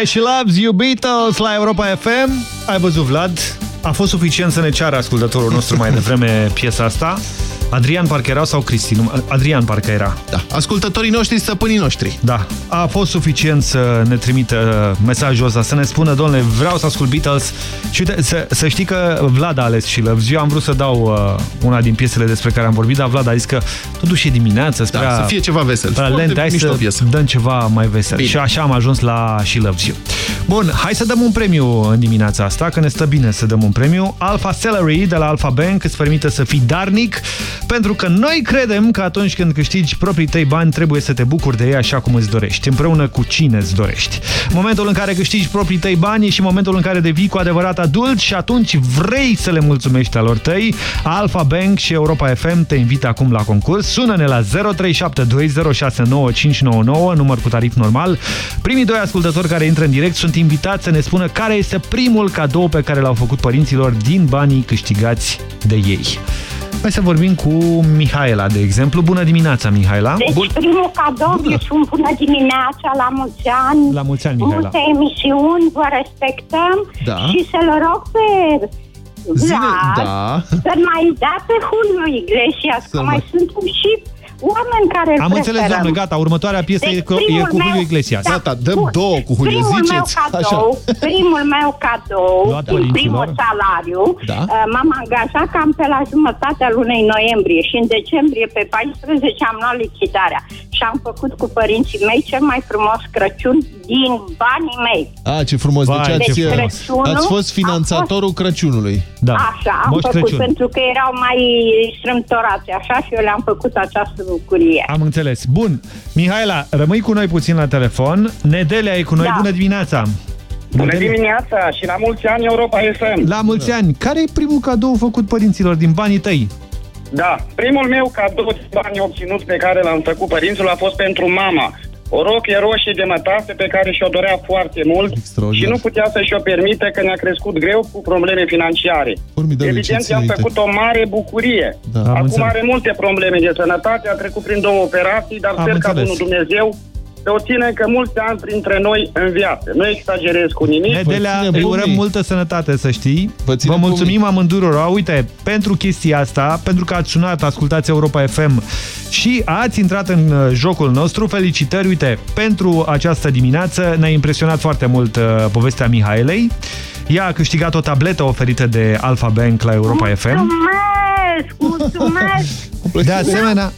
Yeah, yeah, yeah, she loves you Beatles la Europa FM. Ai văzut, Vlad? A fost suficient să ne ceară ascultătorul nostru mai devreme piesa asta. Adrian parcă era sau Cristi? Nu, Adrian parcă era. Da. Ascultătorii noștri, stăpânii noștri. Da. A fost suficient să ne trimită mesajul ăsta, să ne spună, domnule, vreau să ascult Beatles. Și uite, să, să știi că Vlad a ales și Loves You. Am vrut să dau uh, una din piesele despre care am vorbit, dar Vlad a zis că totuși e dimineață. Da, prea, să fie ceva vesel. Prea lent, hai să piesă. dăm ceva mai vesel. Bine. Și așa am ajuns la She Loves You. Bun, hai să dăm un premiu în dimineața asta, că ne stă bine să dăm un premiu. Alpha Salary de la Alpha Bank îți permite să fii darnic, pentru că noi credem că atunci când câștigi proprii tăi bani, trebuie să te bucuri de ei așa cum îți dorești, împreună cu cine îți dorești. Momentul în care câștigi proprii tăi bani e și momentul în care devii cu adevărat adult și atunci vrei să le mulțumești alor tăi. Alpha Bank și Europa FM te invită acum la concurs. Sună-ne la 0372069599, număr cu tarif normal. Primii doi ascultători care intră în direct sunt invitați să ne spună care este primul cadou pe care l-au făcut părinților din banii câștigați de ei. Hai să vorbim cu Mihaela, de exemplu. Bună dimineața, Mihaela! Deci Bun. primul cadou îi spun bună dimineața, la mulți ani, La mulți ani, Mihaela! multe emisiuni, vă respectăm Da. și să-l rog pe Zine, Vlad da. să mai dea pe Julio Iglesias, că Să mai mai- sunt și oameni care îl Am înțeles, preferăm. doamnă, gata, următoarea piesă Deci e cu, e primul cu Julio meu- Iglesias. da, Gata, dăm două cu Julio, primul ziceți. meu cadou, primul meu cadou, Luat din părinților. primul salariu, Da. uh, m-am angajat cam pe la jumătatea lunei noiembrie și în decembrie pe 14 am luat lichidarea și am făcut cu părinții mei cel mai frumos Crăciun din banii mei. A, ce frumos. Vai, deci ce ați, frumos. Crăciunul ați fost finanțatorul Crăciunului. Da. Așa, am Moș făcut Crăciun. pentru că erau mai strâmtorați așa și eu le-am făcut această bucurie. Am înțeles. Bun. Mihaela, rămâi cu noi puțin la telefon. Nedelia e cu noi. Da. Bună dimineața! Bună Nedelia. dimineața și la mulți ani Europa FM. La mulți ani! Care e primul cadou făcut părinților din banii tăi? Da, primul meu cadou de bani obținut pe care l-am făcut părinților a fost pentru mama. O rochie roșie de mătase pe care și-o dorea foarte mult și nu putea să și-o permite că ne-a crescut greu cu probleme financiare. Formidabile, Evident, ce i-am ținute. făcut o mare bucurie. Da. Am Acum înțeles. are multe probleme de sănătate, a trecut prin două operații, dar Am sper ca înțeles. Bunul Dumnezeu să o ține că mulți ani printre noi în viață. Nu exagerez cu nimic. Nedelea, ține îi pumnii. urăm multă sănătate, să știi. Vă ține Vă mulțumim pumnii. amândurora. Uite, pentru chestia asta, pentru că ați sunat, ascultați Europa FM și ați intrat în uh, jocul nostru. Felicitări, uite, pentru această dimineață ne-a impresionat foarte mult uh, povestea Mihaelei. Ea a câștigat o tabletă oferită de Alpha Bank la Europa FM. Mulțumesc, mulțumesc De asemenea,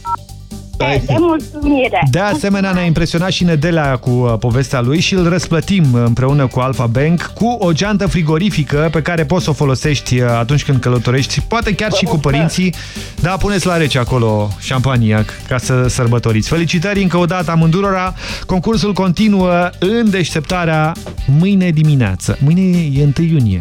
de mulțumire. De asemenea, ne-a impresionat și Nedelea cu uh, povestea lui și îl răsplătim împreună cu Alpha Bank cu o geantă frigorifică pe care poți să o folosești uh, atunci când călătorești, poate chiar și cu părinții. Da, puneți la rece acolo șampaniac ca să sărbătoriți. Felicitări încă o dată amândurora. Concursul continuă în deșteptarea mâine dimineață. Mâine e 1 iunie.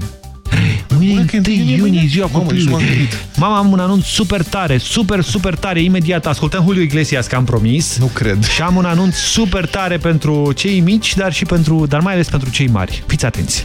Mâine e 1 iunie, ziua Mamă, nici nu m-am copilului. gândit. Mama, am un anunț super tare, super, super tare. Imediat ascultăm Julio Iglesias, că am promis. Nu cred. Și am un anunț super tare pentru cei mici, dar și pentru, dar mai ales pentru cei mari. Fiți atenți!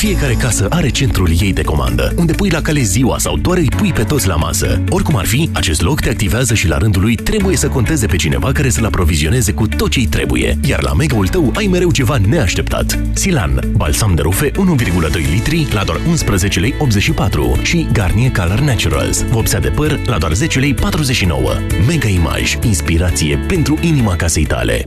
Fiecare casă are centrul ei de comandă, unde pui la cale ziua sau doar îi pui pe toți la masă. Oricum ar fi, acest loc te activează și la rândul lui trebuie să conteze pe cineva care să-l aprovizioneze cu tot ce-i trebuie. Iar la mega-ul tău ai mereu ceva neașteptat. Silan, balsam de rufe 1,2 litri la doar 11 lei 84 și Garnier Color Naturals, vopsea de păr la doar 10 lei 49. Mega Image, inspirație pentru inima casei tale.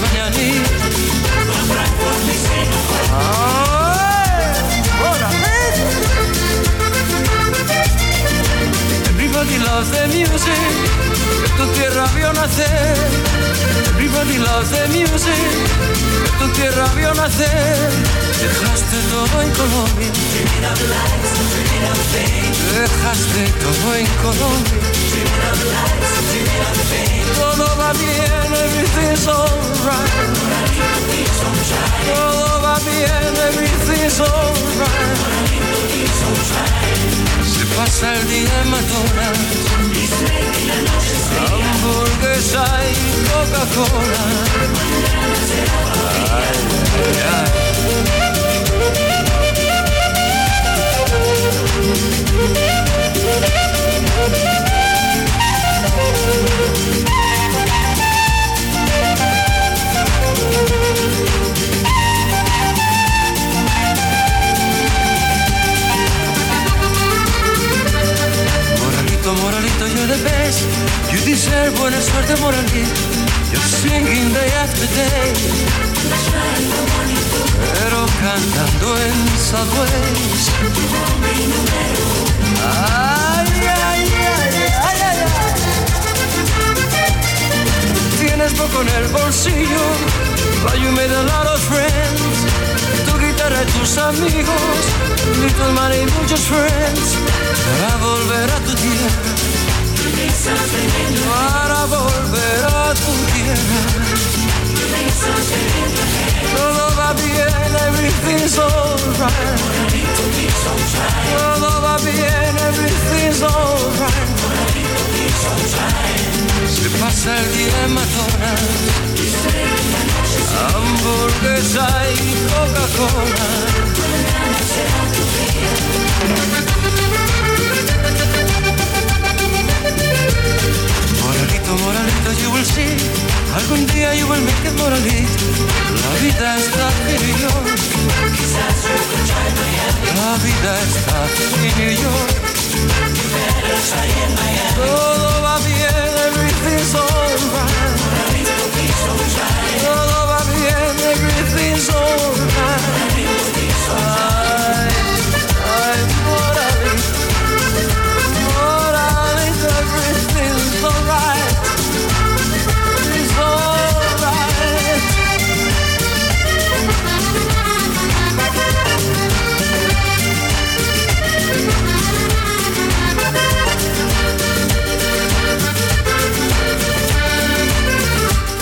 Μανιανή Όλα Everybody loves the music Tutti arrabbiano a te Everybody loves the music Tutti arrabbiano a te Dejaste todo en Colombia. Dejaste todo en Colombia. Todo va bien, everything's alright Todo va bien, everything's alright Se pasa el día en McDonald's. Hamburguesa y Coca-Cola. Ay, ay, Moralito, you're the best You deserve buena suerte, moralito You're singing day after day. Pero cantando en subways. Ay, ay, ay, ay, ay. Tienes poco en el bolsillo. But you made a lot of friends Tu guitarra y tus amigos. Little money muchos friends. Para volver a tu tierra Para volver a tu tierra. Todo va bien, everything's alright Todo va bien, everything's alright Se pasa el día en McDonald's Hamburguesa y Coca-Cola perfecto you will see. Algún día you will make it moralist La vida está en New York La vida está en New York Todo va bien, everything's alright Todo va bien, everything's alright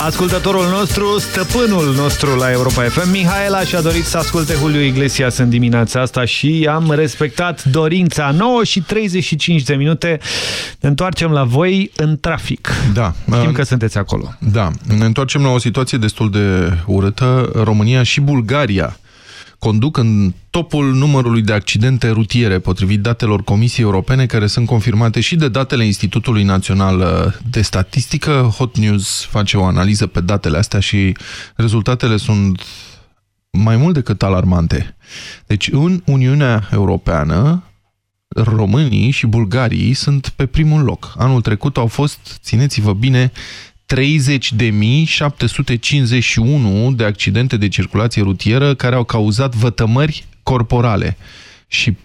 Ascultătorul nostru, stăpânul nostru la Europa FM, Mihaela, și-a dorit să asculte Julio Iglesias în dimineața asta și am respectat dorința 9 și 35 de minute. Ne întoarcem la voi în trafic. Da. Știm Uh, că sunteți acolo. Da, ne întoarcem la o situație destul de urâtă. România și Bulgaria conduc în topul numărului de accidente rutiere, potrivit datelor Comisiei Europene, care sunt confirmate și de datele Institutului Național uh, de Statistică. Hot News face o analiză pe datele astea și rezultatele sunt mai mult decât alarmante. Deci, în Uniunea Europeană, românii și bulgarii sunt pe primul loc. Anul trecut au fost, țineți-vă bine, 30.751 de accidente de circulație rutieră care au cauzat vătămări corporale și 41.475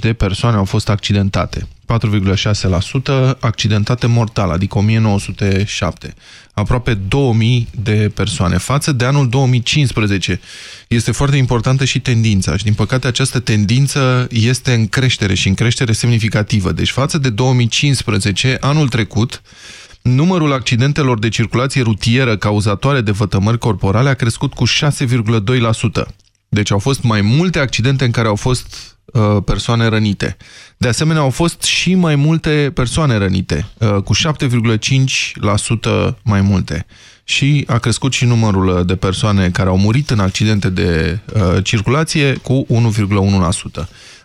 de persoane au fost accidentate. 4,6% accidentate mortal, adică 1907. Aproape 2000 de persoane. Față de anul 2015 este foarte importantă și tendința și din păcate această tendință este în creștere și în creștere semnificativă. Deci față de 2015, anul trecut, numărul accidentelor de circulație rutieră cauzatoare de vătămări corporale a crescut cu 6,2%. Deci au fost mai multe accidente în care au fost uh, persoane rănite. De asemenea, au fost și mai multe persoane rănite, uh, cu 7,5% mai multe. Și a crescut și numărul uh, de persoane care au murit în accidente de uh, circulație cu 1,1%.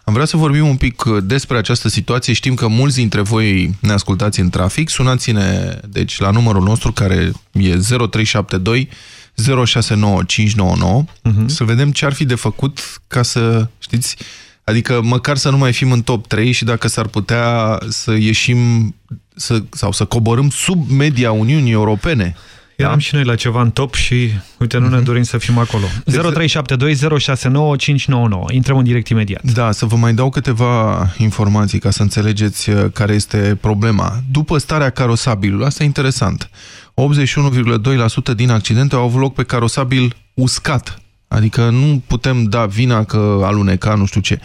Am vrea să vorbim un pic uh, despre această situație. Știm că mulți dintre voi ne ascultați în trafic. Sunați-ne deci, la numărul nostru care e 0372 069599 uh-huh. să vedem ce ar fi de făcut ca să, știți, adică măcar să nu mai fim în top 3 și dacă s-ar putea să ieșim să, sau să coborâm sub media Uniunii Europene. Eram da? și noi la ceva în top și, uite, nu ne dorim să fim acolo. 0372069599. Intrăm în direct imediat. Da, să vă mai dau câteva informații ca să înțelegeți uh, care este problema. După starea carosabilului, asta e interesant, 81,2% din accidente au avut loc pe carosabil uscat. Adică nu putem da vina că aluneca, nu știu ce. 71,6%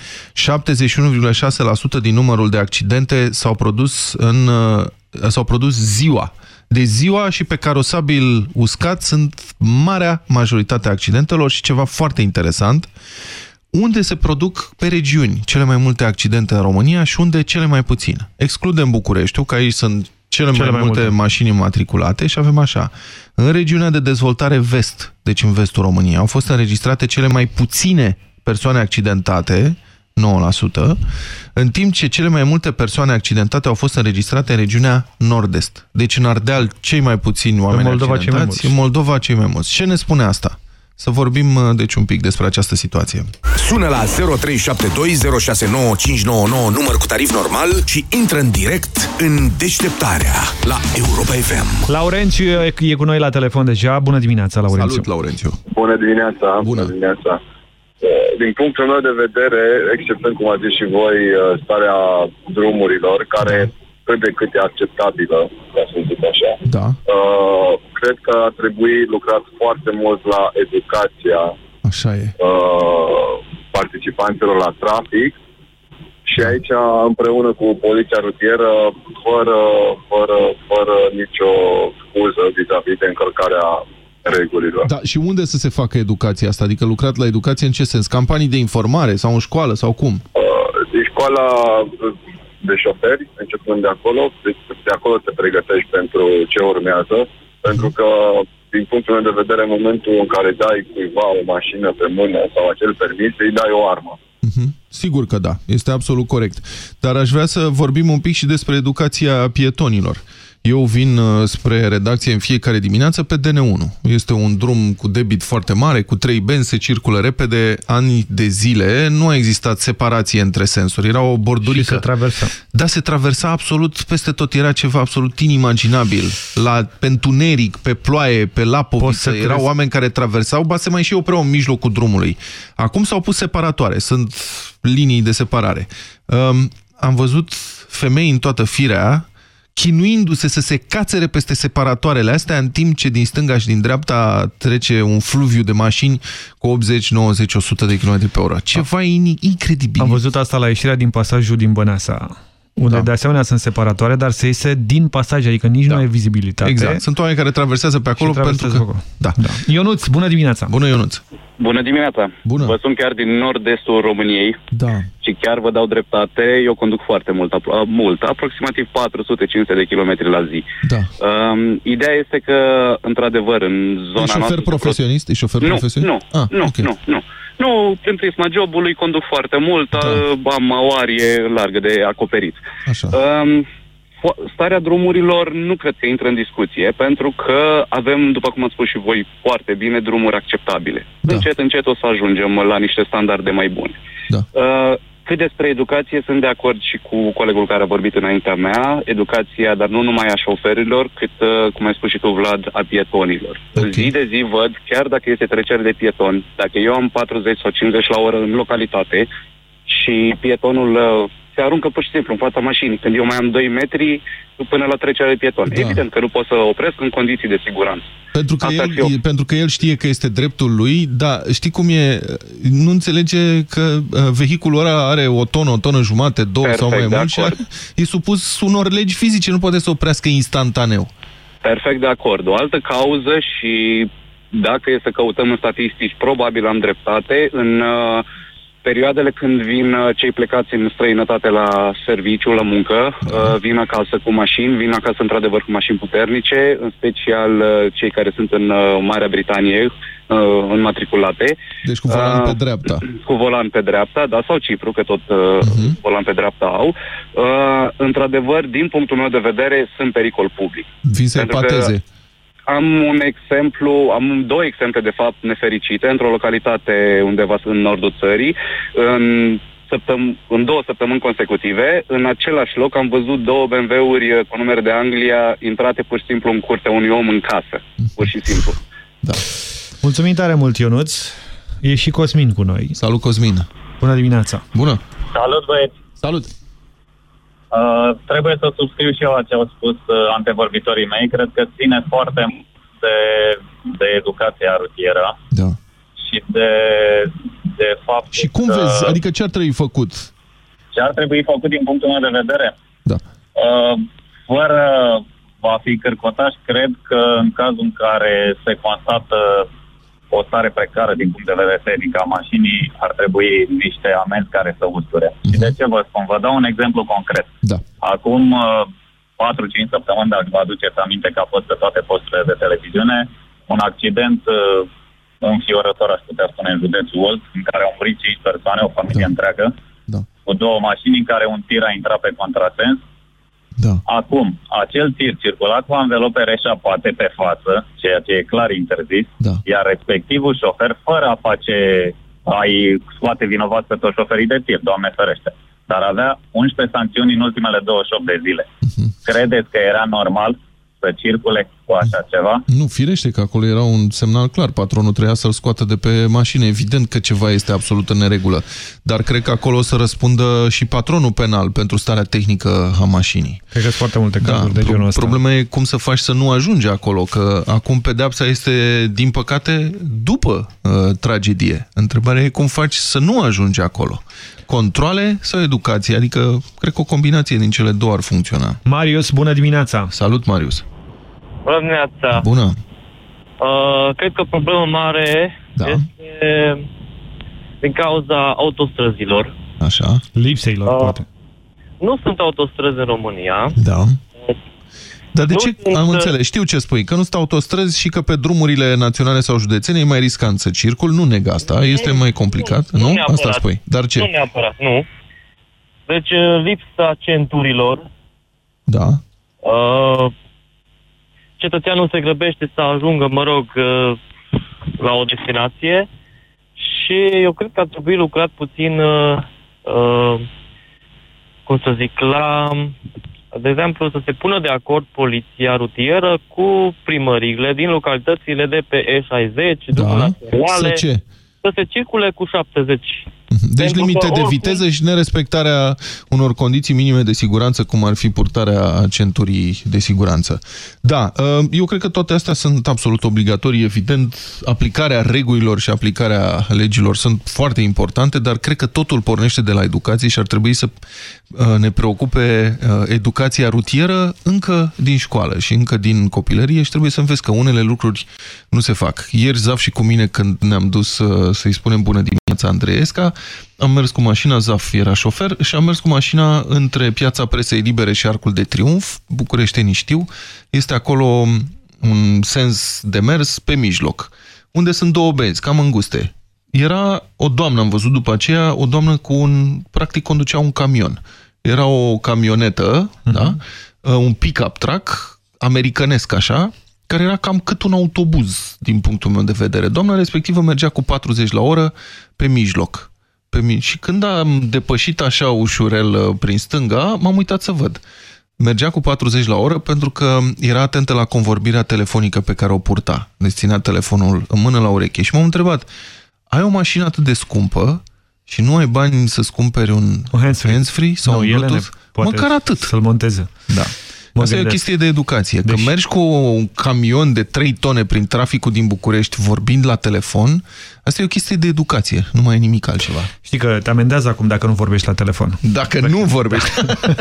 din numărul de accidente s-au produs în uh, s-au produs ziua. De ziua și pe carosabil uscat sunt marea majoritate a accidentelor și ceva foarte interesant, unde se produc pe regiuni cele mai multe accidente în România și unde cele mai puține. Excludem Bucureștiul, că aici sunt cele, cele mai, mai multe, multe mașini matriculate și avem așa. În regiunea de dezvoltare vest, deci în vestul României, au fost înregistrate cele mai puține persoane accidentate, 9%, în timp ce cele mai multe persoane accidentate au fost înregistrate în regiunea nord-est. Deci în Ardeal cei mai puțini oameni în Moldova accidentați, cei mai în Moldova cei mai mulți. Ce ne spune asta? Să vorbim deci un pic despre această situație. Sună la 0372069599 număr cu tarif normal și intră în direct în deșteptarea la Europa FM. Laurențiu e, e cu noi la telefon deja. Bună dimineața, Laurențiu. Salut, Laurențiu. Bună dimineața. Bună, Bună dimineața. Din punctul meu de vedere, exceptând, cum ați zis și voi, starea drumurilor, care cât de cât e acceptabilă, ca să zic așa. Da. Uh, cred că ar trebui lucrat foarte mult la educația Așa e. uh, participanților la trafic și aici împreună cu poliția rutieră, fără, fără, fără nicio scuză vis-a-vis de încălcarea regulilor. Da, și unde să se facă educația asta? Adică lucrat la educație în ce sens? Campanii de informare sau în școală sau cum? Uh, din școala de șoferi, începând de acolo, deci de acolo te pregătești pentru ce urmează, pentru că, din punctul meu de vedere, în momentul în care dai cuiva o mașină pe mână sau acel permis, îi dai o armă. Sigur că da, este absolut corect. Dar aș vrea să vorbim un pic și despre educația pietonilor. Eu vin uh, spre redacție în fiecare dimineață pe DN1. Este un drum cu debit foarte mare, cu trei benzi, se circulă repede, ani de zile. Nu a existat separație între sensuri, era o bordurică. Și se traversa. Da, se traversa absolut peste tot, era ceva absolut inimaginabil. La pentuneric, pe ploaie, pe lapoviță, erau crezi- oameni care traversau, ba se mai și opreau în mijlocul drumului. Acum s-au pus separatoare, sunt linii de separare. Um, am văzut femei în toată firea chinuindu-se să se cațere peste separatoarele astea, în timp ce din stânga și din dreapta trece un fluviu de mașini cu 80, 90, 100 de km pe oră. Ceva in incredibil. Am văzut asta la ieșirea din pasajul din Băneasa, unde Da. de asemenea sunt separatoare, dar se iese din pasaj, adică nici nu e vizibilitate. Exact. Sunt oameni care traversează pe acolo Și pentru traversează că... pe acolo. Da. da. Ionuț, bună dimineața! Bună, Ionuț! Bună dimineața! Bună! Vă sunt chiar din nord-estul României Da. și chiar vă dau dreptate. Eu conduc foarte mult, apro- mult aproximativ 400-500 de kilometri la zi. Da. Um, ideea este că, într-adevăr, în zona E șofer noastră... profesionist? E șofer nu, profesionist? Nu, Ah, nu, ok. nu, nu. Nu, prin prisma jobului conduc foarte mult, da. am o arie largă de acoperit. Așa. Um, fo- starea drumurilor nu cred că intră în discuție, pentru că avem, după cum ați spus și voi foarte bine, drumuri acceptabile. Da. Încet, încet o să ajungem la niște standarde mai bune. Da. Uh, cât despre educație, sunt de acord și cu colegul care a vorbit înaintea mea, educația, dar nu numai a șoferilor, cât, uh, cum ai spus și tu, Vlad, a pietonilor. Okay. Zi de zi văd, chiar dacă este trecere de pietoni, dacă eu am 40 sau 50 la oră în localitate și pietonul uh, se aruncă pur și simplu în fața mașinii, când eu mai am 2 metri până la trecerea de pieton. Da. Evident că nu pot să opresc în condiții de siguranță. Pentru că, Asta el, ar fi o- pentru că el știe că este dreptul lui, dar știi cum e? Nu înțelege că uh, vehiculul ăla are o tonă, o tonă jumate, două Perfect, sau mai de mult și acord. e supus unor legi fizice, nu poate să oprească instantaneu. Perfect de acord. O altă cauză și dacă e să căutăm în statistici, probabil am dreptate, în uh, perioadele când vin uh, cei plecați în străinătate la serviciu, la muncă, uh, vin acasă cu mașini, vin acasă într-adevăr cu mașini puternice, în special uh, cei care sunt în uh, Marea Britanie, uh, înmatriculate. Deci cu volan Uh, pe dreapta. cu volan pe dreapta, da, sau Cipru, că tot uh, uh-huh. volan pe dreapta au. Uh, într-adevăr, din punctul meu de vedere, sunt pericol public. Vin să Pentru că- pateze. Am un exemplu, am două exemple de fapt nefericite într-o localitate undeva în nordul țării. În, săptăm- în două săptămâni consecutive, în același loc am văzut două BMW-uri cu numere de Anglia intrate pur și simplu în curtea unui om în casă. Pur și simplu. Da. Mulțumim tare mult, Ionuț. E și Cosmin cu noi. Salut, Cosmin. Bună dimineața. Bună. Salut, băieți! Salut! Uh, trebuie să subscriu și eu la ce au spus uh, antevorbitorii mei. Cred că ține foarte mult de, de educația rutieră Da. și de, de fapt Și cum că vezi? Adică ce ar trebui făcut? ce ar trebui făcut din punctul meu de vedere? Da. Uh, fără va fi cârcotaș, cred că în cazul în care se constată o stare precară din punct de vedere tehnic a mașinii, ar trebui niște amenzi care să usture. Și de ce vă spun? Vă dau un exemplu concret. Da. Acum uh, 4-5 săptămâni, dacă vă aduceți aminte că a fost pe toate posturile de televiziune, un accident uh, înfiorător, aș putea spune, în județul Olt, în care au murit 5 persoane, o familie da. întreagă, da. cu două mașini în care un tir a intrat pe contrasens. Da. Acum, acel tir circula cu anvelope reșapate pe față, ceea ce e clar interzis, da. iar respectivul șofer, fără a face, ai scoate vinovat pe toți șoferii de tir, doamne ferește, dar avea 11 sancțiuni în ultimele 28 de zile. Credeți că era normal să circule cu așa ceva? Nu, firește că acolo era un semnal clar. Patronul trebuia să-l scoată de pe mașină. Evident că ceva este absolut în neregulă. Dar cred că acolo o să răspundă și patronul penal pentru starea tehnică a mașinii. Cred că sunt foarte multe cazuri de pro- genul ăsta. Problema e cum să faci să nu ajungi acolo, că acum pedeapsa este, din păcate, după uh, tragedie. Întrebarea e cum faci să nu ajungi acolo. Controle sau educație? Adică, cred că o combinație din cele două ar funcționa. Marius, bună dimineața! Salut, Marius! Bună dimineața! Bună! Uh, cred că problema mare da. este din cauza autostrăzilor. Așa. Lipseilor, Uh, poate. Nu sunt autostrăzi în România. Da. Dar de Nu ce? sunt, Am uh, înțeles. Știu ce spui. Că nu stau autostrăzi și că pe drumurile naționale sau județene e mai riscant să circul. Nu neg asta. Este mai complicat. Nu? neapărat. Asta spui. Dar ce? Nu neapărat, nu. Deci uh, lipsa centurilor, Da. uh, cetățeanul se grăbește să ajungă, mă rog, uh, la o destinație și eu cred că ar trebui lucrat puțin, uh, uh, cum să zic, la, de exemplu, să se pună de acord poliția rutieră cu primările din localitățile de pe E60, da. naționale, Să ce? să se circule cu 70. Deci Pentru limite că de oricum- viteză și nerespectarea unor condiții minime de siguranță, cum ar fi purtarea centurii de siguranță. Da, uh, eu cred că toate astea sunt absolut obligatorii. Evident, aplicarea regulilor și aplicarea legilor sunt foarte importante, dar cred că totul pornește de la educație și ar trebui să uh, ne preocupe uh, educația rutieră încă din școală și încă din copilărie și trebuie să înveți că unele lucruri nu se fac. Ieri, Zaf și cu mine, când ne-am dus uh, să-i spunem bună dimineața Andreesca, am mers cu mașina, Zaf era șofer, și am mers cu mașina între Piața Presei Libere și Arcul de Triunf, bucureștenii știu, este acolo un sens de mers pe mijloc, unde sunt două benzi, cam înguste. Era o doamnă, am văzut după aceea, o doamnă cu un, practic conducea un camion. Era o camionetă, da? Uh, un pick-up truck, americanesc așa, care era cam cât un autobuz, din punctul meu de vedere. Doamna respectivă mergea cu 40 la oră pe mijloc. Pe mi- și când am depășit așa ușurel uh, prin stânga, m-am uitat să văd. Mergea cu 40 la oră pentru că era atentă la convorbirea telefonică pe care o purta. Deci ținea telefonul în mână la ureche. Și m-am întrebat, ai o mașină atât de scumpă și nu ai bani să-ți cumperi un, Un hands-free. hands-free sau Nu, un ele ne Bluetooth? poate Măcar atât. Să-l monteze. Da. Mă Asta e o gândesc. chestie de educație. Deci... Când mergi cu un camion de 3 tone prin traficul din București vorbind la telefon, asta e o chestie de educație, nu mai e nimic altceva. Știi că te amendează acum dacă nu vorbești la telefon. Dacă nu vorbești.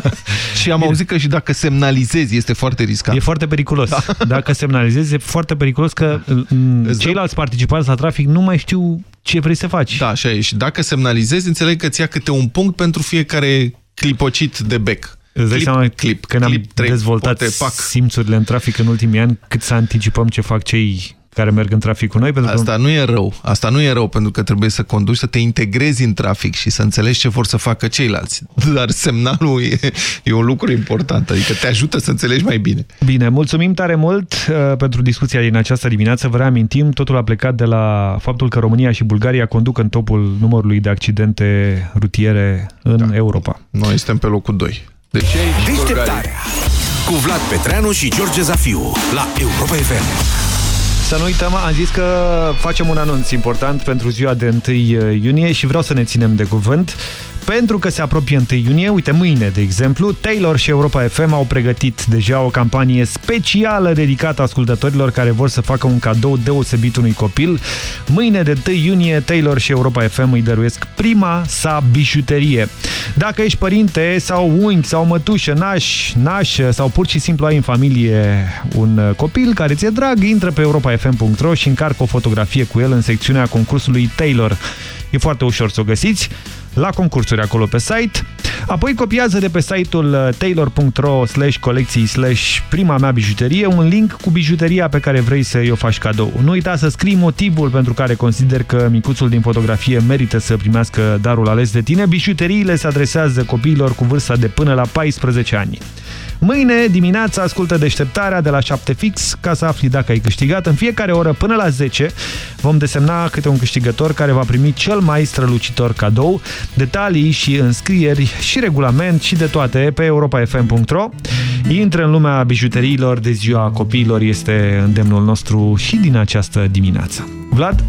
și am auzit că și dacă semnalizezi este foarte riscant. E foarte periculos. Da. Dacă semnalizezi, e foarte periculos că m, ceilalți participanți la trafic nu mai știu ce vrei să faci. Da, așa e. Și dacă semnalizezi, înțeleg că ți ia câte un punct pentru fiecare clipocit de bec. Îți dai clip, seama clip, că ne-am clip, trei, dezvoltat puncte, pac. simțurile în trafic în ultimii ani, cât să anticipăm ce fac cei care merg în trafic cu noi. Pentru Asta că... nu e rău. Asta nu e rău, pentru că trebuie să conduci, să te integrezi în trafic și să înțelegi ce vor să facă ceilalți. Dar semnalul e, e un lucru important, adică te ajută să înțelegi mai bine. Bine, mulțumim tare mult uh, pentru discuția din această dimineață. Vă reamintim, totul a plecat de la faptul că România și Bulgaria conduc în topul numărului de accidente rutiere în da. Europa. Noi suntem pe locul 2. De ce aici Deșteptarea cu Vlad Petreanu și George Zafiu la Europa FM. Să nu uităm, am zis că facem un anunț important pentru ziua de 1 iunie și vreau să ne ținem de cuvânt. Pentru că se apropie 1 iunie, uite mâine, de exemplu, Taylor și Europa FM au pregătit deja o campanie specială dedicată ascultătorilor care vor să facă un cadou deosebit unui copil. Mâine de 1 iunie, Taylor și Europa FM îi dăruiesc prima sa bijuterie. Dacă ești părinte sau unchi sau mătușă, naș, nașă sau pur și simplu ai în familie un copil care ți-e drag, intră pe europafm.ro și încarcă o fotografie cu el în secțiunea concursului Taylor. E foarte ușor să o găsiți la concursuri acolo pe site. Apoi copiază de pe site-ul taylor.ro slash colecții slash prima mea bijuterie un link cu bijuteria pe care vrei să-i o faci cadou. Nu uita să scrii motivul pentru care consider că micuțul din fotografie merită să primească darul ales de tine. Bijuteriile se adresează copiilor cu vârsta de până la 14 ani. Mâine dimineața ascultă deșteptarea de la 7 fix ca să afli dacă ai câștigat. În fiecare oră până la 10 vom desemna câte un câștigător care va primi cel mai strălucitor cadou. Detalii și înscrieri și regulament și de toate pe europafm.ro Intră în lumea bijuteriilor de ziua copiilor este îndemnul nostru și din această dimineață. Vlad?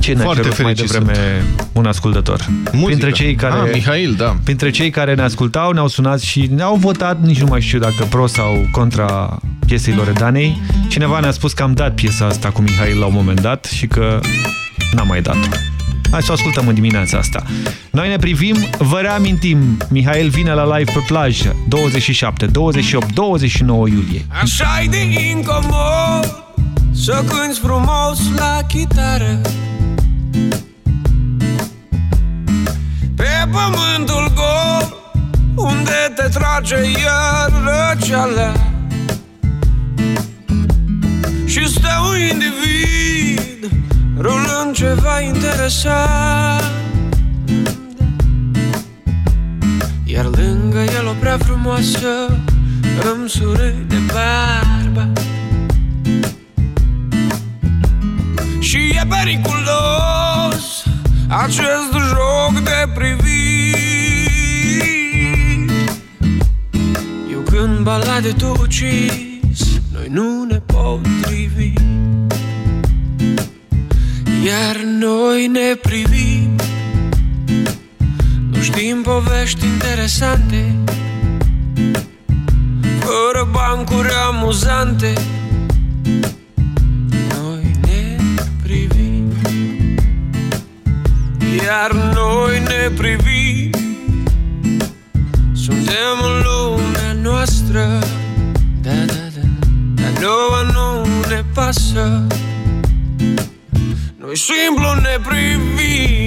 Ce ne-a Foarte cerut mai fericit devreme un ascultător? Muzică. Printre cei care... Ah, Mihail, da. Printre cei care ne ascultau, ne-au sunat și ne-au votat, nici nu mai știu dacă pro sau contra piesei Loredanei. Cineva ne-a spus că am dat piesa asta cu Mihail la un moment dat și că n-am mai dat-o. Hai să o ascultăm în dimineața asta. Noi ne privim, vă reamintim, Mihail vine la live pe plajă 27, 28, 29 iulie. așa de incomod Să cânti frumos la chitară. Pe pământul gol Unde te trage iar răceala. Și stă un individ Rulând ceva interesant. Iar lângă el o prea frumoasă Îmi surâde barba periculos acest joc de privit Eu când balade tu ucis, noi nu ne potrivim Iar noi ne privim. Nu știm povești interesante. Fără bancuri amuzante Iar noi ne privim. Suntem în lumea noastră. Da, da, da. Dar nouă nu ne pasă. Noi simplu ne privim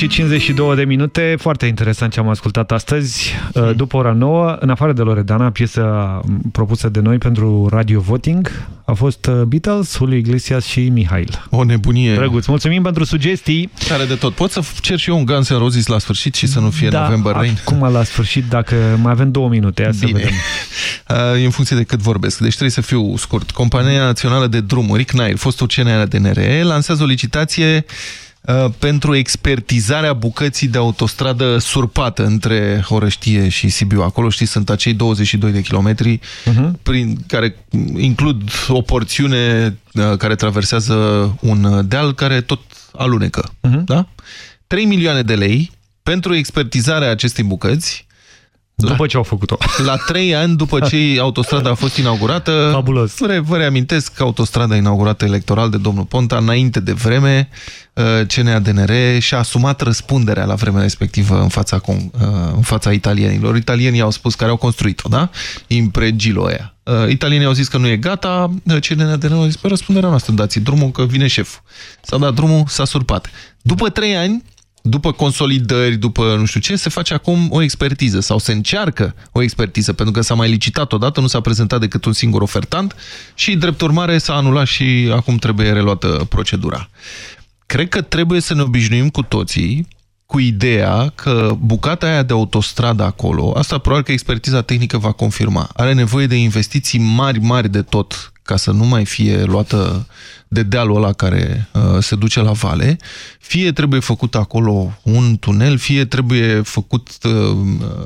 și 52 de minute, foarte interesant ce am ascultat astăzi. Hmm. După ora 9, în afară de Loredana, piesa propusă de noi pentru Radio Voting, a fost uh, Beatles, Julio Iglesias și Mihail. O nebunie. Drăguț, mulțumim pentru sugestii. Tare de tot. Pot să cer și eu un Guns N' Roses la sfârșit și să nu fie da, November Rain? acum la sfârșit, dacă mai avem două minute, ia să Bine. vedem. Uh, E în funcție de cât vorbesc, deci trebuie să fiu scurt. Compania Națională de Drumuri, CNAIR, fostul CNA de NRE, lansează o licitație uh, pentru expertizarea bucății de autostradă surpată între Orăștie și Sibiu. Acolo, știți, sunt acei 22 de kilometri Mhm. prin care includ o porțiune uh, care traversează un deal care tot alunecă. Mhm. Da? 3 milioane de lei pentru expertizarea acestei bucăți După ce au făcut-o. la trei ani după ce autostrada a fost inaugurată, Fabulos. Vă, vă reamintesc că autostrada inaugurată electoral de domnul Ponta, înainte de vreme, uh, CNADNR și-a asumat răspunderea la vremea respectivă în fața, con- uh, în fața italienilor. Italienii au spus care au construit-o, da? Impregilo aia. Uh, Italienii au zis că nu e gata, uh, CNADNR au zis, pe răspunderea noastră, dați drumul că vine șeful. S-a dat drumul, s-a surpat. După trei ani, după consolidări, după nu știu ce, se face acum o expertiză sau se încearcă o expertiză, pentru că s-a mai licitat odată, nu s-a prezentat decât un singur ofertant și, drept urmare, s-a anulat și acum trebuie reluată procedura. Cred că trebuie să ne obișnuim cu toții cu ideea că bucata aia de autostradă acolo, asta probabil că expertiza tehnică va confirma, are nevoie de investiții mari, mari de tot ca să nu mai fie luată de dealul ăla care uh, se duce la vale, fie trebuie făcut acolo un tunel, fie trebuie făcut uh,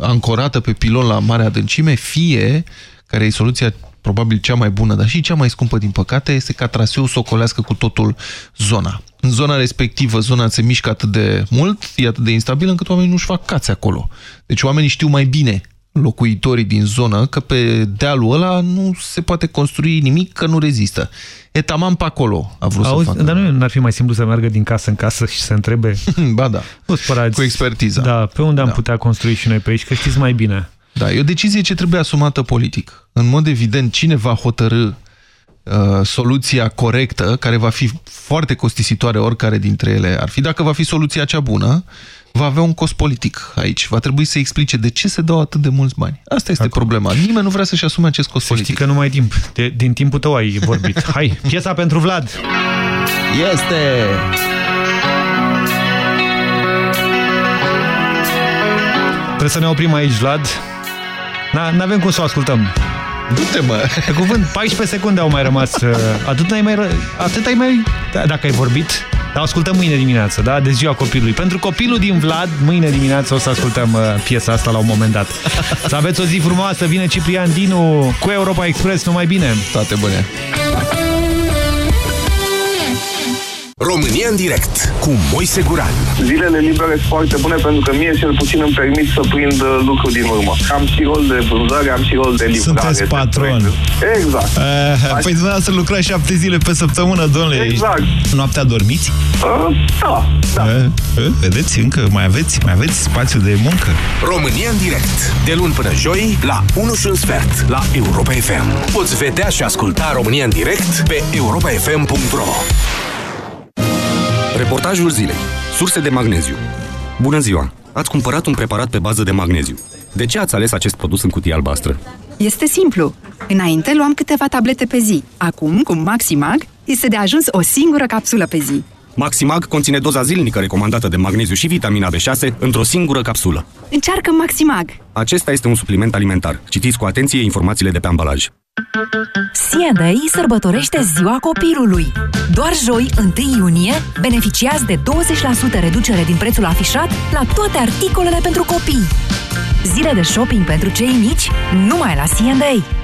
ancorată pe pilon la mare adâncime, fie care e soluția probabil cea mai bună, dar și cea mai scumpă, din păcate, este ca traseul să ocolească cu totul zona. În zona respectivă, zona se mișcă atât de mult, e atât de instabilă, încât oamenii nu-și fac cațe acolo. Deci oamenii știu mai bine locuitorii din zonă că pe dealul ăla nu se poate construi nimic, că nu rezistă. Etamam pe acolo a vrut Auzi, să facă. dar nu ar fi mai simplu să meargă din casă în casă și să întrebe... ba da, nu spărați. cu expertiza. Da, pe unde am putea construi și noi pe aici, că știți mai bine. Da, e o decizie ce trebuie asumată politic. În mod evident, cine va hotărâ uh, soluția corectă, care va fi foarte costisitoare oricare dintre ele ar fi, dacă va fi soluția cea bună, va avea un cost politic aici. Va trebui să explice de ce se dau atât de mulți bani. Asta este Acum. problema. Nimeni nu vrea să-și asume acest cost Să politic. știi că nu mai ai timp. De, din timpul tău ai vorbit. Hai, piesa pentru Vlad. Este! Trebuie să ne oprim aici, Vlad. Nu avem cum să o ascultăm. Du-te, mă! Pe cuvânt, 14 secunde au mai rămas. uh, Atât ai mai... ră- Atât ai mai... Da, Dacă ai vorbit, dar ascultăm mâine dimineață, da? De ziua copilului. Pentru copilul din Vlad, mâine dimineață o să ascultăm uh, piesa asta la un moment dat. Să aveți o zi frumoasă, vine Ciprian Dinu cu Europa Express, numai bine! Toate bune! România în direct cu Moise Guran. Zilele libere sunt foarte bune pentru că mie cel puțin îmi permit să prind uh, lucruri din urmă. Am și rol de vânzare, am și rol de livrare. Sunteți de patron. proiecte. Exact. Uh, păi dumneavoastră lucrați șapte zile pe săptămână, domnule. Exact. Noaptea dormiți? Uh, da, da. Uh, uh, vedeți, încă mai aveți, mai aveți spațiu de muncă. România în direct. De luni până joi, la 1 și un sfert, la Europa FM. Poți vedea și asculta România în direct pe europafm.ro Reportajul zilei. Surse de magneziu. Bună ziua! Ați cumpărat un preparat pe bază de magneziu. De ce ați ales acest produs în cutie albastră? Este simplu. Înainte luam câteva tablete pe zi. Acum, cu Maximag, este de ajuns o singură capsulă pe zi. Maximag conține doza zilnică recomandată de magneziu și vitamina B6 într-o singură capsulă. Încearcă Maximag! Acesta este un supliment alimentar. Citiți cu atenție informațiile de pe ambalaj. C&A sărbătorește ziua copilului. Doar joi, 1 iunie, beneficiați de 20% reducere din prețul afișat la toate articolele pentru copii. Zile de shopping pentru cei mici, numai la C&A.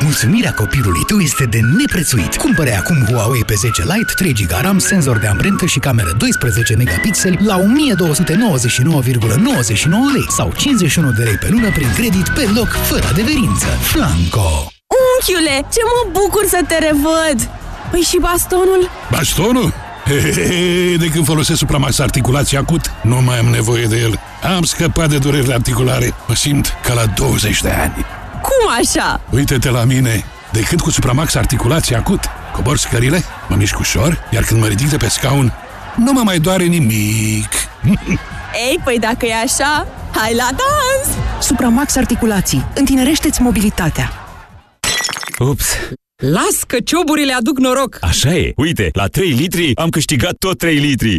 Mulțumirea copilului tău este de neprețuit. Cumpere acum Huawei P10 Lite, 3 GB RAM, senzor de amprentă și cameră 12 megapixeli la 1299,99 lei sau 51 de lei pe lună prin credit pe loc, fără adeverință. Flanco! Unchiule, ce mă bucur să te revăd! Păi și bastonul? Bastonul? Hehehe, de când folosesc Supramax articulație acut, nu mai am nevoie de el. Am scăpat de durerile articulare. Mă simt ca la 20 de ani. Cum așa? Uite-te la mine. De când cu Supramax articulație acut, cobor scările, mă mișc ușor, iar când mă ridic de pe scaun, nu mă mai doare nimic. Ei, păi dacă e așa, hai la dans! Supramax Articulații. Întinerește-ți mobilitatea. Ups! Las că cioburile aduc noroc! Așa e. Uite, la 3 litri am câștigat tot 3 litri.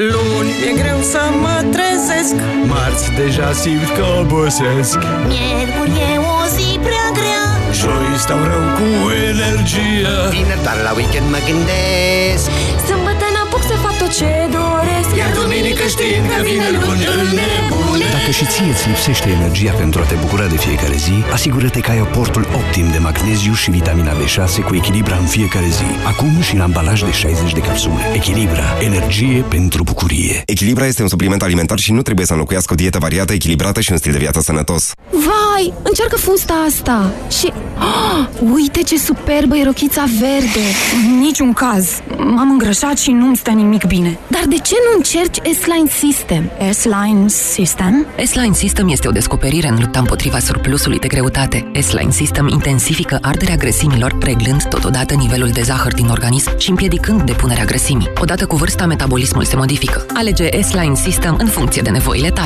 Luni e greu să mă trezesc Marți deja simt că obosesc. Miercuri e o zi prea grea Joi stau rău cu energie. Vineri doar la weekend mă gândesc Sâmbătă n-apuc să fac tot ce doresc Iar duminică știind că vine luni îl nebune. Dacă și ție îți lipsește energia pentru a te bucura de fiecare zi, asigură-te că ai aportul optim de magneziu și vitamina B6 cu Echilibra în fiecare zi. Acum și în ambalaj de 60 de capsule. Echilibra. Energie pentru bucurie. Echilibra este un supliment alimentar și nu trebuie să înlocuiască o dietă variată, echilibrată și un stil de viață sănătos. Vai, încearcă fusta asta Și... Oh, uite ce superbă e rochița verde Niciun caz M-am îngrășat și nu-mi stă nimic bine Dar de ce nu încerci S-Line System? S-Line System? S-Line System este o descoperire în lupta împotriva surplusului de greutate. S-Line System intensifică arderea grăsimilor, reglând totodată nivelul de zahăr din organism și împiedicând depunerea grăsimii. Odată cu vârsta, metabolismul se modifică. Alege S-Line System în funcție de nevoile tale.